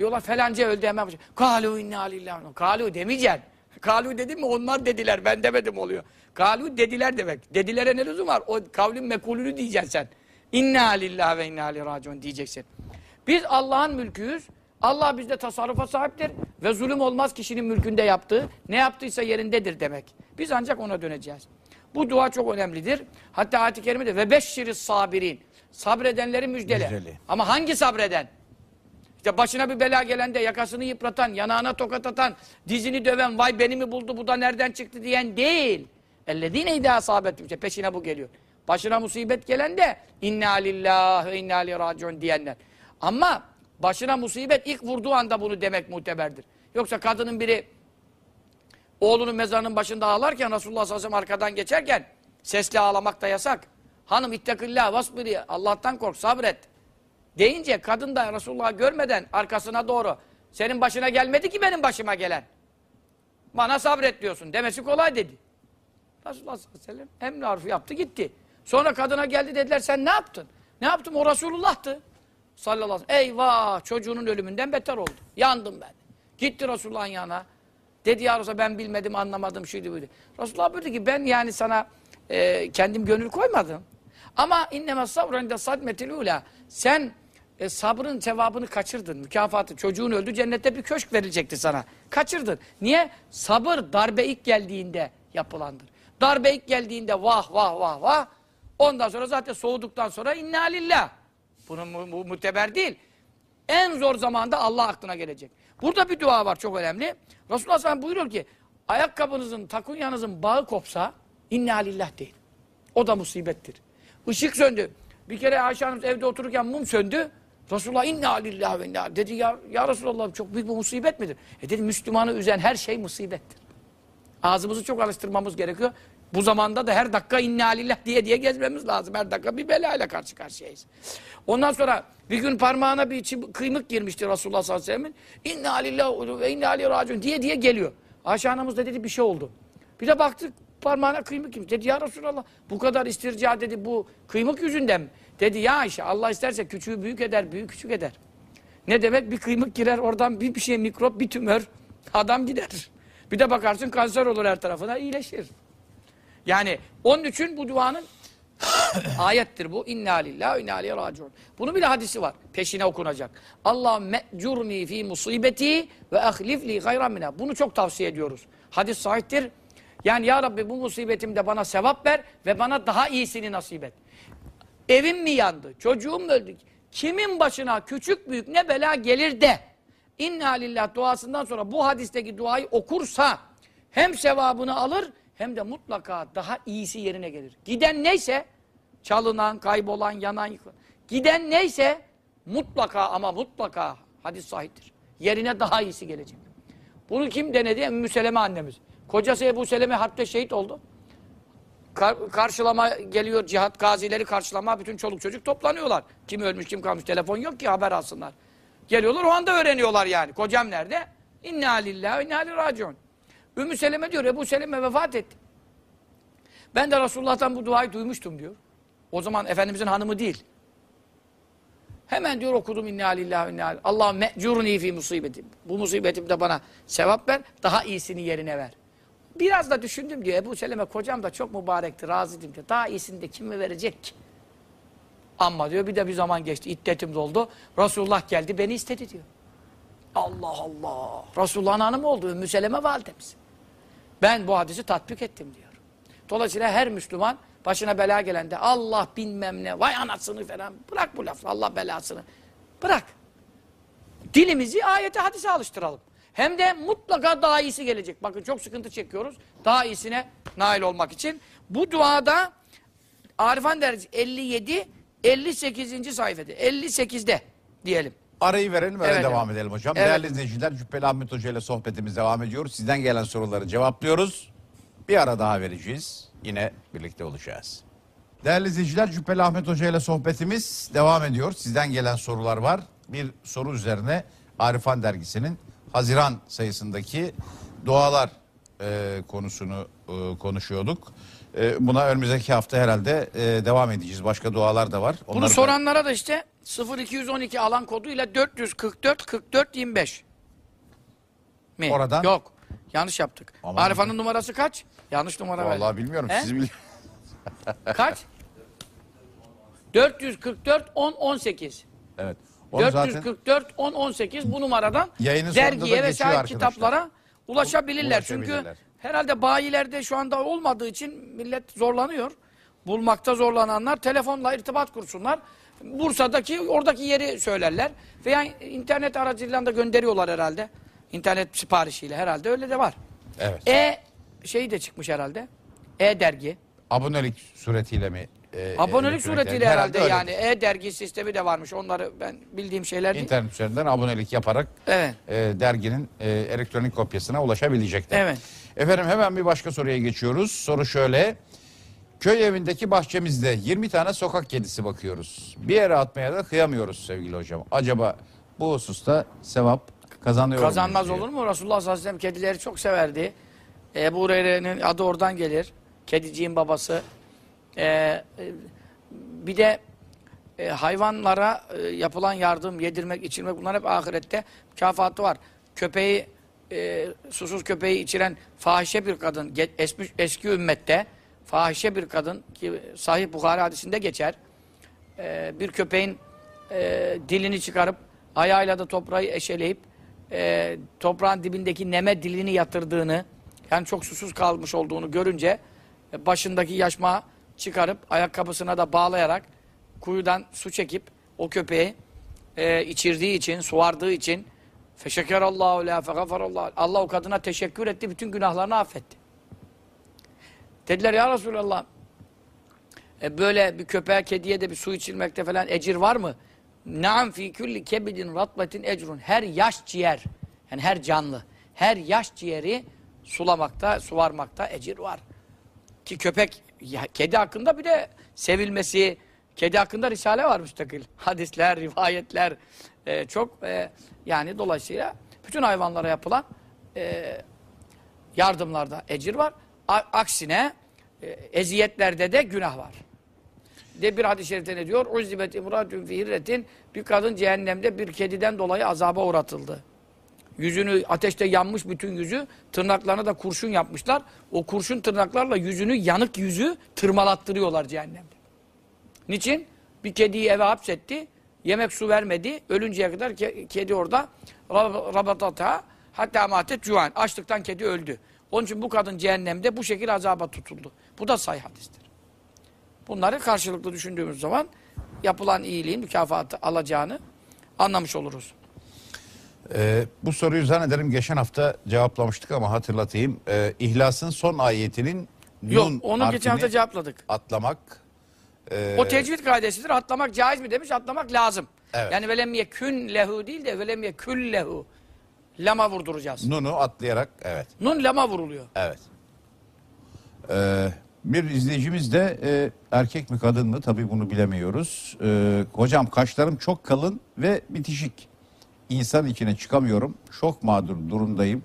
Diyorlar falanca öldü hemen. Kâlu inna lillahi. Kâlu demeyeceksin. Kâlu dedim mi onlar dediler. Ben demedim oluyor. Kâlu dediler demek. Dedilere ne lüzum var? O kavlin mekulünü diyeceksin sen. İnna lillahi ve inna ileyhi raciun diyeceksin. Biz Allah'ın mülküyüz. Allah bizde tasarrufa sahiptir ve zulüm olmaz kişinin mülkünde yaptığı. Ne yaptıysa yerindedir demek. Biz ancak ona döneceğiz. Bu dua çok önemlidir. Hatta ayet-i kerimede ve beşşiriz sabirin. Sabredenleri müjdele. Müjdeli. Ama hangi sabreden? İşte başına bir bela gelende yakasını yıpratan, yanağına tokat atan, dizini döven, vay beni mi buldu bu da nereden çıktı diyen değil. Ellezine idâ asâbetüm. İşte peşine bu geliyor. Başına musibet gelen de inna lillahi ve inna raciun diyenler. Ama başına musibet ilk vurduğu anda bunu demek muteberdir. Yoksa kadının biri oğlunun mezarının başında ağlarken Resulullah sallallahu aleyhi ve arkadan geçerken sesli ağlamak da yasak. Hanım ittekillah vasbiri Allah'tan kork sabret. Deyince kadın da Resulullah'ı görmeden arkasına doğru senin başına gelmedi ki benim başıma gelen. Bana sabret diyorsun demesi kolay dedi. Resulullah sallallahu aleyhi ve sellem emri harfi yaptı gitti. Sonra kadına geldi dediler sen ne yaptın? Ne yaptım o Resulullah'tı. Sallallahu aleyhi ve sellem. Eyvah çocuğunun ölümünden beter oldu. Yandım ben. Gitti Resulullah'ın yanına. Dedi ya Resulallah ben bilmedim anlamadım şuydu buydu. Resulullah buyurdu ki ben yani sana e, kendim gönül koymadım. Ama inneme sabrende sadmetil ula. Sen e, sabrın sevabını kaçırdın. Mükafatı. Çocuğun öldü cennette bir köşk verilecekti sana. Kaçırdın. Niye? Sabır darbe ilk geldiğinde yapılandır. Darbe ilk geldiğinde vah vah vah vah. Ondan sonra zaten soğuduktan sonra inna lillah. Bunun mu, muteber değil. En zor zamanda Allah aklına gelecek. Burada bir dua var çok önemli. Resulullah SAW buyuruyor ki ayakkabınızın, takunyanızın bağı kopsa inna lillah deyin. O da musibettir. Işık söndü. Bir kere Ayşe Hanım evde otururken mum söndü. Resulullah inna lillahi ve inna dedi ya, ya Resulallah çok büyük bir musibet midir? E dedi Müslümanı üzen her şey musibettir. Ağzımızı çok alıştırmamız gerekiyor. Bu zamanda da her dakika inna lillah diye diye gezmemiz lazım. Her dakika bir belayla karşı karşıyayız. Ondan sonra bir gün parmağına bir çim- kıymık girmişti Resulullah sallallahu aleyhi ve sellem'in. İnna lillah ve inna aleyhi raciun diye diye geliyor. Ayşe anamız da dedi bir şey oldu. Bir de baktık parmağına kıymık girmiş. Dedi ya Resulallah bu kadar istirca dedi bu kıymık yüzünden mi? Dedi ya Ayşe Allah isterse küçüğü büyük eder, büyük küçük eder. Ne demek? Bir kıymık girer oradan bir, bir şey mikrop, bir tümör adam gider. Bir de bakarsın kanser olur her tarafına iyileşir. Yani onun için bu duanın ayettir bu. İnna lillahi inna ileyhi raciun. Bunun bile hadisi var. Peşine okunacak. Allah me'curni fi musibeti ve ahlif li gayran minha. Bunu çok tavsiye ediyoruz. Hadis sahiptir. Yani ya Rabbi bu musibetimde bana sevap ver ve bana daha iyisini nasip et. Evim mi yandı? Çocuğum mu öldü? Kimin başına küçük büyük ne bela gelir de İnna lillah duasından sonra bu hadisteki duayı okursa hem sevabını alır hem de mutlaka daha iyisi yerine gelir. Giden neyse çalınan, kaybolan, yanan, yıkılan. Giden neyse mutlaka ama mutlaka hadis sahiptir. Yerine daha iyisi gelecek. Bunu kim denedi? Ümmü Seleme annemiz. Kocası Ebu Seleme harpte şehit oldu. Kar- karşılama geliyor cihat gazileri karşılama bütün çoluk çocuk toplanıyorlar. Kim ölmüş kim kalmış telefon yok ki haber alsınlar. Geliyorlar o anda öğreniyorlar yani. Kocam nerede? İnna lillahi inna raciun. Ümmü Seleme diyor Ebu Seleme vefat etti. Ben de Resulullah'tan bu duayı duymuştum diyor. O zaman Efendimizin hanımı değil. Hemen diyor okudum inna lillahi inna. Allah me'curni fi musibetim. Bu musibetimde bana sevap ver, daha iyisini yerine ver. Biraz da düşündüm diyor. Ebu Seleme kocam da çok mübarekti, razıydım diyor. Daha iyisini de kim mi verecek ki? Ama diyor bir de bir zaman geçti. İddetim doldu. Resulullah geldi beni istedi diyor. Allah Allah. Resulullah'ın hanımı oldu. Ümmü Seleme validemiz. Ben bu hadisi tatbik ettim diyor. Dolayısıyla her Müslüman başına bela gelende Allah bilmem ne vay anasını falan bırak bu lafı Allah belasını. Bırak. Dilimizi ayete hadise alıştıralım. Hem de mutlaka daha iyisi gelecek. Bakın çok sıkıntı çekiyoruz. Daha iyisine nail olmak için. Bu duada Arifan dersi 57 58. sayfada. 58'de diyelim. Arayı verelim öyle Evet, devam evet. edelim hocam. Evet. Değerli izleyiciler Cübbeli Ahmet Hoca ile sohbetimiz devam ediyor. Sizden gelen soruları cevaplıyoruz. Bir ara daha vereceğiz. Yine birlikte olacağız. Değerli izleyiciler Cübbeli Ahmet Hoca ile sohbetimiz devam ediyor. Sizden gelen sorular var. Bir soru üzerine Arifan dergisinin Haziran sayısındaki dualar e, konusunu e, konuşuyorduk. E, buna önümüzdeki hafta herhalde e, devam edeceğiz. Başka dualar da var. Bunu Onları da- soranlara da işte 0212 alan koduyla 444 44 25 mi? Oradan- Yok. Yanlış yaptık. Aman. Arifa'nın numarası kaç? Yanlış numara verdim. Vallahi bilmiyorum. He? Siz bil- Kaç? 444 10 18. Evet. Onu zaten 444 10 18 bu numaradan Yayının dergiye ve geçiyor sahip arkadaşlar. kitaplara ulaşabilirler. Çünkü herhalde bayilerde şu anda olmadığı için millet zorlanıyor. Bulmakta zorlananlar telefonla irtibat kursunlar. Bursa'daki oradaki yeri söylerler. Veya internet aracılığıyla da gönderiyorlar herhalde. İnternet siparişiyle herhalde öyle de var. Evet. E şey de çıkmış herhalde. E dergi. abonelik suretiyle mi? E, Abonelik elektronik suretiyle herhalde öyledir. yani e-dergi sistemi de varmış. Onları ben bildiğim şeyler değil. İnternet üzerinden abonelik yaparak Evet. e, derginin e, elektronik kopyasına ulaşabilecekler. Evet. Efendim hemen bir başka soruya geçiyoruz. Soru şöyle. Köy evindeki bahçemizde 20 tane sokak kedisi bakıyoruz. Bir yere atmaya da kıyamıyoruz sevgili hocam. Acaba bu hususta sevap kazanıyor Kazanmaz diyor. olur mu? Resulullah sallallahu aleyhi ve sellem kedileri çok severdi. Ebu Hureyre'nin adı oradan gelir. Kediciğin babası. Ee, e, bir de e, hayvanlara e, yapılan yardım, yedirmek, içirmek bunlar hep ahirette mükafatı var. Köpeği, e, susuz köpeği içiren fahişe bir kadın, ge- eski, ümmette fahişe bir kadın ki Sahih Bukhari hadisinde geçer. E, bir köpeğin e, dilini çıkarıp ayağıyla da toprağı eşeleyip e, toprağın dibindeki neme dilini yatırdığını yani çok susuz kalmış olduğunu görünce e, başındaki yaşmağı çıkarıp ayakkabısına da bağlayarak kuyudan su çekip o köpeği e, içirdiği için, suvardığı için feşekerallahu la fegafarallahu Allah o kadına teşekkür etti, bütün günahlarını affetti. Dediler ya Resulallah e, böyle bir köpeğe, kediye de bir su içirmekte falan ecir var mı? Naam fi kulli kebidin ratbetin ecrun. Her yaş ciğer, yani her canlı, her yaş ciğeri sulamakta, suvarmakta ecir var. Ki köpek, ya, kedi hakkında bir de sevilmesi, kedi hakkında risale var müstakil. Hadisler, rivayetler, e, çok e, yani dolayısıyla bütün hayvanlara yapılan e, yardımlarda ecir var. A- aksine e, eziyetlerde de günah var. De bir hadis-i şerifte ne diyor? Uzzibet imratun fi bir kadın cehennemde bir kediden dolayı azaba uğratıldı. Yüzünü ateşte yanmış bütün yüzü, tırnaklarına da kurşun yapmışlar. O kurşun tırnaklarla yüzünü, yanık yüzü tırmalattırıyorlar cehennemde. Niçin? Bir kediyi eve hapsetti, yemek su vermedi, ölünceye kadar ke- kedi orada rab- rabatata hatta matet cuan. Açlıktan kedi öldü. Onun için bu kadın cehennemde bu şekilde azaba tutuldu. Bu da sahih hadistir. Bunları karşılıklı düşündüğümüz zaman yapılan iyiliğin mükafatı alacağını anlamış oluruz. Ee, bu soruyu zannederim geçen hafta cevaplamıştık ama hatırlatayım. Ee, İhlas'ın son ayetinin Yok, nun onu geçen harfini hafta cevapladık. atlamak. ee, O tecvid kaidesidir. Atlamak caiz mi demiş, atlamak lazım. Evet. Yani velem yekün lehu değil de velem yekül lehu. Lama vurduracağız. Nunu atlayarak evet. Nun lama vuruluyor. Evet. Ee, bir izleyicimiz de e, erkek mi kadın mı tabii bunu bilemiyoruz. Ee, hocam kaşlarım çok kalın ve bitişik. İnsan içine çıkamıyorum. Çok mağdur durumdayım.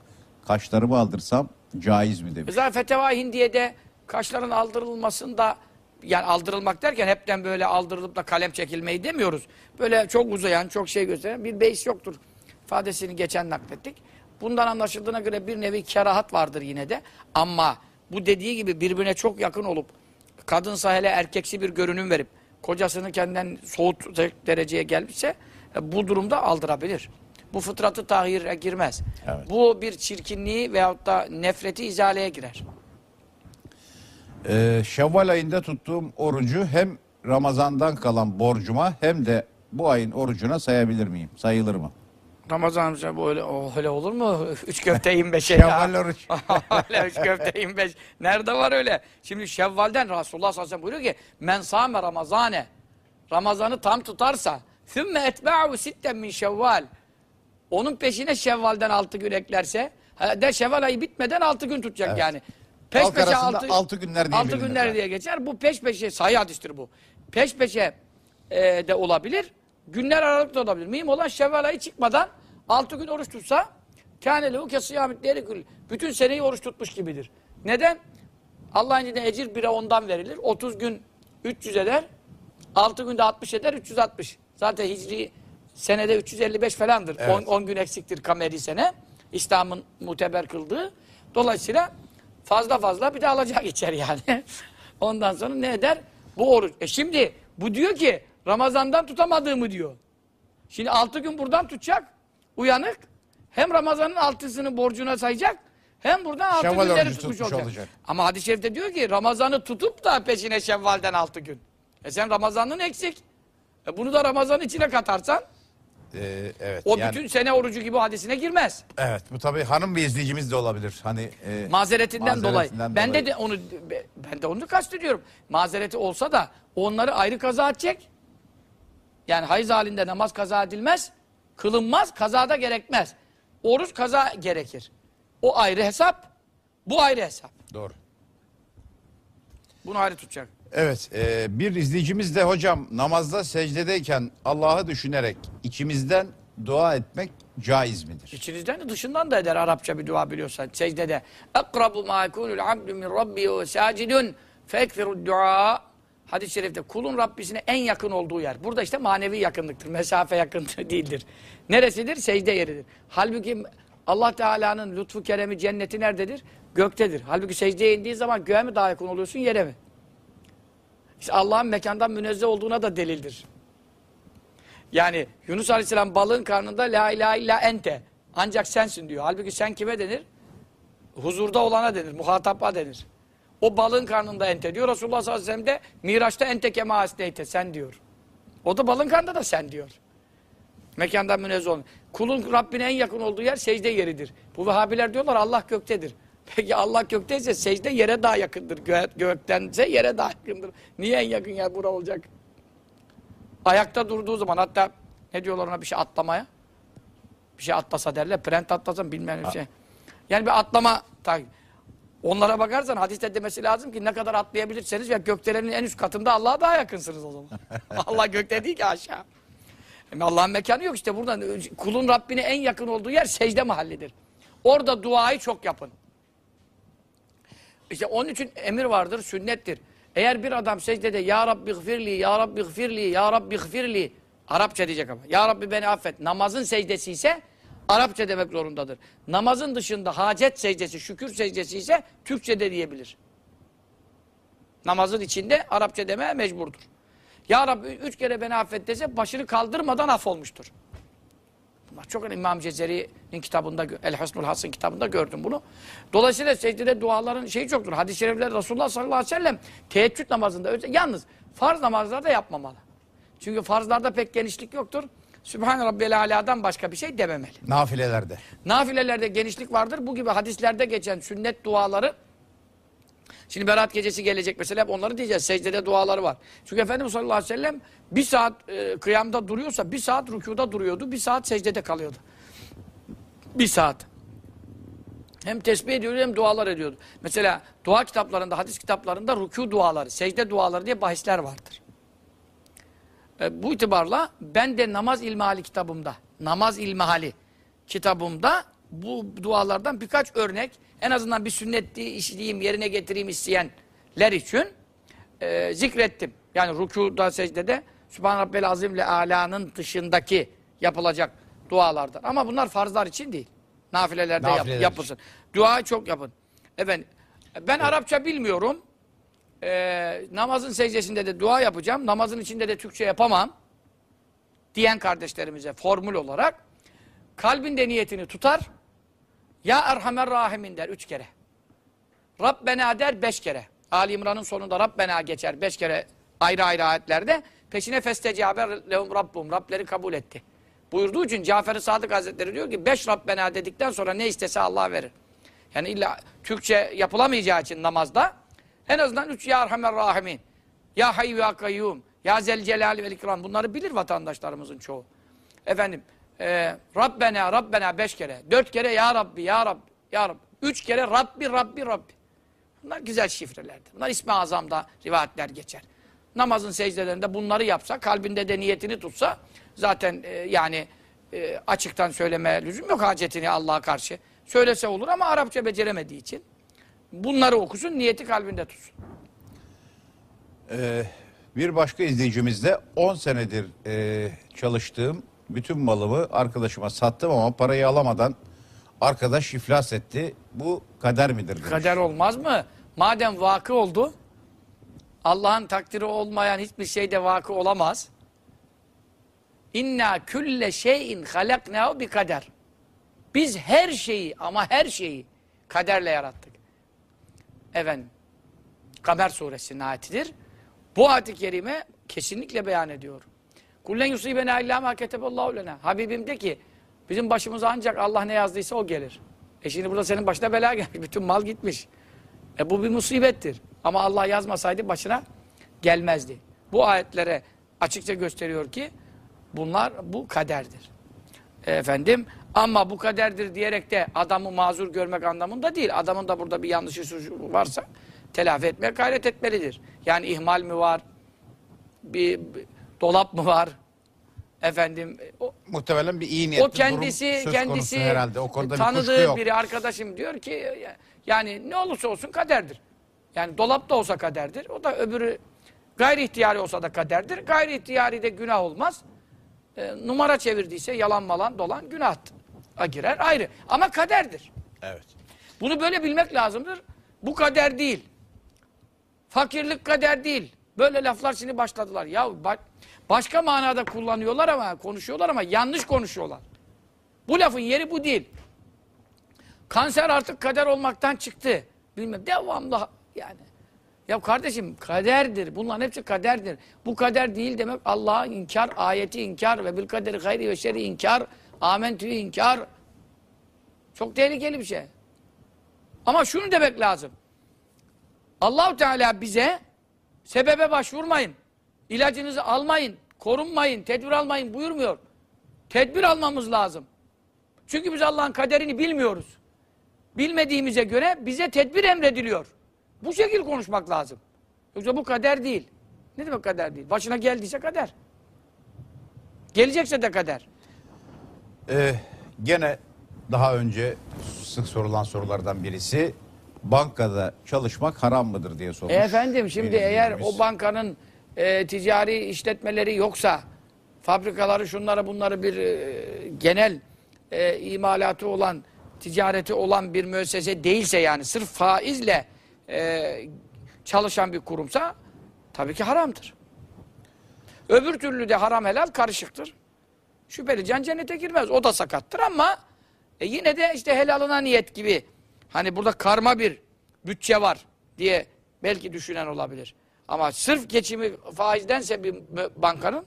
Kaşlarımı aldırsam caiz mi demiş. Mesela Feteva Hindiye'de kaşların aldırılmasında yani aldırılmak derken hepten böyle aldırılıp da kalem çekilmeyi demiyoruz. Böyle çok uzayan, çok şey gösteren bir beis yoktur. ifadesini geçen naklettik. Bundan anlaşıldığına göre bir nevi kerahat vardır yine de. Ama bu dediği gibi birbirine çok yakın olup kadınsa hele erkeksi bir görünüm verip kocasını kendinden soğut dereceye gelmişse bu durumda aldırabilir. Bu fıtratı tahire girmez. Evet. Bu bir çirkinliği veyahut da nefreti izaleye girer. Ee, Şevval ayında tuttuğum orucu hem Ramazan'dan kalan borcuma hem de bu ayın orucuna sayabilir miyim? Sayılır mı? Ramazan bu öyle, öyle olur mu? Üç köfte 25'e Şevval ya. oruç. öyle üç köfte 25. Nerede var öyle? Şimdi Şevval'den Resulullah sallallahu aleyhi ve sellem buyuruyor ki men sâme ramazane Ramazan'ı tam tutarsa sümme etba'u sitten min şevval onun peşine Şevval'den altı gün eklerse de Şevval ayı bitmeden altı gün tutacak Evet. yani. Peş Halk peşe altı, altı günler diye altı günler diye geçer. Bu peş peşe sayı hadistir bu. Peş peşe e, de olabilir. Günler aralıkta olabilir. Mühim olan Şevval ayı çıkmadan 6 gün oruç tutsa Kâne lehu kesiyâmit derikül. Bütün seneyi oruç tutmuş gibidir. Neden? Allah'ın izniyle ecir bire ondan verilir. 30 gün 300 eder. 6 günde 60 eder 360. Zaten hicri senede 355 falandır. 10 Evet. 10 gün eksiktir kameri sene. İslam'ın muteber kıldığı. Dolayısıyla fazla fazla bir de alacak geçer yani. Ondan sonra ne eder? Bu oruç. E şimdi bu diyor ki Ramazan'dan tutamadığımı diyor. Şimdi 6 gün buradan tutacak. Uyanık. Hem Ramazan'ın altısını borcuna sayacak. Hem buradan 6 Şevval günleri tutmuş tutmuş olacak. olacak. Ama hadis-i şerifte diyor ki Ramazan'ı tutup da peşine Şevval'den 6 gün. E sen Ramazan'ın eksik. E bunu da Ramazan'ın içine katarsan Ee, evet. o yani- bütün sene orucu gibi hadisine girmez. Evet bu tabii hanım bir izleyicimiz de olabilir. Hani e, Mazeretinden, dolayı. mazeretinden Ben dolayı. de, de onu ben de onu kastediyorum. Mazereti olsa da onları ayrı kaza edecek. Yani hayız halinde namaz kaza edilmez. Kılınmaz, kazada gerekmez. Oruç kaza gerekir. O ayrı hesap, bu ayrı hesap. Doğru. Bunu ayrı tutacak. Evet e, bir izleyicimiz de hocam namazda secdedeyken Allah'ı düşünerek içimizden dua etmek caiz midir? İçinizden de dışından da eder Arapça bir dua biliyorsan. Secdede. Ekrabu ma yekunul abdu min rabbi ve sacidun fekfirud dua. Hadis-i şerifte kulun Rabbisine en yakın olduğu yer. Burada işte manevi yakınlıktır. Mesafe yakınlığı değildir. Neresidir? Secde yeridir. Halbuki Allah Teala'nın lütfu keremi cenneti nerededir? Göktedir. Halbuki secdeye indiği zaman göğe mi daha yakın oluyorsun yere mi? Allah'ın mekandan münezzeh olduğuna da delildir. Yani Yunus Aleyhisselam balığın karnında la ilahe illa ente. Ancak sensin diyor. Halbuki sen kime denir? Huzurda olana denir. Muhataba denir. O balığın karnında ente diyor. Resulullah sallallahu aleyhi ve sellem de Miraç'ta ente kema asneyte sen diyor. O da balığın karnında da sen diyor. Mekandan münezzeh olun. Kulun Rabbine en yakın olduğu yer secde yeridir. Bu Vehhabiler diyorlar Allah göktedir. Peki Allah gökteyse secde yere daha yakındır. Gö göktense yere daha yakındır. Niye en yakın yer bura olacak? Ayakta durduğu zaman hatta ne diyorlar ona bir şey atlamaya? Bir şey atlasa derler. Prent atlasam bilmem bir şey. Yani bir atlama Onlara bakarsan hadiste demesi lazım ki ne kadar atlayabilirseniz ve gökdelenin en üst katında Allah'a daha yakınsınız o zaman. Allah gökte değil ki aşağı. Yani Allah'ın mekanı yok işte buradan. Kulun Rabbine en yakın olduğu yer secde mahallidir. Orada duayı çok yapın. İşte onun için emir vardır, sünnettir. Eğer bir adam secdede Ya Rabbi gfirli, Ya Rabbi gfirli, Ya Rabbi gfirli Arapça diyecek ama. Ya Rabbi beni affet. Namazın secdesi ise Arapça demek zorundadır. Namazın dışında hacet secdesi, şükür secdesi ise Türkçe de diyebilir. Namazın içinde Arapça demeye mecburdur. Ya Rabbi üç kere beni affet dese başını kaldırmadan af olmuştur. Bunlar çok önemli. İmam Cezeri'nin kitabında, El Husnul Hasın kitabında gördüm bunu. Dolayısıyla secdede duaların şeyi çoktur. Hadis-i şerifler Resulullah sallallahu aleyhi ve sellem teheccüd namazında, yalnız farz namazlarda yapmamalı. Çünkü farzlarda pek genişlik yoktur. Sübhane Rabbiyel Ala'dan başka bir şey dememeli. Nafilelerde. Nafilelerde genişlik vardır. Bu gibi hadislerde geçen sünnet duaları Şimdi Berat gecesi gelecek mesela hep onları diyeceğiz. Secdede duaları var. Çünkü Efendimiz sallallahu aleyhi ve sellem bir saat e, kıyamda duruyorsa bir saat rükuda duruyordu. Bir saat secdede kalıyordu. Bir saat. Hem tesbih ediyordu hem dualar ediyordu. Mesela dua kitaplarında, hadis kitaplarında rükû duaları, secde duaları diye bahisler vardır. E, bu itibarla ben de namaz ilmihali kitabımda, namaz ilmihali kitabımda bu dualardan birkaç örnek en azından bir sünnet işleyeyim, yerine getireyim isteyenler için e, zikrettim. Yani rükuda, secdede Sübhan Rabbel Azim ile Ala'nın dışındaki yapılacak dualardan. Ama bunlar farzlar için değil. Nafilelerde yap, Nafileler yapılsın. Duayı çok yapın. Efendim, ben Arapça bilmiyorum. Ee, namazın secdesinde de dua yapacağım. Namazın içinde de Türkçe yapamam. Diyen kardeşlerimize formül olarak kalbinde niyetini tutar. Ya Erhamer Rahimin der üç kere. Rabbena der beş kere. Ali İmran'ın sonunda Rabbena geçer beş kere ayrı ayrı ayetlerde. Peşine festecaber lehum Rabbum. Rableri kabul etti. Buyurduğu için Cafer-i Sadık Hazretleri diyor ki beş Rabbena dedikten sonra ne istese Allah verir. Yani illa Türkçe yapılamayacağı için namazda en azından üç Ya Erhamer Rahimin. Ya Hayyu Ya Kayyum. Ya Zel Celali vel İkram. Bunları bilir vatandaşlarımızın çoğu. Efendim e, Rabbena Rabbena beş kere. Dört kere Ya Rabbi Ya Rabbi Ya Rabbi. Üç kere Rabbi Rabbi Rabbi. Bunlar güzel şifrelerdir. Bunlar İsmi Azam'da rivayetler geçer. Namazın secdelerinde bunları yapsa, kalbinde de niyetini tutsa zaten e, yani e, açıktan söyleme lüzum yok hacetini Allah'a karşı. Söylese olur ama Arapça beceremediği için bunları okusun, niyeti kalbinde tutsun. Ee, bir başka izleyicimiz de 10 senedir e, çalıştığım bütün malımı arkadaşıma sattım ama parayı alamadan arkadaş iflas etti. Bu kader midir? demiş. Kader olmaz mı? Madem vakı oldu, Allah'ın takdiri olmayan hiçbir şey de vakı olamaz. İnna külle şeyin halaknahu bi kader. Biz her şeyi ama her şeyi kaderle yarattık. Efendim, Kamer suresinin ayetidir. Bu ayet-i kerime kesinlikle beyan ediyor. Kullen yusibena illa ma keteballahu lena. Habibim de ki bizim başımıza ancak Allah ne yazdıysa o gelir. E şimdi burada senin başına bela gelmiş. Bütün mal gitmiş. E bu bir musibettir. Ama Allah yazmasaydı başına gelmezdi. Bu ayetlere açıkça gösteriyor ki bunlar bu kaderdir. E, efendim ama bu kaderdir diyerek de adamı mazur görmek anlamında değil. Adamın da burada bir yanlışı varsa telafi etmeye gayret etmelidir. Yani ihmal mi var? Bir, bir dolap mı var? Efendim o, Muhtemelen bir iyi niyetli o kendisi durum söz kendisi konusu herhalde. O konuda bir kuşku tanıdığı yok. biri arkadaşım diyor ki yani ne olursa olsun kaderdir. Yani dolapta olsa kaderdir. O da öbürü gayri ihtiyari olsa da kaderdir. Gayri ihtiyari de günah olmaz. E, numara çevirdiyse yalan malan dolan günah girer ayrı. Ama kaderdir. Evet. Bunu böyle bilmek lazımdır. Bu kader değil. Fakirlik kader değil. Böyle laflar şimdi başladılar. Ya bak başka manada kullanıyorlar ama konuşuyorlar ama yanlış konuşuyorlar. Bu lafın yeri bu değil. Kanser artık kader olmaktan çıktı. Bilmem devamlı yani. Ya kardeşim kaderdir. Bunların hepsi kaderdir. Bu kader değil demek Allah'a inkar, ayeti inkar ve bil kaderi hayri ve şerri inkar, amentüyü inkar. Çok tehlikeli bir şey. Ama şunu demek lazım. Allahu Teala bize sebebe başvurmayın. İlacınızı almayın, korunmayın, tedbir almayın buyurmuyor. Tedbir almamız lazım. Çünkü biz Allah'ın kaderini bilmiyoruz. Bilmediğimize göre bize tedbir emrediliyor. Bu şekil konuşmak lazım. Yoksa bu kader değil. Ne demek kader değil? Başına geldiyse kader. Gelecekse de kader. Ee, gene daha önce sık sorulan sorulardan birisi bankada çalışmak haram mıdır diye sormuş. E efendim şimdi eğer o bankanın e, ticari işletmeleri yoksa fabrikaları şunları bunları bir e, genel e, imalatı olan ticareti olan bir müessese değilse yani sırf faizle e, çalışan bir kurumsa tabii ki haramdır. Öbür türlü de haram helal karışıktır. Şüpheli can cennete girmez. O da sakattır ama e, yine de işte helalına niyet gibi hani burada karma bir bütçe var diye belki düşünen olabilir. Ama sırf geçimi faizdense bir bankanın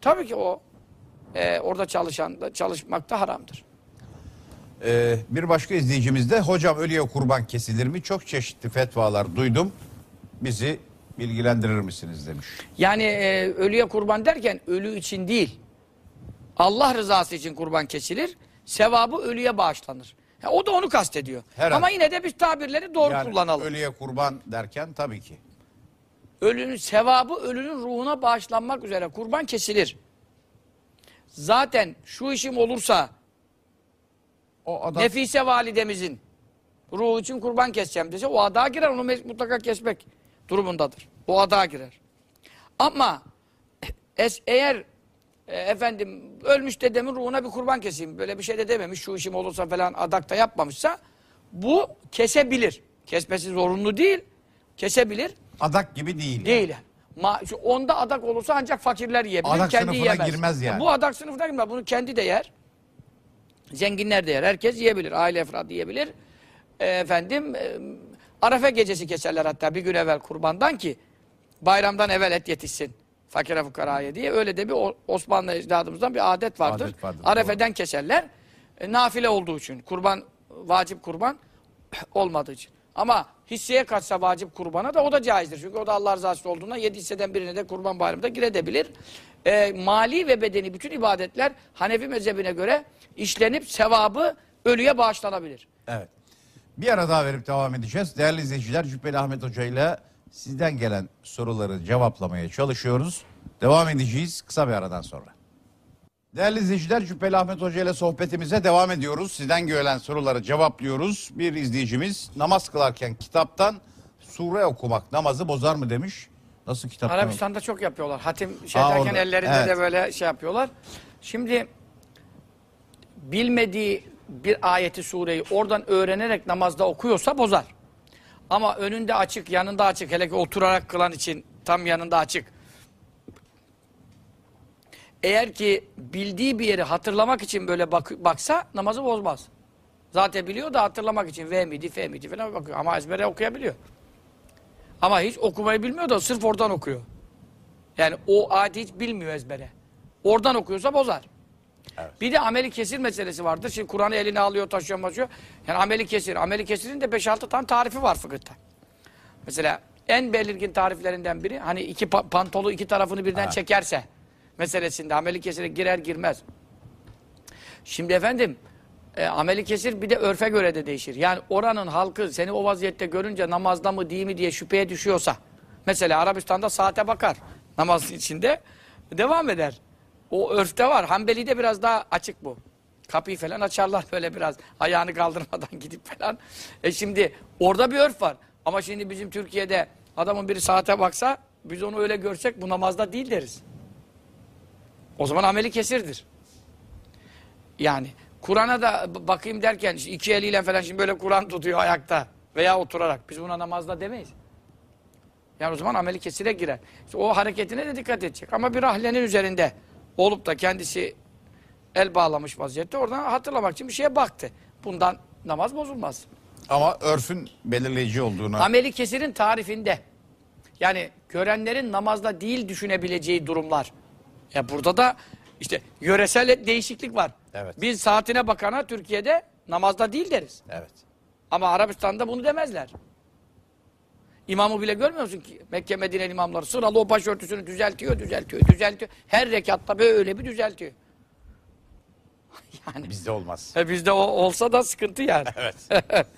tabii ki o e, orada çalışan da çalışmak da haramdır. Ee, bir başka izleyicimiz de hocam ölüye kurban kesilir mi? Çok çeşitli fetvalar duydum. Bizi bilgilendirir misiniz demiş. Yani e, ölüye kurban derken ölü için değil. Allah rızası için kurban kesilir. Sevabı ölüye bağışlanır. Ha, o da onu kastediyor. Herhalde. Ama yine de biz tabirleri doğru Yani kullanalım. ölüye kurban derken tabii ki. Ölünün sevabı ölünün ruhuna bağışlanmak üzere kurban kesilir. Zaten şu işim olursa O adam Nefise validemizin ruhu için kurban keseceğim dese o ada girer. Onu mutlaka kesmek durumundadır. O ada girer. Ama es, eğer e, efendim ölmüş dedemin ruhuna bir kurban keseyim. Böyle bir şey de dememiş. Şu işim olursa falan adakta yapmamışsa bu kesebilir. Kesmesi zorunlu değil. Kesebilir. Adak gibi değil. Değil. Ma, şu onda adak olursa ancak fakirler yiyebilir. Adak kendi sınıfına yiyemez. girmez yani. Bu adak sınıfına girmez. Bunu kendi de yer. Zenginler de yer. Herkes yiyebilir. Aile efradı yiyebilir. E, efendim e, Arafa gecesi keserler hatta bir gün evvel kurbandan ki bayramdan evvel et yetişsin. Fakire fukaraya diye. Öyle de bir Osmanlı ecdadımızdan bir adet vardır. Adet vardır, Arefe'den keserler. E, nafile olduğu için. Kurban, vacip kurban olmadığı için. Ama hisseye kaçsa vacip kurbana da o da caizdir. Çünkü o da Allah rızası olduğundan yedi hisseden birine de kurban bayramında girebilir. E, mali ve bedeni bütün ibadetler Hanefi mezhebine göre işlenip sevabı ölüye bağışlanabilir. Evet. Bir ara daha verip devam edeceğiz. Değerli izleyiciler Cübbeli Ahmet Hoca ile sizden gelen soruları cevaplamaya çalışıyoruz. Devam edeceğiz kısa bir aradan sonra. Değerli izleyiciler Cübbeli Ahmet Hoca ile sohbetimize devam ediyoruz. Sizden gelen soruları cevaplıyoruz. Bir izleyicimiz namaz kılarken kitaptan sure okumak namazı bozar mı demiş. Nasıl kitaptan? Arabistan'da çok yapıyorlar. Hatim şey derken orada. ellerinde Evet. de böyle şey yapıyorlar. Şimdi bilmediği bir ayeti sureyi oradan öğrenerek namazda okuyorsa bozar. Ama önünde açık, yanında açık, hele ki oturarak kılan için tam yanında açık. Eğer ki bildiği bir yeri hatırlamak için böyle bak, baksa namazı bozmaz. Zaten biliyor da hatırlamak için V miydi, F miydi falan bakıyor. Ama ezbere okuyabiliyor. Ama hiç okumayı bilmiyor da sırf oradan okuyor. Yani o ayeti hiç bilmiyor ezbere. Oradan okuyorsa bozar. Bir de ameli kesir meselesi vardır. Şimdi Kur'an'ı eline alıyor, taşıyor, taşıyor. Yani ameli kesir. Ameli kesirin de 5-6 tane tarifi var fıkıhta. Mesela en belirgin tariflerinden biri hani iki pa- pantolu iki tarafını birden çekerse meselesinde ameli kesire girer girmez. Şimdi efendim e, ameli kesir bir de örfe göre de değişir. Yani oranın halkı seni o vaziyette görünce namazda mı değil mi diye şüpheye düşüyorsa. Mesela Arabistan'da saate bakar namaz içinde devam eder. O örfte var. Hanbeli'de biraz daha açık bu. Kapıyı falan açarlar böyle biraz ayağını kaldırmadan gidip falan. E şimdi orada bir örf var. Ama şimdi bizim Türkiye'de adamın biri saate baksa biz onu öyle görsek bu namazda değil deriz. O zaman ameli kesirdir. Yani Kur'an'a da bakayım derken işte iki eliyle falan şimdi böyle Kur'an tutuyor ayakta veya oturarak. Biz buna namazda demeyiz. Yani o zaman ameli kesire girer. İşte o hareketine de dikkat edecek. Ama bir rahlenin üzerinde olup da kendisi el bağlamış vaziyette oradan hatırlamak için bir şeye baktı. Bundan namaz bozulmaz. Ama örfün belirleyici olduğunu. Ameli kesirin tarifinde. Yani görenlerin namazda değil düşünebileceği durumlar. Ya burada da işte yöresel değişiklik var. Evet. Biz saatine bakana Türkiye'de namazda değil deriz. Evet. Ama Arabistan'da bunu demezler. İmamı bile görmüyor musun ki? Mekke Medine'nin imamları sıralı o başörtüsünü düzeltiyor, düzeltiyor, düzeltiyor. Her rekatta böyle bir düzeltiyor. yani Bizde olmaz. e bizde o, olsa da sıkıntı yani. Evet.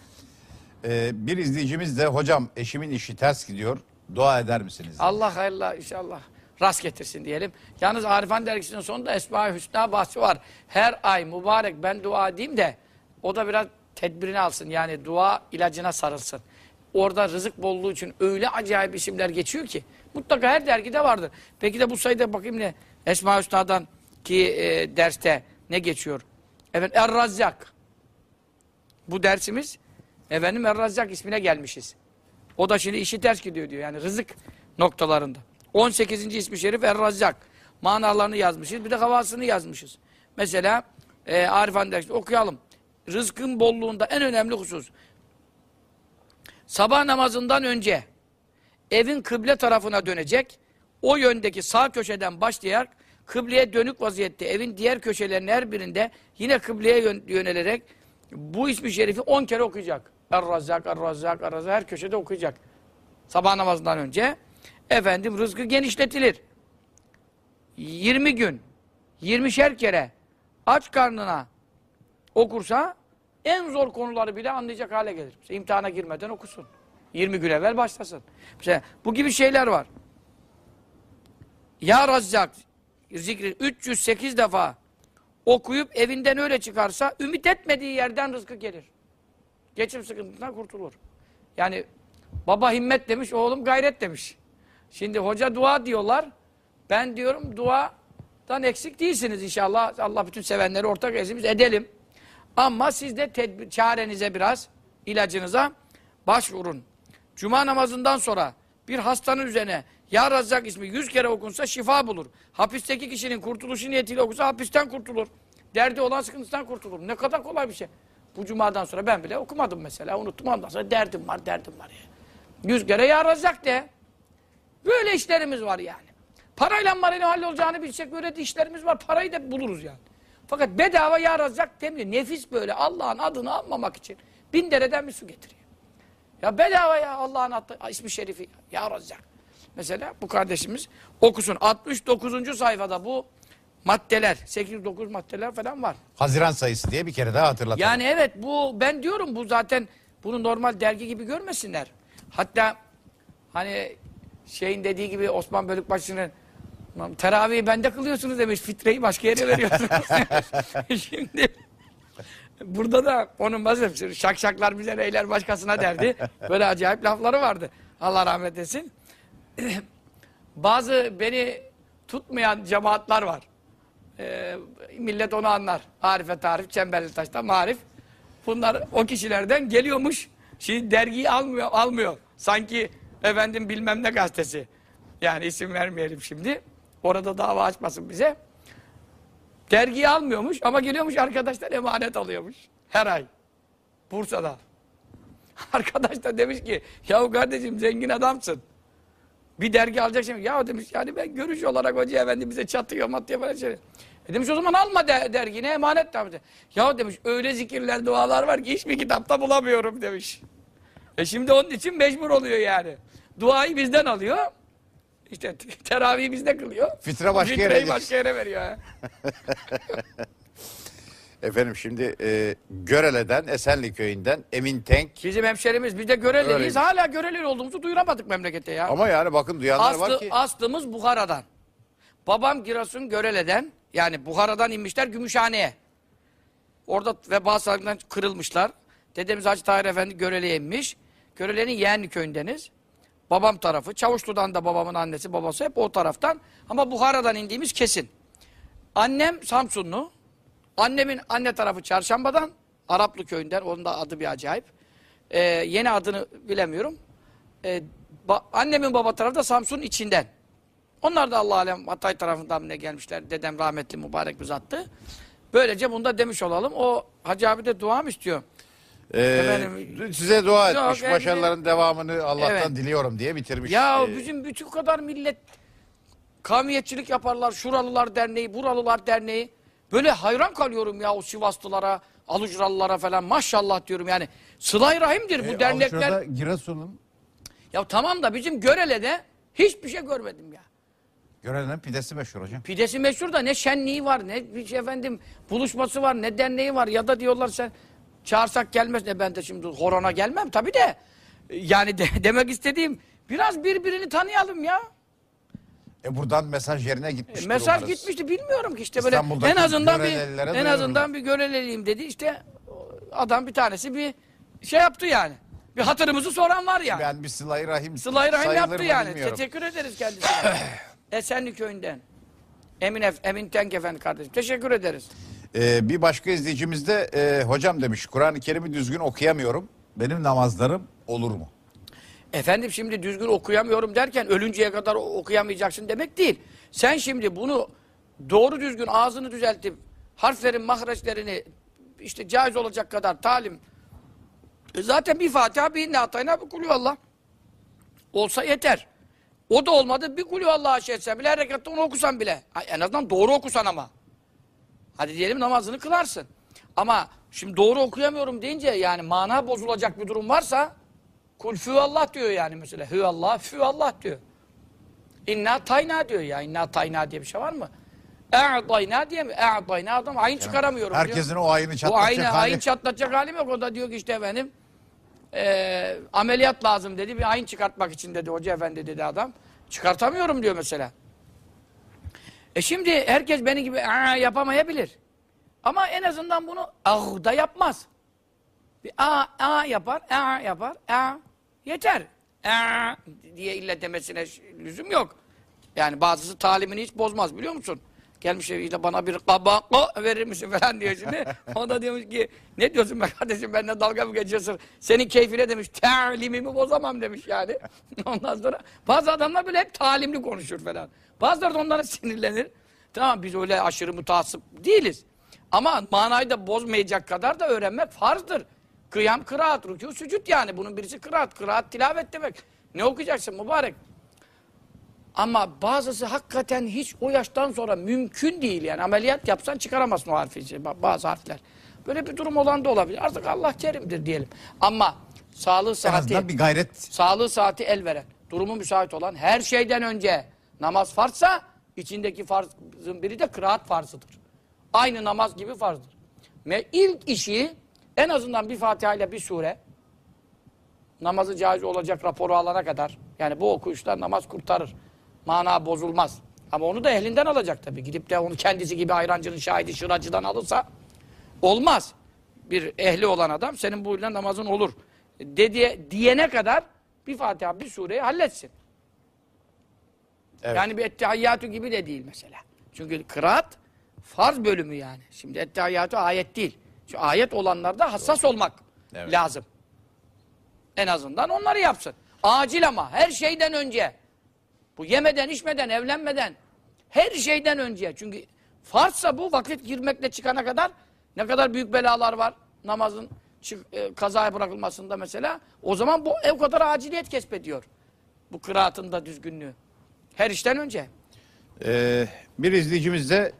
Ee, bir izleyicimiz de hocam eşimin işi ters gidiyor. Dua eder misiniz? Allah hayırlı inşallah rast getirsin diyelim. Yalnız Arifan dergisinin sonunda Esma-i Hüsna bahsi var. Her ay mübarek ben dua edeyim de o da biraz tedbirini alsın. Yani dua ilacına sarılsın. Orada rızık bolluğu için öyle acayip isimler geçiyor ki mutlaka her dergide vardır. Peki de bu sayıda bakayım ne Esma-i Hüsna'dan ki e, derste ne geçiyor? Efendim Er-Razzak. Bu dersimiz efendim Er-Razzak ismine gelmişiz. O da şimdi işi ters gidiyor diyor. Yani rızık noktalarında. 18. ismi şerif Er-Razzak. Manalarını yazmışız. Bir de havasını yazmışız. Mesela e, Arif Han dersi okuyalım. Rızkın bolluğunda en önemli husus. Sabah namazından önce evin kıble tarafına dönecek. O yöndeki sağ köşeden başlayarak kıbleye dönük vaziyette evin diğer köşelerinin her birinde yine kıbleye yön- yönelerek bu ismi şerifi 10 kere okuyacak. Er-Razzak, Er-Razzak, Er-Razzak her köşede okuyacak. Sabah namazından önce efendim rızkı genişletilir. 20 gün 20'şer kere aç karnına okursa en zor konuları bile anlayacak hale gelir. Mesela imtihana girmeden okusun. 20 gün evvel başlasın. Mesela bu gibi şeyler var. Ya Razzak zikri 308 defa okuyup evinden öyle çıkarsa ümit etmediği yerden rızkı gelir. Geçim sıkıntısından kurtulur. Yani baba himmet demiş, oğlum gayret demiş. Şimdi hoca dua diyorlar. Ben diyorum duadan eksik değilsiniz inşallah. Allah bütün sevenleri ortak ezimiz edelim. Ama siz de tedbir, çarenize biraz, ilacınıza başvurun. Cuma namazından sonra bir hastanın üzerine Ya Razzak ismi yüz kere okunsa şifa bulur. Hapisteki kişinin kurtuluşu niyetiyle okunsa hapisten kurtulur. Derdi olan sıkıntısından kurtulur. Ne kadar kolay bir şey. Bu cumadan sonra ben bile okumadım mesela. Unuttum ondan sonra derdim var, derdim var. Ya. Yüz kere Ya Razzak de. Böyle işlerimiz var yani. Parayla marayla hallolacağını bilsek böyle de işlerimiz var. Parayı da buluruz yani. Fakat bedava ya Razzak demiyor. Nefis böyle Allah'ın adını almamak için. Bin dereden bir su getiriyor. Ya bedava ya Allah'ın adı, ismi şerifi. Ya Razzak. Mesela bu kardeşimiz okusun. 69. sayfada bu maddeler, 8-9 maddeler falan var. Haziran sayısı diye bir kere daha hatırlatalım. Yani evet bu ben diyorum bu zaten bunu normal dergi gibi görmesinler. Hatta hani şeyin dediği gibi Osman Bölükbaşı'nın Tamam, Teravih bende kılıyorsunuz demiş. Fitreyi başka yere veriyorsunuz. Şimdi burada da onun bazı şakşaklar bize neyler başkasına derdi. Böyle acayip lafları vardı. Allah rahmet etsin. Bazı beni tutmayan cemaatler var. Ee, millet onu anlar. Arife tarif, çemberli taşta marif. Bunlar o kişilerden geliyormuş. Şimdi dergiyi almıyor, almıyor. Sanki efendim bilmem ne gazetesi. Yani isim vermeyelim şimdi. Orada dava açmasın bize. Dergiyi almıyormuş ama geliyormuş arkadaşlar emanet alıyormuş. Her ay. Bursa'da. Arkadaş da demiş ki yahu kardeşim zengin adamsın. Bir dergi alacak şimdi. Ya demiş yani ben görüş olarak hoca efendi bize çatıyor matıyor falan şey. E demiş o zaman alma de, dergine emanet tabi. Ya demiş öyle zikirler dualar var ki hiçbir kitapta bulamıyorum demiş. E şimdi onun için mecbur oluyor yani. Duayı bizden alıyor. İşte teravihi bizde kılıyor. Fitre başka yere Fitreyi başka yere veriyor. Efendim şimdi e, Görele'den, Esenli köyünden Emin Tenk. Bizim hemşerimiz biz de. Öyleymiş. Hala göreli olduğumuzu duyuramadık memlekete ya. Ama yani bakın duyanlar var Aslı, ki. aslımız Buhara'dan. Babam Giresun Görele'den yani Buhara'dan inmişler Gümüşhane'ye. Orada veba salgından kırılmışlar. Dedemiz Hacı Tahir Efendi Görele'ye inmiş. Görele'nin Yeğenli köyündeniz. Babam tarafı. Çavuşlu'dan da babamın annesi babası hep o taraftan. Ama Buhara'dan indiğimiz kesin. Annem Samsunlu. Annemin anne tarafı Çarşamba'dan. Araplı köyünden. Onun da adı bir acayip. Ee, yeni adını bilemiyorum. Ee, ba- annemin baba tarafı da Samsun'un içinden. Onlar da Allah alem Hatay tarafından ne gelmişler. Dedem rahmetli mübarek bir zattı. Böylece bunu da demiş olalım. O Hacı abi de dua mı istiyor? E, efendim- size dua Yok, etmiş. yani- Başarıların devamını Allah'tan Evet. diliyorum diye bitirmiş. Ya E, bizim bütün kadar millet kavmiyetçilik yaparlar. Şuralılar Derneği, Buralılar Derneği. Böyle hayran kalıyorum ya o Sivaslılara, Alucralılara falan. Maşallah diyorum yani. Sıla-i Rahim'dir bu e, dernekler. Avustralya, Giresun'un Ya tamam da bizim Görele'de hiçbir şey görmedim ya. Görele'nin pidesi meşhur hocam. Pidesi meşhur da ne şenliği var, ne şey efendim buluşması var, ne derneği var. Ya da diyorlar sen çağırsak gelmez. Ne ben de şimdi horona gelmem tabii de. Yani de- demek istediğim biraz birbirini tanıyalım ya. E buradan mesaj yerine gitmiş. E, mesaj umarız. gitmişti bilmiyorum ki işte böyle en azından bir en duyurun. azından bir göreleliyim dedi. İşte adam bir tanesi bir şey yaptı yani. Bir hatırımızı soran var yani. Ben bir sıla-i rahim Sıla-i Rahim yaptı yani. bilmiyorum. Teşekkür ederiz kendisine. Esenli köyünden. Emin, Emin Tenk Efendi kardeşim. Teşekkür ederiz. Ee, bir başka izleyicimiz de e, hocam demiş Kur'an-ı Kerim'i düzgün okuyamıyorum. Benim namazlarım olur mu? Efendim şimdi düzgün okuyamıyorum derken ölünceye kadar okuyamayacaksın demek değil. Sen şimdi bunu doğru düzgün ağzını düzeltip harflerin mahreçlerini işte caiz olacak kadar talim E zaten bir Fatiha bir inne atayna bir kulü Allah olsa yeter. O da olmadı bir kulü Allah etsen bile her rekatta onu okusan bile. En azından doğru okusan ama. Hadi diyelim namazını kılarsın. Ama şimdi doğru okuyamıyorum deyince yani mana bozulacak bir durum varsa Kul Allah diyor yani mesela. Hü Allah, fü Allah diyor. İnna tayna diyor ya. İnna tayna diye bir şey var mı? E'dayna diye mi? E'dayna adam ayın çıkaramıyorum Herkesin diyor. o ayını Bu çatlatacak aynı hali. ayın çatlatacak halim yok. O da diyor ki işte efendim eee, ameliyat lazım dedi. Bir ayın çıkartmak için dedi. Hoca efendi dedi adam. Çıkartamıyorum diyor mesela. E şimdi herkes benim gibi "Aa" yapamayabilir. Ama en azından bunu ah da yapmaz. Bir a a yapar, a yapar, a yeter. A diye illa demesine lüzum yok. Yani bazısı talimini hiç bozmaz biliyor musun? Gelmiş işte bana bir kabako verir misin falan diyor şimdi. o da diyormuş ki ne diyorsun be kardeşim benimle dalga mı geçiyorsun? Senin keyfine demiş talimimi bozamam demiş yani. Ondan sonra bazı adamlar böyle hep talimli konuşur falan. Bazıları da onlara sinirlenir. Tamam biz öyle aşırı mutasip değiliz. Ama manayı da bozmayacak kadar da öğrenmek farzdır. Kıyam, kıraat, rükû, sücud yani. Bunun birisi kıraat. Kıraat tilavet demek. Ne okuyacaksın mübarek? Ama bazısı hakikaten hiç o yaştan sonra mümkün değil yani. Ameliyat yapsan çıkaramazsın o harfi, şey, bazı harfler. Böyle bir durum olan da olabilir. Artık Allah kerimdir diyelim. Ama sağlığı saati, bir gayret. sağlığı saati el veren, durumu müsait olan her şeyden önce namaz farzsa içindeki farzın biri de kıraat farzıdır. Aynı namaz gibi farzdır. Ve ilk işi en azından bir Fatiha ile bir sure namazı caiz olacak raporu alana kadar yani bu okuyuşlar namaz kurtarır. Mana bozulmaz. Ama onu da ehlinden alacak tabii. Gidip de onu kendisi gibi ayrancının şahidi şıracıdan alırsa olmaz. Bir ehli olan adam senin bu ile namazın olur. Dediye, diyene kadar bir Fatiha bir sureyi halletsin. Evet. Yani bir ettehiyyatü gibi de değil mesela. Çünkü kıraat farz bölümü yani. Şimdi ettehiyyatü ayet değil. Şu ayet olanlarda hassas olmak Evet. lazım. En azından onları yapsın. Acil ama her şeyden önce. Bu yemeden, içmeden, evlenmeden her şeyden önce. Çünkü farzsa bu vakit girmekle çıkana kadar ne kadar büyük belalar var namazın çık, e, kazaya bırakılmasında mesela. O zaman bu ev kadar aciliyet kesbediyor. Bu kıraatın da düzgünlüğü. Her işten önce. Ee, bir izleyicimiz de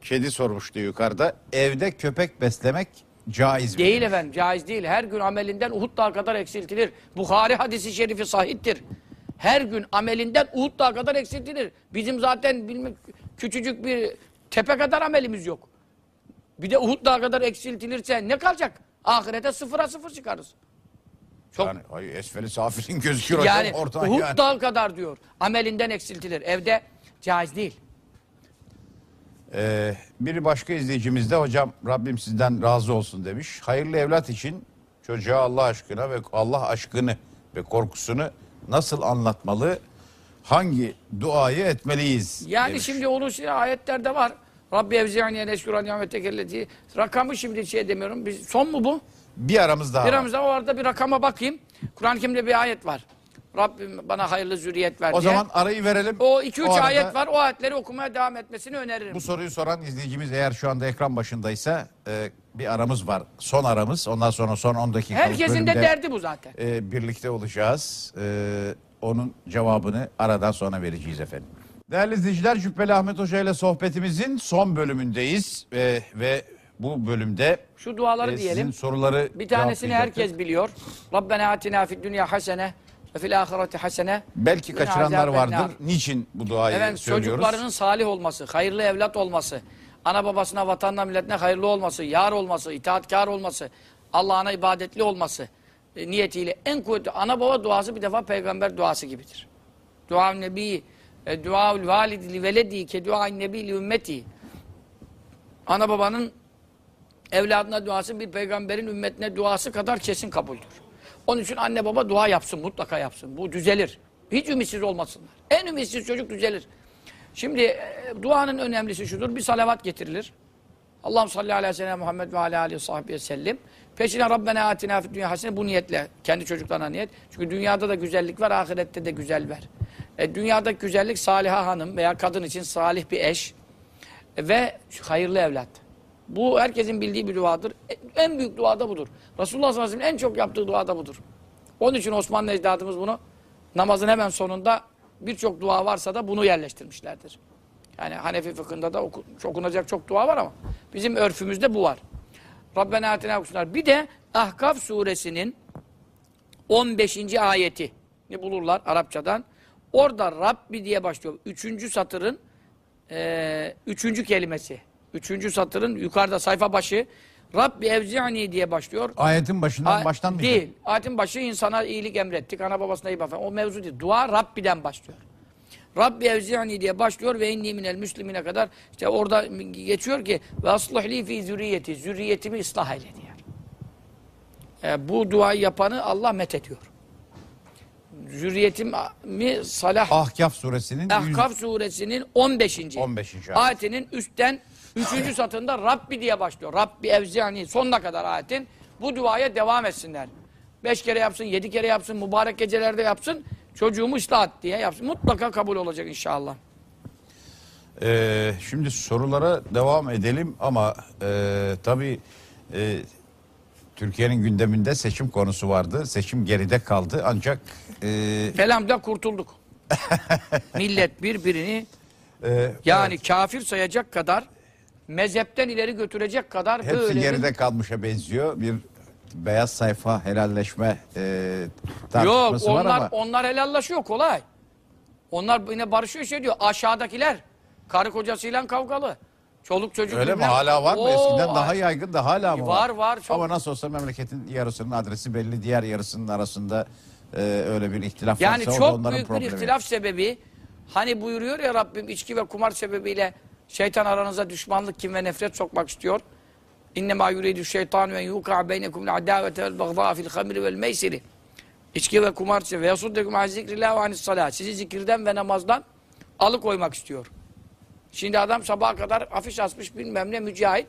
kedi sormuştu yukarıda. Evde köpek beslemek caiz mi? Değil efendim, caiz değil. Her gün amelinden Uhud dağı kadar eksiltilir. Bukhari hadisi şerifi sahiptir. Her gün amelinden Uhud dağı kadar eksiltilir. Bizim zaten bilmem, küçücük bir tepe kadar amelimiz yok. Bir de Uhud dağı kadar eksiltilirse ne kalacak? Ahirete sıfıra sıfır çıkarız. Çok Yani ay, esferi safirin gözüküyor yani hocam oradan Uhud yani. dağı kadar diyor. Amelinden eksiltilir. Evde caiz değil. Ee, bir başka izleyicimiz de hocam Rabbim sizden razı olsun demiş. Hayırlı evlat için çocuğa Allah aşkına ve Allah aşkını ve korkusunu nasıl anlatmalı? Hangi duayı etmeliyiz? Yani demiş. şimdi onun şey ayetlerde var. Rabbi evzi'ani en eşkura nimetekelleti. Rakamı şimdi şey demiyorum. Biz, son mu bu? bir aramız daha Bir var. aramızda o arada bir rakama bakayım. Kur'an-ı Kerim'de bir ayet var. Rabbim bana hayırlı zürriyet ver O diye. zaman arayı verelim. o 2-3 arada ayet var. O ayetleri okumaya devam etmesini öneririm. Bu soruyu soran izleyicimiz eğer şu anda ekran başındaysa e, bir aramız var. Son aramız. Ondan sonra son 10 dakikalık Herkesin de bölümde, derdi bu zaten. e, birlikte olacağız. E, onun cevabını aradan sonra vereceğiz efendim. Değerli izleyiciler Cübbeli Ahmet Hoca ile sohbetimizin son bölümündeyiz. E, ve bu bölümde Şu duaları e, diyelim. sizin soruları Bir tanesini cevaplayacaktık. herkes biliyor. Rabbena atina fid dünya hasene ve fil ahireti hasene. Belki Min kaçıranlar vardır. nar. Niçin bu duayı Efendim söylüyoruz? çocuklarının salih olması, hayırlı evlat olması, ana babasına, vatanına, milletine hayırlı olması, yar olması, itaatkar olması, Allah'ına ibadetli olması e, niyetiyle en kuvvetli ana baba duası bir defa peygamber duası gibidir. Dua nebi, e, dua validi li veledi ke dua nebi li ümmeti. Ana babanın evladına duası bir peygamberin ümmetine duası kadar kesin kabuldür. Onun için anne baba dua yapsın, mutlaka yapsın. Bu düzelir. Hiç ümitsiz olmasınlar. En ümitsiz çocuk düzelir. Şimdi e, duanın önemlisi şudur. Bir salavat getirilir. Allah'ım salli aleyhi ve sellem Muhammed ve ala aleyhi ve sahbihi sellem. Peşine Rabbena atina fid dünya hasene bu niyetle. Kendi çocuklarına niyet. Çünkü dünyada da güzellik var, ahirette de güzel ver. E, dünyadaki güzellik Saliha hanım veya kadın için salih bir eş e, ve hayırlı evlat. Bu herkesin bildiği bir duadır. E, En büyük dua da budur. Resulullah sallallahu aleyhi ve sellem en çok yaptığı dua da budur. Onun için Osmanlı ecdadımız bunu namazın hemen sonunda birçok dua varsa da bunu yerleştirmişlerdir. Yani Hanefi fıkhında da oku, okunacak çok dua var ama bizim örfümüzde bu var. Rabbena atina okusunlar. Bir de Ahkaf suresinin 15. ayeti ne bulurlar Arapçadan. Orada Rabbi diye başlıyor. Üçüncü satırın eee, üçüncü kelimesi. Üçüncü satırın yukarıda sayfa başı Rabbi evzi'ni diye başlıyor. Ayetin başından A- baştan mıydı? Değil. Ayetin başı insana iyilik emrettik. Ana babasına iyi bakın. O mevzu değil. Dua Rabbi'den başlıyor. Rabbi evzi'ni diye başlıyor ve inni minel müslimine kadar işte orada geçiyor ki ve aslihli fi zürriyeti. Zürriyetimi ıslah eyle diyor. E, bu duayı yapanı Allah met ediyor. Zürriyetimi salah Ahkaf suresinin Ahkaf suresinin 15. 15. ayet. ayetinin üstten 3. satırında Rabbi diye başlıyor. Rabbi evzi'ni sonuna kadar ayetin bu duaya devam etsinler. Beş kere yapsın, yedi kere yapsın, mübarek gecelerde yapsın. Çocuğumu ıslah diye yapsın. Mutlaka kabul olacak inşallah. Ee, şimdi sorulara devam edelim ama e, tabii e, Türkiye'nin gündeminde seçim konusu vardı. Seçim geride kaldı ancak e, Kelamda kurtulduk. Millet birbirini e, yani kafir sayacak kadar mezhepten ileri götürecek kadar hepsi böyle bir- geride kalmışa benziyor. Bir beyaz sayfa helalleşme e, Yok tartışması var onlar ama onlar helallaşıyor kolay. Onlar yine barışıyor şey diyor. Aşağıdakiler karı kocasıyla kavgalı. Çoluk çocuk öyle mi? Hala var mı? Oo, Eskiden daha ay- yaygın da hala mı Var, var, çok. Ama nasıl olsa memleketin yarısının adresi belli. Diğer yarısının arasında e, öyle bir ihtilaf Yani varsa da çok büyük bir problemi. ihtilaf sebebi Hani buyuruyor ya Rabbim içki ve kumar sebebiyle şeytan aranıza düşmanlık, kim ve nefret sokmak istiyor. İnnemâ yuridu şeytan ve yuka beynekum adavete vel bagdâ fil hamri vel meysiri. İçki ve kumar ve yasuddekum an zikrillah ve anis salat. Sizi zikirden ve namazdan alıkoymak istiyor. Şimdi adam sabaha kadar afiş asmış bilmem ne mücahit.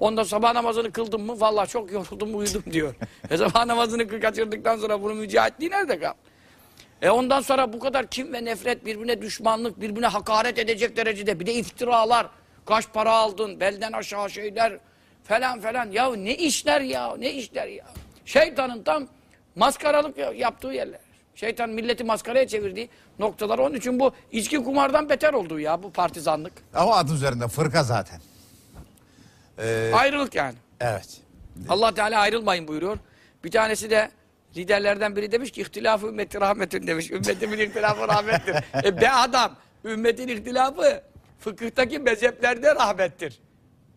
Onda sabah namazını kıldım mı vallahi çok yoruldum uyudum diyor. e sabah namazını kaçırdıktan sonra bunun mücahitliği nerede kal? E ondan sonra bu kadar kim ve nefret, birbirine düşmanlık, birbirine hakaret edecek derecede bir de iftiralar, kaç para aldın, belden aşağı şeyler falan falan. Ya ne işler ya, ne işler ya. Şeytanın tam maskaralık ya- yaptığı yerler. Şeytan milleti maskaraya çevirdiği noktalar. Onun için bu içki kumardan beter oldu ya bu partizanlık. Ama adı üzerinde fırka zaten. Ayrılık yani. Evet. Allah Teala ayrılmayın buyuruyor. Bir tanesi de liderlerden biri demiş ki ihtilafı ümmeti rahmetün demiş. Ümmetimin ihtilafı rahmettir. e be adam ümmetin ihtilafı fıkıhtaki mezheplerde rahmettir.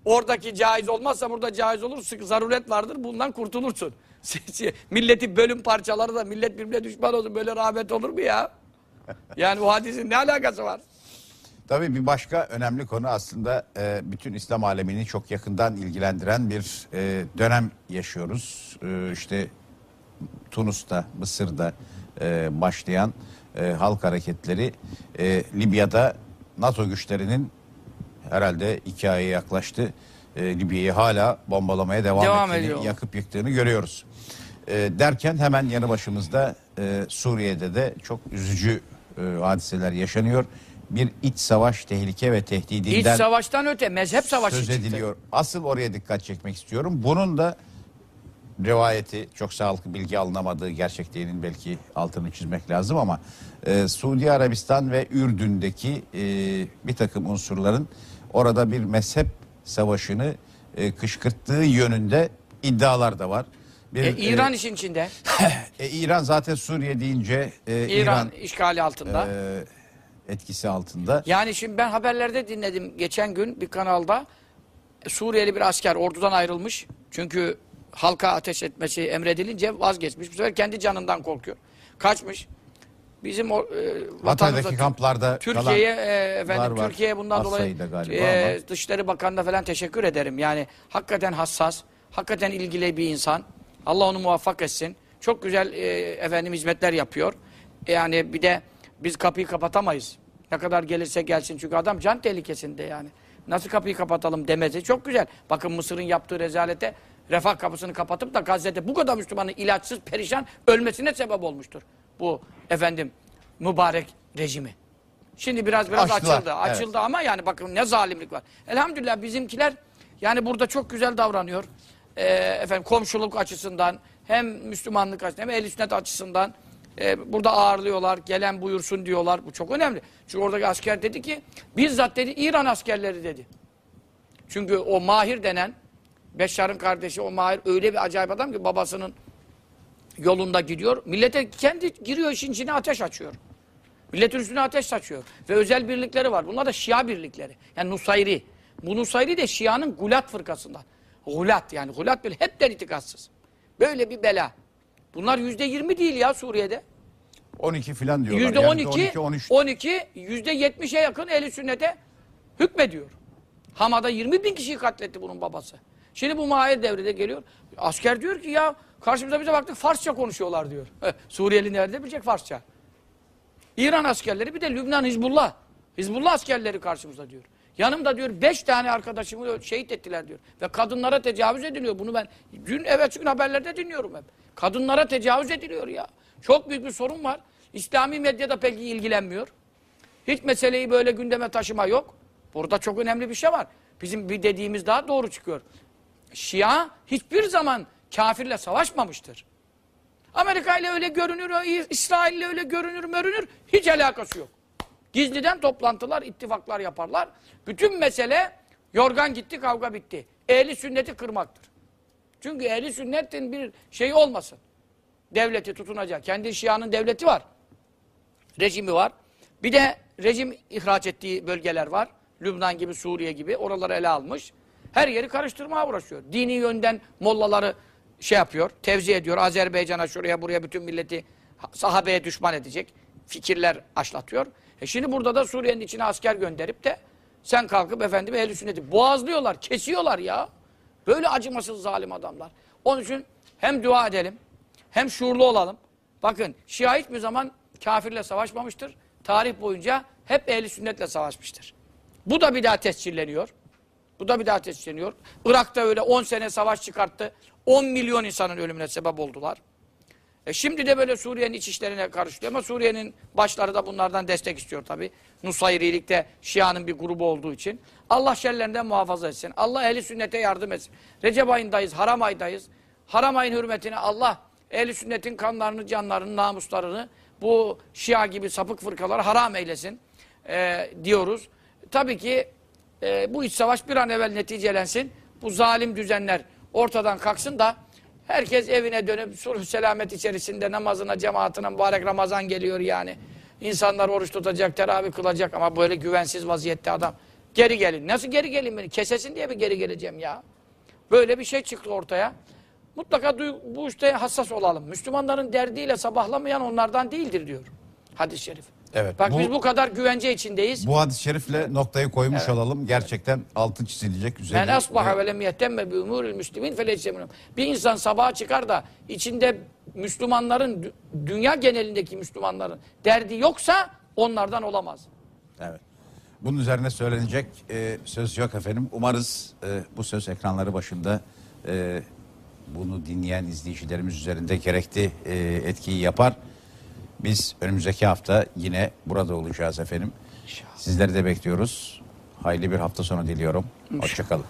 Oradaki caiz olmazsa burada caiz olur. Sık zaruret vardır. Bundan kurtulursun. Milleti bölüm parçaları da millet birbirine düşman olur. Böyle rahmet olur mu ya? Yani bu hadisin ne alakası var? Tabii bir başka önemli konu aslında e, bütün İslam alemini çok yakından ilgilendiren bir e, dönem yaşıyoruz. E, işte Tunus'ta, Mısır'da e, başlayan e, halk hareketleri e, Libya'da NATO güçlerinin herhalde iki aya yaklaştı. E, Libya'yı hala bombalamaya devam, Devam ettiğini, ediyor. yakıp yıktığını görüyoruz. E, derken hemen yanı başımızda e, Suriye'de de çok üzücü e, hadiseler yaşanıyor. Bir iç savaş tehlike ve İç tehdidinden savaştan öte mezhep savaşı söz çıktı. ediliyor. Asıl oraya dikkat çekmek istiyorum. Bunun da rivayeti çok sağlıklı bilgi alınamadığı gerçekliğinin belki altını çizmek lazım ama e, Suudi Arabistan ve Ürdün'deki e, bir takım unsurların orada bir mezhep savaşını e, kışkırttığı yönünde iddialar da var. Bir, E, İran e, işin içinde. e, İran zaten Suriye deyince e, İran, İran, işgali altında. e, etkisi altında. Yani şimdi ben haberlerde dinledim geçen gün bir kanalda Suriyeli bir asker ordudan ayrılmış. Çünkü halka ateş etmesi emredilince vazgeçmiş. Bu sefer kendi canından korkuyor. Kaçmış. Bizim o, e, Hatay'daki kamplarda Türkiye'ye e, efendim. Türkiye'ye bundan Az dolayı galiba e, ama. Dışişleri Bakanı'na falan teşekkür ederim. Yani hakikaten hassas, hakikaten ilgili bir insan. Allah onu muvaffak etsin. Çok güzel e, efendim hizmetler yapıyor. E, Yani bir de biz kapıyı kapatamayız. Ne kadar gelirse gelsin çünkü adam can tehlikesinde yani. Nasıl kapıyı kapatalım demesi çok güzel. Bakın Mısır'ın yaptığı rezalete refah kapısını kapatıp da Gazze'de bu kadar Müslümanın ilaçsız perişan ölmesine sebep olmuştur. Bu efendim mübarek rejimi. Şimdi biraz biraz Açtılar, açıldı. Açıldı ama yani bakın ne zalimlik var. Elhamdülillah bizimkiler yani burada çok güzel davranıyor. Ee, efendim komşuluk açısından hem Müslümanlık açısından hem ehl sünnet açısından e, burada ağırlıyorlar. Gelen buyursun diyorlar. Bu çok önemli. Çünkü oradaki asker dedi ki bizzat dedi İran askerleri dedi. Çünkü o Mahir denen Beşşar'ın kardeşi o Mahir öyle bir acayip adam ki babasının yolunda gidiyor. Millete kendi giriyor işin içine ateş açıyor. Milletin üstüne ateş saçıyor. Ve özel birlikleri var. Bunlar da Şia birlikleri. Yani Nusayri. Bu Nusayri de Şia'nın Gulat fırkasından. Gulat yani. Gulat böyle hepten itikatsız. Böyle bir bela. Bunlar yüzde yirmi değil ya Suriye'de. 12 falan diyorlar. Yüzde Yani on iki, 12 13 on iki, yüzde yetmişe yakın eli sünnete hükmediyor. Hama'da 20 bin kişiyi katletti bunun babası. Şimdi bu Mahir devrede geliyor. Asker diyor ki ya karşımıza bize baktık Farsça konuşuyorlar diyor. Suriyeli nerede bilecek Farsça? İran askerleri bir de Lübnan Hizbullah. Hizbullah askerleri karşımızda diyor. Yanımda diyor beş tane arkadaşımı şehit ettiler diyor. Ve kadınlara tecavüz ediliyor. Bunu ben dün evvelsi gün haberlerde dinliyorum hep. Kadınlara tecavüz ediliyor ya. Çok büyük bir sorun var. İslami medyada pek ilgilenmiyor. Hiç meseleyi böyle gündeme taşıma yok. Burada çok önemli bir şey var. Bizim bir dediğimiz daha doğru çıkıyor. Şia hiçbir zaman kafirle savaşmamıştır. Amerika ile öyle görünür, İsrail ile öyle görünür, mörünür. Hiç alakası yok. Gizliden toplantılar, ittifaklar yaparlar. Bütün mesele yorgan gitti, kavga bitti. Ehli sünneti kırmaktır. Çünkü ehli sünnetin bir şeyi olmasın. Devleti tutunacak. Kendi Şia'nın devleti var. Rejimi var. Bir de rejim ihraç ettiği bölgeler var. Lübnan gibi, Suriye gibi. Oraları ele almış. Her yeri karıştırmaya uğraşıyor. Dini yönden mollaları şey yapıyor, tevzi ediyor. Azerbaycan'a, şuraya, buraya bütün milleti sahabeye düşman edecek. fikirler aşlatıyor. E şimdi burada da Suriye'nin içine asker gönderip de sen kalkıp efendim ehl sünneti boğazlıyorlar, kesiyorlar ya. Böyle acımasız zalim adamlar. Onun için hem dua edelim hem şuurlu olalım. Bakın Şia hiçbir zaman kafirle savaşmamıştır. Tarih boyunca hep ehli sünnetle savaşmıştır. Bu da bir daha tescilleniyor. Bu da bir daha tescilleniyor. Irak'ta öyle 10 sene savaş çıkarttı. 10 milyon insanın ölümüne sebep oldular. E şimdi de böyle Suriye'nin iç işlerine karışıyor ama Suriye'nin başları da bunlardan destek istiyor tabi. Nusayrilikte Şia'nın bir grubu olduğu için. Allah şerlerinden muhafaza etsin. Allah ehli sünnete yardım etsin. Recep ayındayız, haram aydayız. Haram ayın hürmetine Allah ehli sünnetin kanlarını, canlarını, namuslarını bu Şia gibi sapık fırkaları haram eylesin e, diyoruz. Tabii ki e, bu iç savaş bir an evvel neticelensin. Bu zalim düzenler ortadan kalksın da herkes evine dönüp sulh selamet içerisinde namazına, cemaatine mübarek Ramazan geliyor yani. İnsanlar oruç tutacak, teravih kılacak ama böyle güvensiz vaziyette adam. Geri gelin. Nasıl geri gelin beni? Kesesin diye mi geri geleceğim ya? Böyle bir şey çıktı ortaya. Mutlaka bu işte hassas olalım. Müslümanların derdiyle sabahlamayan onlardan değildir diyor. Hadis-i şerif. Evet, Bak bu- biz bu kadar güvence içindeyiz. Bu hadis-i şerifle noktayı koymuş olalım. Gerçekten altın çizilecek üzerine. asbaha ve lem yehtemme bi umuril müslimin feleyse minhum. Bir insan sabaha çıkar da içinde Müslümanların, dü- dünya genelindeki Müslümanların derdi yoksa onlardan olamaz. Evet. Bunun üzerine söylenecek e, söz yok efendim. Umarız e, bu söz ekranları başında e, bunu dinleyen izleyicilerimiz üzerinde gerekli e, etkiyi yapar. Biz önümüzdeki hafta yine burada olacağız efendim. Sizleri de bekliyoruz. Hayırlı bir hafta sonu diliyorum. Hoşçakalın.